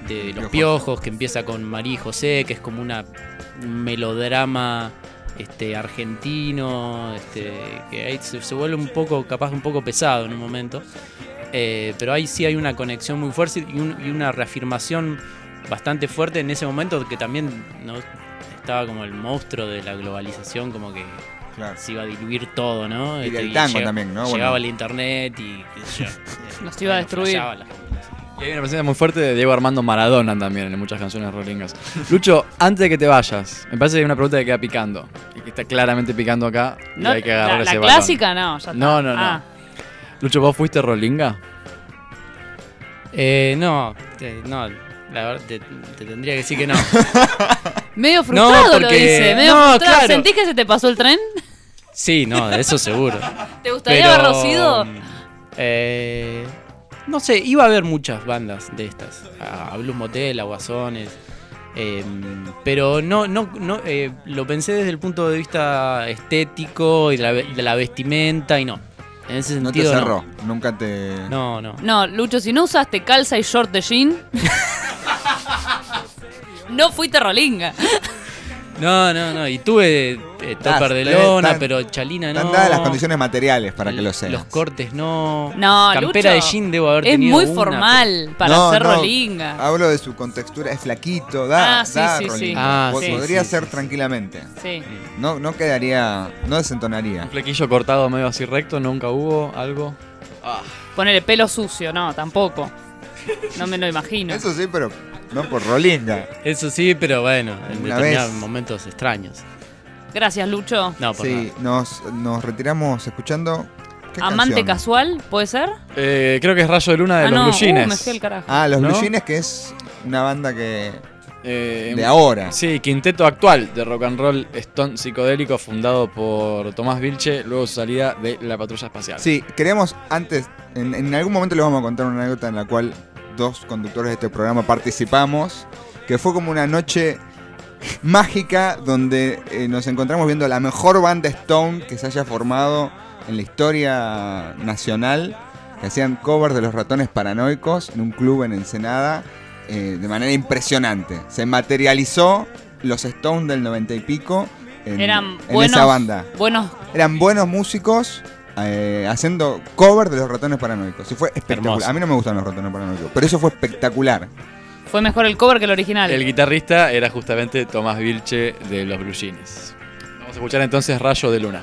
O: de los
B: Piojos.
O: que empieza con María y José, que es como una un melodrama este argentino, este, que ahí se, se vuelve un poco, capaz un poco pesado en un momento. Eh, pero ahí sí hay una conexión muy fuerte y, un- y una reafirmación bastante fuerte en ese momento que también ¿no? estaba como el monstruo de la globalización, como que se iba a diluir todo, ¿no?
B: Y
O: Este,
B: del tango
O: llega-
B: también, ¿no?
O: Llegaba
B: Bueno.
O: el internet y qué sé yo, [laughs] eh,
D: Nos iba a destruir.
O: flasheaba la-
C: Y hay una presencia muy fuerte de Diego Armando Maradona también en muchas canciones rolingas. Lucho, antes de que te vayas, me parece que hay una pregunta que queda picando. Y que está claramente picando acá. y
D: No,
C: hay que agarrar
D: la, la
C: ese balón.
D: clásica no, ya está.
C: No, no, no.
D: Ah,
C: Lucho, ¿vos fuiste rolinga?
O: Eh, no, te- no, la verdad te, te tendría que decir que no. [laughs]
D: medio
O: No,
D: frustrado lo
O: porque-
D: dice, medio
O: no,
D: frustrado.
O: claro.
D: ¿Sentís que se te pasó el tren?
O: Sí, no, de eso seguro. [laughs]
D: ¿Te gustaría
O: Pero,
D: haber sido?
O: eh, no sé, iba a haber muchas bandas de estas. A, a Blues Motel, a Guasones. Eh, pero no, no, no eh, lo pensé desde el punto de vista estético y de la, ve- de la vestimenta y no. En ese
B: No te
O: sentido.
B: cerró, nunca te...
O: No, no.
D: No, Lucho, si no usaste calza y short de jean, [laughs] no fuiste rolinga.
O: No, no, no. Y tuve eh, topper de lona, pero chalina no.
B: Están dadas las condiciones materiales para que lo seas.
O: Los cortes no.
D: No,
O: Campera
D: Lucho,
O: de jean debo haber
D: es
O: tenido
D: muy
O: una,
D: formal para
B: No,
D: ser
B: no,
D: rolinga.
B: Hablo de su contextura, es flaquito, da,
D: Ah, sí,
B: da
D: sí, sí.
B: rolinga.
O: Ah,
B: Podría
O: sí,
B: ser
O: sí,
B: tranquilamente.
D: Sí.
B: No, no quedaría, no desentonaría.
C: Un flequillo cortado medio así recto, nunca hubo algo.
D: Ponerle pelo sucio, no, tampoco. No me lo imagino.
B: Eso sí, pero no por rolinga.
O: Eso sí, pero bueno, en determinados momentos extraños.
D: Gracias, Lucho.
O: No, por
B: Sí, nos, nos retiramos escuchando. ¿qué
D: Amante
B: canción?
D: casual, ¿puede ser?
C: Eh, creo que es Rayo de Luna de
D: ah,
C: los
D: no,
C: Blue Jeans.
D: uh, me fui al carajo.
B: Ah, los
C: ¿No?
B: Blue Jeans, que es una banda que.
C: Eh,
B: de ahora.
C: Sí, quinteto actual de rock and roll stone psicodélico fundado por Tomás Vilche, luego su salida de la patrulla espacial.
B: Sí, queremos antes, en, en algún momento les vamos a contar una anécdota en la cual dos conductores de este programa participamos, que fue como una noche mágica donde eh, nos encontramos viendo la mejor banda Stone que se haya formado en la historia nacional, que hacían covers de los ratones paranoicos en un club en Ensenada eh, de manera impresionante. Se materializó los Stones del noventa y pico en,
D: Eran
B: en
D: buenos,
B: esa banda.
D: buenos
B: Eran buenos músicos eh, haciendo cover de los ratones paranoicos. Y fue espectacular.
C: Hermoso.
B: A mí no me gustan los ratones paranoicos, pero eso fue espectacular.
D: Fue mejor el cover que el original.
C: El guitarrista era justamente Tomás Vilche de los Blue Jeans. Vamos a escuchar entonces Rayo de Luna.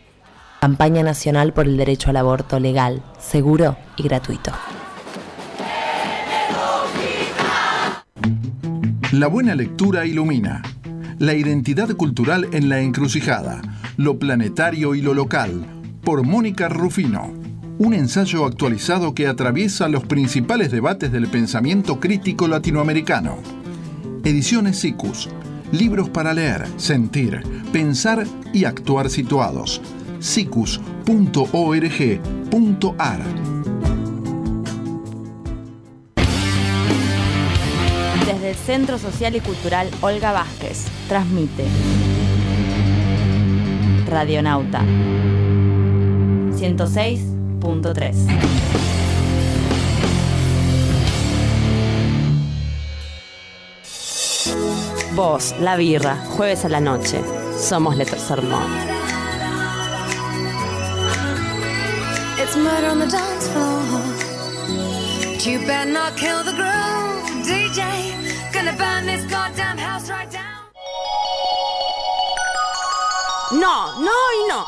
Q: Campaña Nacional por el Derecho al Aborto Legal, Seguro y Gratuito.
R: La buena lectura ilumina. La identidad cultural en la encrucijada. Lo planetario y lo local. Por Mónica Rufino. Un ensayo actualizado que atraviesa los principales debates del pensamiento crítico latinoamericano. Ediciones SICUS. Libros para leer, sentir, pensar y actuar situados. sicus.org.ar
J: Desde el Centro Social y Cultural Olga Vázquez, transmite Radionauta 106.3.
S: Vos, La Birra, jueves a la noche. Somos Le Tercer
T: It's murder on the dance floor. But you better not kill the groove, DJ. Gonna burn this goddamn house right down.
S: No, no y no.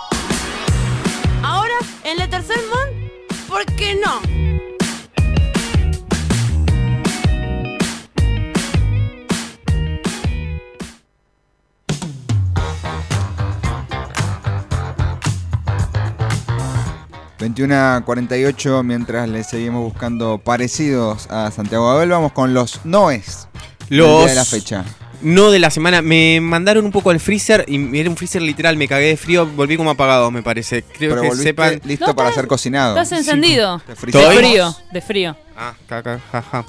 S: Ahora, en Le Tercer Mon, ¿por qué no?
B: A 48 mientras le seguimos buscando parecidos a Santiago Abel, vamos con los noes.
E: Los
B: de la fecha.
E: no de la semana. Me mandaron un poco al freezer y era un freezer literal. Me cagué de frío, volví como apagado, me parece. Creo
B: Pero
E: que sepan.
B: listo para ser cocinado.
D: Estás encendido.
B: Te
D: De
B: frizamos.
D: frío, de frío.
E: Ah, caca, jaja.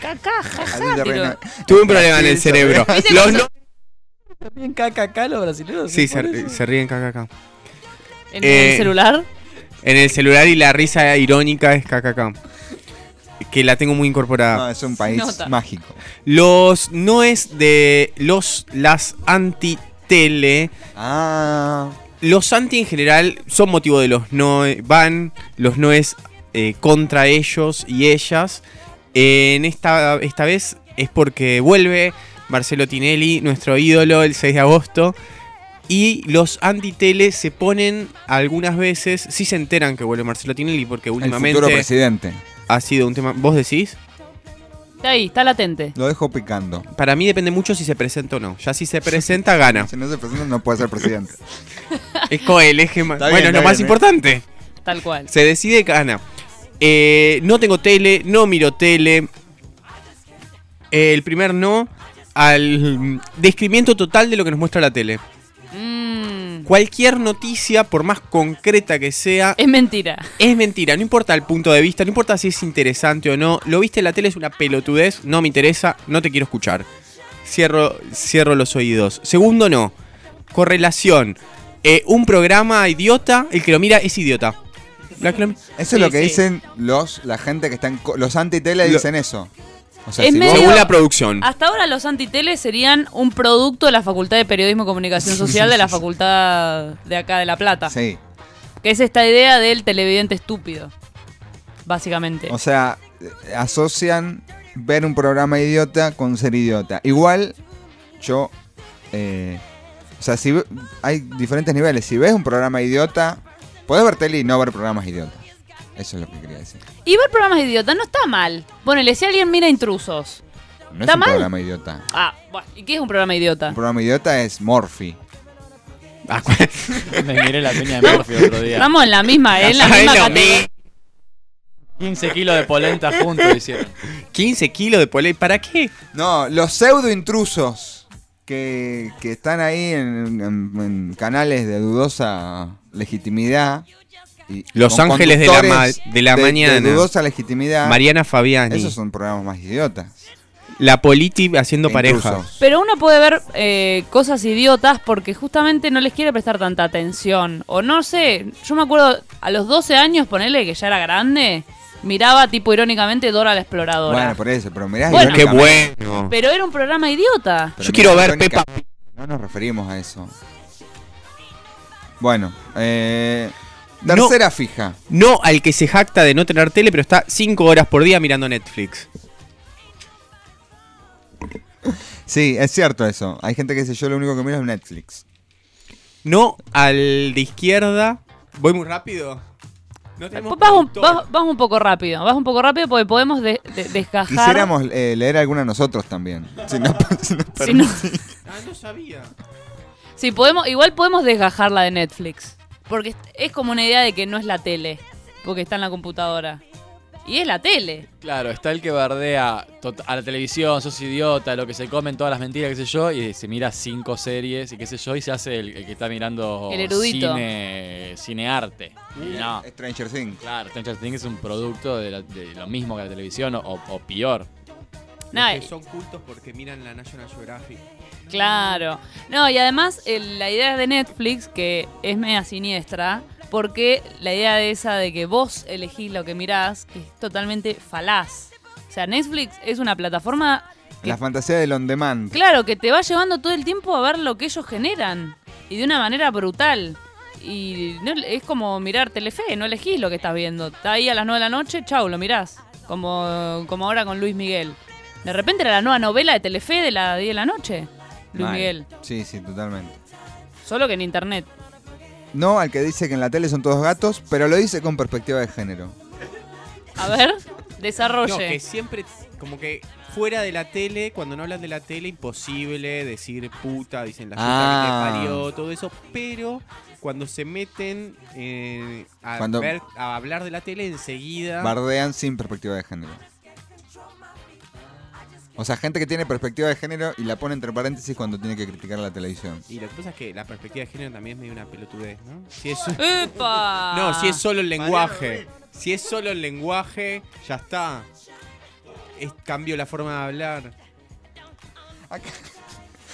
D: Caca, jaja,
B: se reina-
E: Tuve un problema en
B: Sí,
E: el
B: se
E: cerebro. Los no-
C: También KKK los brasileños.
E: Sí, se, se ríen caca.
D: ¿En
E: Eh,
D: el celular?
E: En el celular y la risa irónica es KKK. Que la tengo muy incorporada.
B: No, es un país
D: Nota.
B: mágico.
E: Los noes de los las anti-tele.
B: Ah.
E: Los anti en general son motivo de los no van los noes eh, contra ellos y ellas. en esta, esta vez es porque vuelve Marcelo Tinelli, nuestro ídolo, el 6 de agosto. Y los anti-tele se ponen algunas veces, sí se enteran que vuelve Marcelo Tinelli, porque
B: El
E: últimamente
B: futuro presidente.
E: ha sido un tema. ¿Vos decís?
D: Está ahí, está latente.
B: Lo dejo picando.
E: Para mí depende mucho si se presenta o no. Ya si se presenta, gana. [laughs]
B: Si no se presenta, no puede ser presidente. [laughs]
E: Es el eje más. Bueno, es lo más
B: bien, ¿eh?
E: importante.
D: Tal cual.
E: Se decide, gana. Eh, no tengo tele, no miro tele. Eh, el primer no al descrimiento total de lo que nos muestra la tele. Cualquier noticia, por más concreta que sea,
D: es mentira.
E: es mentira. No importa el punto de vista, no importa si es interesante o no. Lo viste en la tele, es una pelotudez, no me interesa, no te quiero escuchar. Cierro, cierro los oídos. Segundo, no. Correlación. Eh, un programa idiota, el que lo mira es idiota.
B: Eso es
D: Sí,
B: lo que
D: sí.
B: dicen los la gente que están co- los anti-tele
E: Lo-
B: dicen eso. O sea, si
D: medio-
E: Según la producción.
D: Hasta ahora los antiteles serían un producto de la Facultad de Periodismo y Comunicación [laughs] Social de la Facultad de acá de La Plata.
B: Sí.
D: Que es esta idea del televidente estúpido. Básicamente.
B: O sea, asocian ver un programa idiota con ser idiota. Igual, yo. eh, o sea, si hay diferentes niveles. Si ves un programa idiota, podés ver tele y no ver programas idiotas. Eso es lo que quería decir.
D: Y ver programas idiotas no está mal. Ponele, si alguien mira intrusos.
B: No
D: ¿Está
B: es un
D: mal?
B: programa idiota.
D: Ah, bueno. ¿Y qué es un programa idiota?
B: Un programa idiota es Morphy. [laughs]
C: Me miré la peña de Murphy el otro día.
D: Estamos en la misma, en la [laughs] misma categoría.
E: mismo.
C: 15 kilos de polenta juntos hicieron.
E: 15 kilos de polenta. ¿Para qué?
B: No, los pseudo intrusos que, que están ahí en, en- en canales de dudosa legitimidad. Y
E: Los Ángeles de la, ma- de la
B: de-
E: mañana.
B: De dudosa legitimidad.
E: Mariana Fabiani.
B: Esos son programas más idiotas.
E: la politi haciendo pareja.
D: Pero uno puede ver eh, cosas idiotas porque justamente no les quiere prestar tanta atención. O no sé, yo me acuerdo a los 12 años, ponele que ya era grande, miraba tipo irónicamente Dora la Exploradora.
B: Bueno, por eso, pero mirá.
D: Bueno.
E: Qué bueno.
D: Pero era un programa idiota.
B: Pero
E: Yo quiero ver Peppa
B: irónica- No nos referimos a eso. Bueno, eh, tercera fija.
E: No al que se jacta de no tener tele, pero está 5 horas por día mirando Netflix.
B: Sí, es cierto eso. Hay gente que dice yo lo único que miro es Netflix.
E: No al de izquierda. ¿Voy muy rápido? No tenemos
D: Vas un, vas- vas un poco rápido, vas un poco rápido porque podemos de- de- desgajar.
B: Quisiéramos eh, leer alguna nosotros también. [laughs] [laughs] Si no, si nos
D: Si no-.
E: Ah, no sabía.
D: Sí, podemos, igual podemos desgajar la de Netflix. Porque es- como una idea de que no es la tele, porque está en la computadora. Y es la tele.
C: Claro, está el que bardea a la televisión, sos idiota, lo que se comen, todas las mentiras, qué sé yo, y se mira cinco series y qué sé yo, y se hace el, el que está mirando
D: El erudito.
C: cine, cinearte. Y no.
B: Stranger Things.
C: Claro, Stranger Things es un producto de, la- de lo mismo que la televisión o, o peor.
D: No,
E: son cultos porque miran la National Geographic.
D: Claro. No, y además el- la idea de Netflix, que es media siniestra, porque la idea de esa de que vos elegís lo que mirás, que es totalmente falaz. O sea, Netflix es una plataforma,
B: La fantasía del on demand.
D: claro, que te va llevando todo el tiempo a ver lo que ellos generan. Y de una manera brutal. Y no- es como mirar Telefe, no elegís lo que estás viendo. Está ahí a las 9 de la noche, chau, lo mirás. Como, como ahora con Luis Miguel. De repente era la nueva novela de Telefe de las 10 de la noche. Luis
B: Mal.
D: Miguel.
B: Sí, sí, totalmente.
D: Solo que en internet.
B: No al que dice que en la tele son todos gatos, pero lo dice con perspectiva de género.
D: A ver, desarrolle.
E: No, que siempre, como que fuera de la tele, cuando no hablan de la tele, imposible decir puta, dicen la puta
B: Ah.
E: que te parió, todo eso, pero cuando se meten eh, a,
B: Cuando-
E: ver- a hablar de la tele, enseguida...
B: Bardean sin perspectiva de género. O sea, gente que tiene perspectiva de género y la pone entre paréntesis cuando tiene que criticar la televisión.
E: Y lo que pasa es que la perspectiva de género también es medio una pelotudez, ¿no? Si es, [laughs]
D: ¡Epa!
E: no, si es solo el lenguaje. Si es solo el lenguaje, ya está. Es cambio la forma de hablar.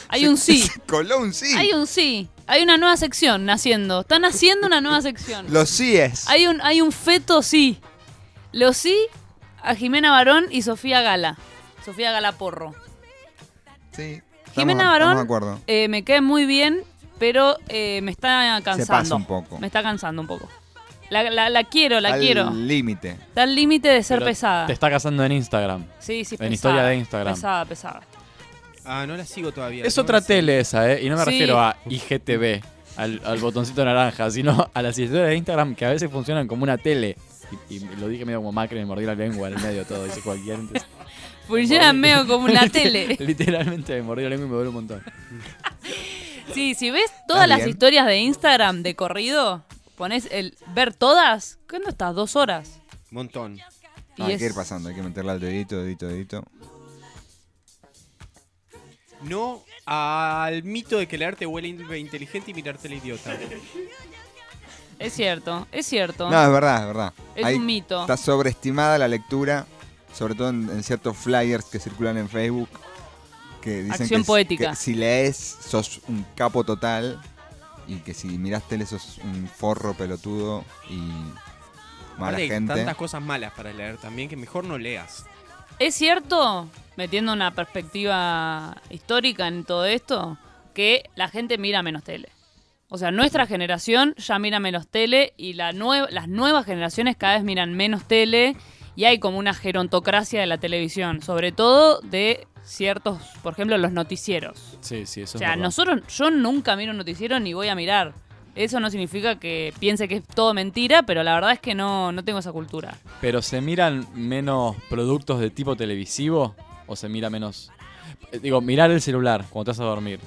D: Hay un sí. [laughs]
B: Se coló un sí.
D: Hay un sí. Hay una nueva sección naciendo. Están haciendo una nueva sección. [laughs]
B: Los síes.
D: Hay un, hay un feto sí. Los sí a Jimena Barón y Sofía Gala. Sofía Gala Porro.
B: Sí.
D: Jimena
B: estamos
D: Barón
B: de acuerdo.
D: eh, me cae muy bien, pero eh, me está cansando.
B: pasa un poco.
D: Me está cansando un poco. La, la- la quiero, la
B: Al
D: quiero.
B: límite.
D: Está al límite de ser
C: Pero
D: pesada.
C: Te está casando en Instagram.
D: Sí, sí,
C: En
D: pesada.
C: historia de Instagram.
D: Pesada, pesada.
E: Ah, no la sigo todavía.
C: Es
E: no
C: otra tele esa, ¿eh? Y no me
D: Sí.
C: refiero a IGTV, al, al botoncito naranja, sino a las historias de Instagram que a veces funcionan como una tele. Y, y lo dije medio como Macri, me mordí la lengua en el medio todo, dice cualquier. entonces-
D: Funciona medio como una [laughs] tele.
C: Literalmente me mordí la lengua y me duele un montón.
D: Sí, si ves todas
B: ¿Está
D: las
B: bien?
D: historias de Instagram de corrido, pones el ver todas, ¿cuándo estás? Dos horas.
E: Montón.
D: Y
B: No, hay
D: es-
B: que ir pasando, hay que meterle al dedito, dedito, dedito.
E: No al mito de que leerte huele in- inteligente y mirarte el idiota.
D: Es cierto, es cierto.
B: No, es verdad, es verdad.
D: Es un mito.
B: Está sobreestimada la lectura, sobre todo en, en ciertos flyers que circulan en Facebook. Que dicen
D: Acción
B: que,
D: poética.
B: que si lees sos un capo total y que si mirás tele sos un forro pelotudo y mala
E: Aparte hay
B: gente.
E: tantas cosas malas para leer también que mejor no leas.
D: Es cierto, metiendo una perspectiva histórica en todo esto, que la gente mira menos tele. O sea, nuestra generación ya mira menos tele y la nue- las nuevas generaciones cada vez miran menos tele y hay como una gerontocracia de la televisión, sobre todo de ciertos, por ejemplo, los noticieros.
C: Sí, sí, eso
D: O sea, nosotros, yo nunca miro un noticiero ni voy a mirar. Eso no significa que piense que es todo mentira, pero la verdad es que no, no tengo esa cultura.
C: Pero se miran menos productos de tipo televisivo o se mira menos. Digo, mirar el celular cuando te vas a dormir.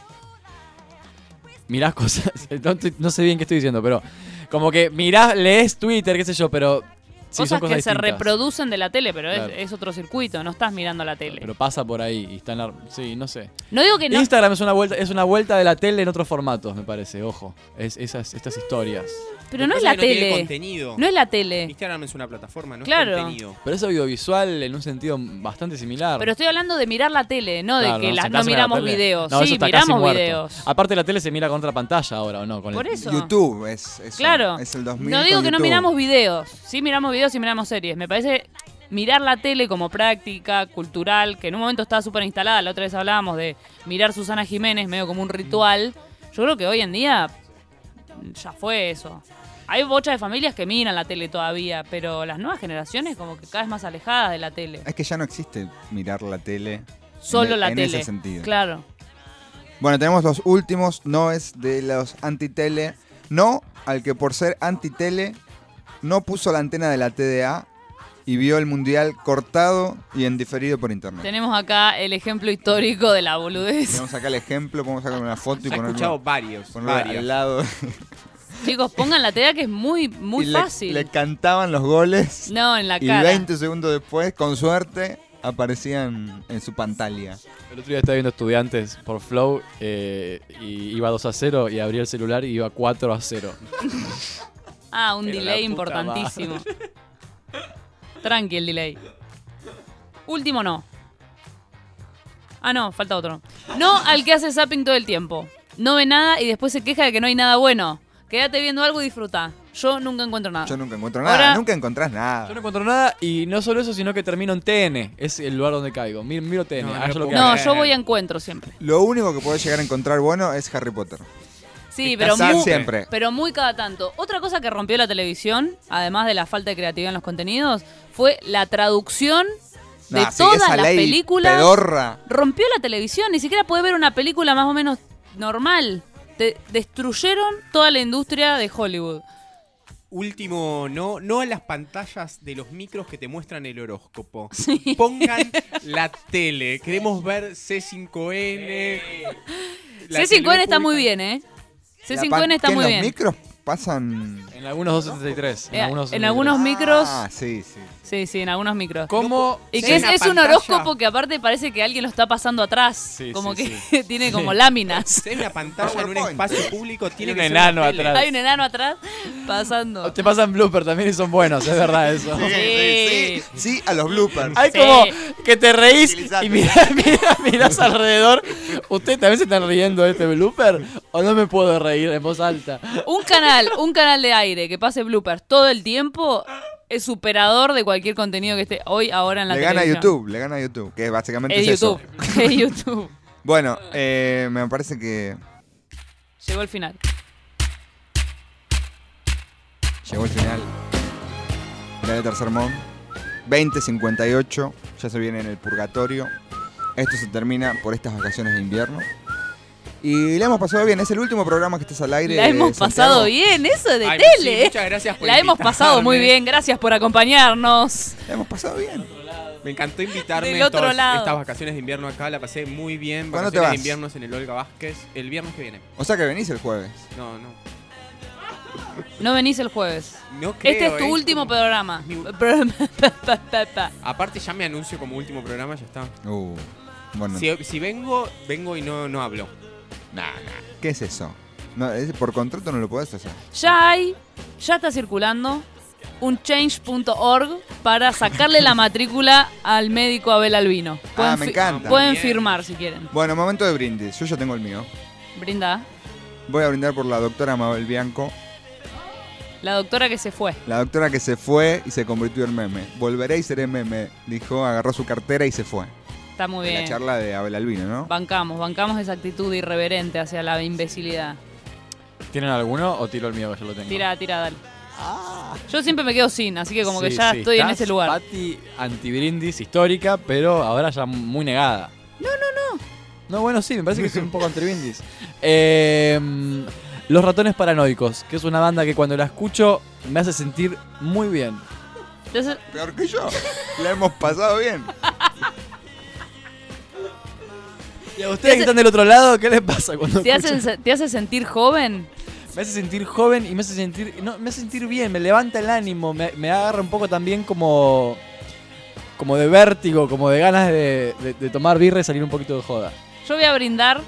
C: Mirás cosas. [laughs] No, no sé bien qué estoy diciendo, pero. Como que mirás, lees Twitter, qué sé yo, pero. Sí,
D: cosas
C: son cosas
D: que se reproducen de la tele, pero es-
C: Claro.
D: es, otro circuito, no estás mirando la tele.
C: Pero pasa por ahí y está en la... Sí, no sé.
D: No digo que no.
C: Instagram es una vuelta, es una vuelta de la tele en otros formatos, me parece, ojo. Es esas, estas historias.
D: Pero no es la
E: tiene
D: tele.
E: contenido.
D: No es la tele.
E: Instagram es una plataforma, no
D: Claro.
E: es contenido.
C: Pero es audiovisual en un sentido bastante similar.
D: Pero estoy hablando de mirar la tele, no
C: Claro,
D: de que la- no
C: la
D: miramos videos.
C: No, eso
D: sí,
C: está casi
D: miramos
C: muerto.
D: videos.
C: Aparte la tele se mira con otra pantalla ahora, ¿o no? Con
D: Por
C: el-
D: eso.
B: YouTube es eso,
D: Claro.
B: Es el 2000
D: No digo que no miramos videos. Sí miramos videos y miramos series. Me parece mirar la tele como práctica cultural, que en un momento estaba súper instalada. La otra vez hablábamos de mirar Susana Jiménez medio como un ritual. Yo creo que hoy en día ya fue eso. Hay bocha de familias que miran la tele todavía, pero las nuevas generaciones como que cada vez más alejadas de la tele.
B: Es que ya no existe mirar la tele.
D: Solo
B: en,
D: la
B: en
D: tele.
B: ese sentido.
D: Claro.
B: Bueno, tenemos los últimos noes de los antitele. No al que por ser antitele no puso la antena de la TDA y vio el mundial cortado y en diferido por internet.
D: Tenemos acá el ejemplo histórico de la boludez.
B: Tenemos acá el ejemplo, podemos sacar una foto y ponerlo,
E: escuchado varios,
B: ponerlo
E: varios.
B: al lado.
D: Chicos, pongan la tela que es muy, muy
B: Y le-
D: fácil.
B: Le, cantaban los goles.
D: No, en la
B: y
D: cara.
B: 20 segundos después, con suerte, aparecían en su pantalla.
C: El otro día estaba viendo estudiantes por Flow eh, y iba 2 a 0 y abría el celular y iba 4 a 0. [laughs]
D: Ah, un
C: Pero
D: delay importantísimo. [laughs] Tranqui el delay. Último no. Ah, no, falta otro. No al que hace zapping todo el tiempo. No ve nada y después se queja de que no hay nada bueno. Quédate viendo algo y disfruta. Yo nunca encuentro nada.
B: Yo nunca encuentro nada,
D: Ahora-
B: nunca encontrás nada.
C: Yo no encuentro nada y no solo eso, sino que termino en TN. Es el lugar donde caigo. Miro, miro TN.
E: No,
C: ah,
E: no
C: yo lo que
D: No, yo voy a encuentro siempre.
B: Lo único que podés llegar a encontrar bueno es Harry Potter.
D: Sí, pero muy,
B: siempre.
D: pero muy cada tanto. Otra cosa que rompió la televisión, además de la falta de creatividad en los contenidos, fue la traducción de
B: Nah, sí,
D: todas las
B: ley
D: películas.
B: pedorra.
D: Rompió la televisión, ni siquiera puede ver una película más o menos normal. Te- destruyeron toda la industria de Hollywood.
E: Último, no, no a las pantallas de los micros que te muestran el horóscopo. [laughs] Pongan la tele. Queremos ver C5N. [laughs] la
D: C5N
E: tele
D: está muy bien, ¿eh?
B: La
D: C5N
B: pan-
D: está
B: ¿qué,
D: muy
B: en
D: bien.
B: los micros pasan...
C: En algunos 273. En
D: Eh,
C: algunos,
D: en algunos micros.
B: Ah, sí, sí.
D: Sí, sí, en algunos micros.
C: ¿Cómo?
D: Y que es, un horóscopo que aparte parece que alguien lo está pasando atrás.
C: Sí,
D: como
C: sí,
D: que [laughs] tiene como láminas. [laughs]
E: Hay una pantalla en un espacio público, tiene
C: un
E: que ser
C: enano
E: tele.
C: atrás.
D: Hay un enano atrás pasando.
C: Te pasan blooper también y son buenos, es verdad [laughs] eso.
B: Sí, sí, sí, sí, a los bloopers.
C: Hay
D: Sí.
C: como que te reís
B: Utilizate.
C: y mirás, mirás, mirás alrededor. ¿Ustedes también se están riendo de este blooper? ¿O no me puedo reír en voz alta?
D: Un canal, un canal de aire que pase bloopers todo el tiempo es superador de cualquier contenido que esté hoy, ahora en la
B: Le gana a
D: televisión.
B: YouTube, le gana YouTube, que básicamente es,
D: Es
B: eso.
D: YouTube. [laughs] Es YouTube.
B: Bueno, eh, me parece que
D: Llegó el final.
B: llegó el final del tercer mon. 2058, ya se viene en el purgatorio. Esto se termina por estas vacaciones de invierno. Y la hemos pasado bien, es el último programa que estás al aire.
D: La hemos
B: Santiago.
D: pasado bien, eso de
E: Ay,
D: tele.
E: sí, muchas gracias por
D: La hemos pasado muy bien, gracias por acompañarnos.
B: La hemos pasado bien.
E: Me encantó invitarme
D: Del otro lado.
E: estas vacaciones de invierno acá. La pasé muy bien.
B: ¿Cuándo te
E: Vacaciones
B: vas?
E: de invierno en el Olga Vázquez. El viernes que viene.
B: O sea que venís el jueves.
E: No, no.
D: No venís el jueves.
E: No creo,
D: este es tu
E: ¿eh?
D: último programa. [laughs]
E: Aparte ya me anuncio como último programa, ya está.
B: Uh, bueno,
E: Si, si vengo, vengo y no, no hablo.
B: ¿Qué es eso? No, es- por contrato no lo podés hacer.
D: Ya hay, ya está circulando un change.org para sacarle la matrícula al médico Abel Albino.
B: Ah, me
D: fi-
B: encanta.
D: Pueden
E: Bien.
D: firmar si quieren.
B: Bueno, momento de brindis. Yo ya tengo el mío.
D: Brinda.
B: Voy a brindar por la doctora Mabel Bianco,
D: La doctora que se fue.
B: la doctora que se fue y se convirtió en meme. Volveré y seré meme, dijo, agarró su cartera y se fue.
D: Está muy
B: En
D: bien.
B: la charla de Abel Albino, ¿no?
D: Bancamos, bancamos esa actitud irreverente hacia la imbecilidad.
C: ¿Tienen alguno o tiro el mío que yo lo tengo?
D: Tira, tira, dale. Yo siempre me quedo sin, así que como que ya
C: sí,
D: estoy en ese lugar.
C: Pati antibrindis histórica, pero ahora ya muy negada.
D: No, no, no.
C: No, bueno, sí, me parece que es un poco antibrindis. [laughs] Eh, Los Ratones Paranoicos, que es una banda que cuando la escucho me hace sentir muy bien.
B: Peor que yo. La hemos pasado bien. [laughs]
C: Y a ustedes que están del otro lado, ¿qué les pasa cuando
D: ¿te, hacen ¿te hace sentir joven?
C: me hace sentir joven y me hace sentir, no, me hace sentir bien, me levanta el ánimo, me, me agarra un poco también como, como de vértigo, como de ganas de, de- de tomar birra y salir un poquito de joda.
D: Yo voy a brindar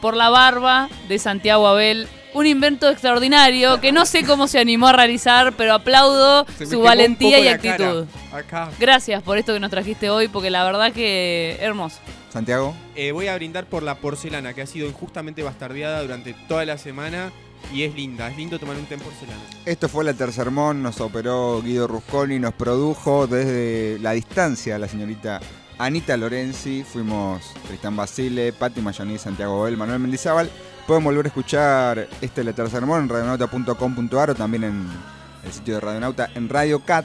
D: por la barba de Santiago Abel. Un invento extraordinario que no sé cómo se animó a realizar, pero aplaudo su valentía y actitud.
E: cara.
D: Gracias por esto que nos trajiste hoy, porque la verdad que hermoso.
B: Santiago.
E: Eh, voy a brindar por la porcelana que ha sido injustamente bastardeada durante toda la semana y es linda, es lindo tomar un té en porcelana.
B: Esto fue la Tercermón, nos operó Guido Rusconi, nos produjo desde la distancia la señorita Anita Lorenzi, fuimos Tristán Basile, Patti Mayoní, Santiago Bel, Manuel Mendizábal. Pueden volver a escuchar este La Tercermón en radionauta.com.ar o también en el sitio de Radionauta en Radio Cat.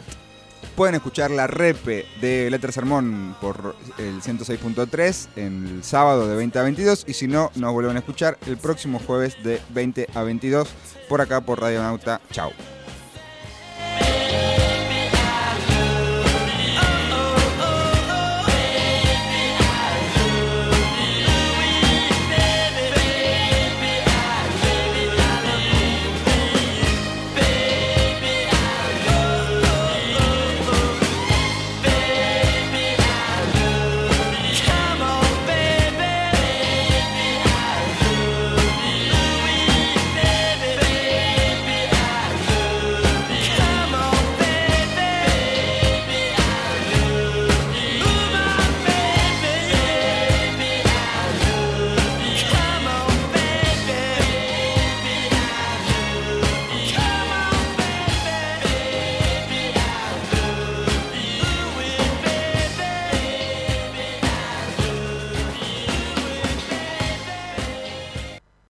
B: Pueden escuchar la repe de Letter Sermón por el 106.3 en el sábado de 20 a 22 y si no, nos vuelven a escuchar el próximo jueves de 20 a 22 por acá por Radio Nauta. Chao.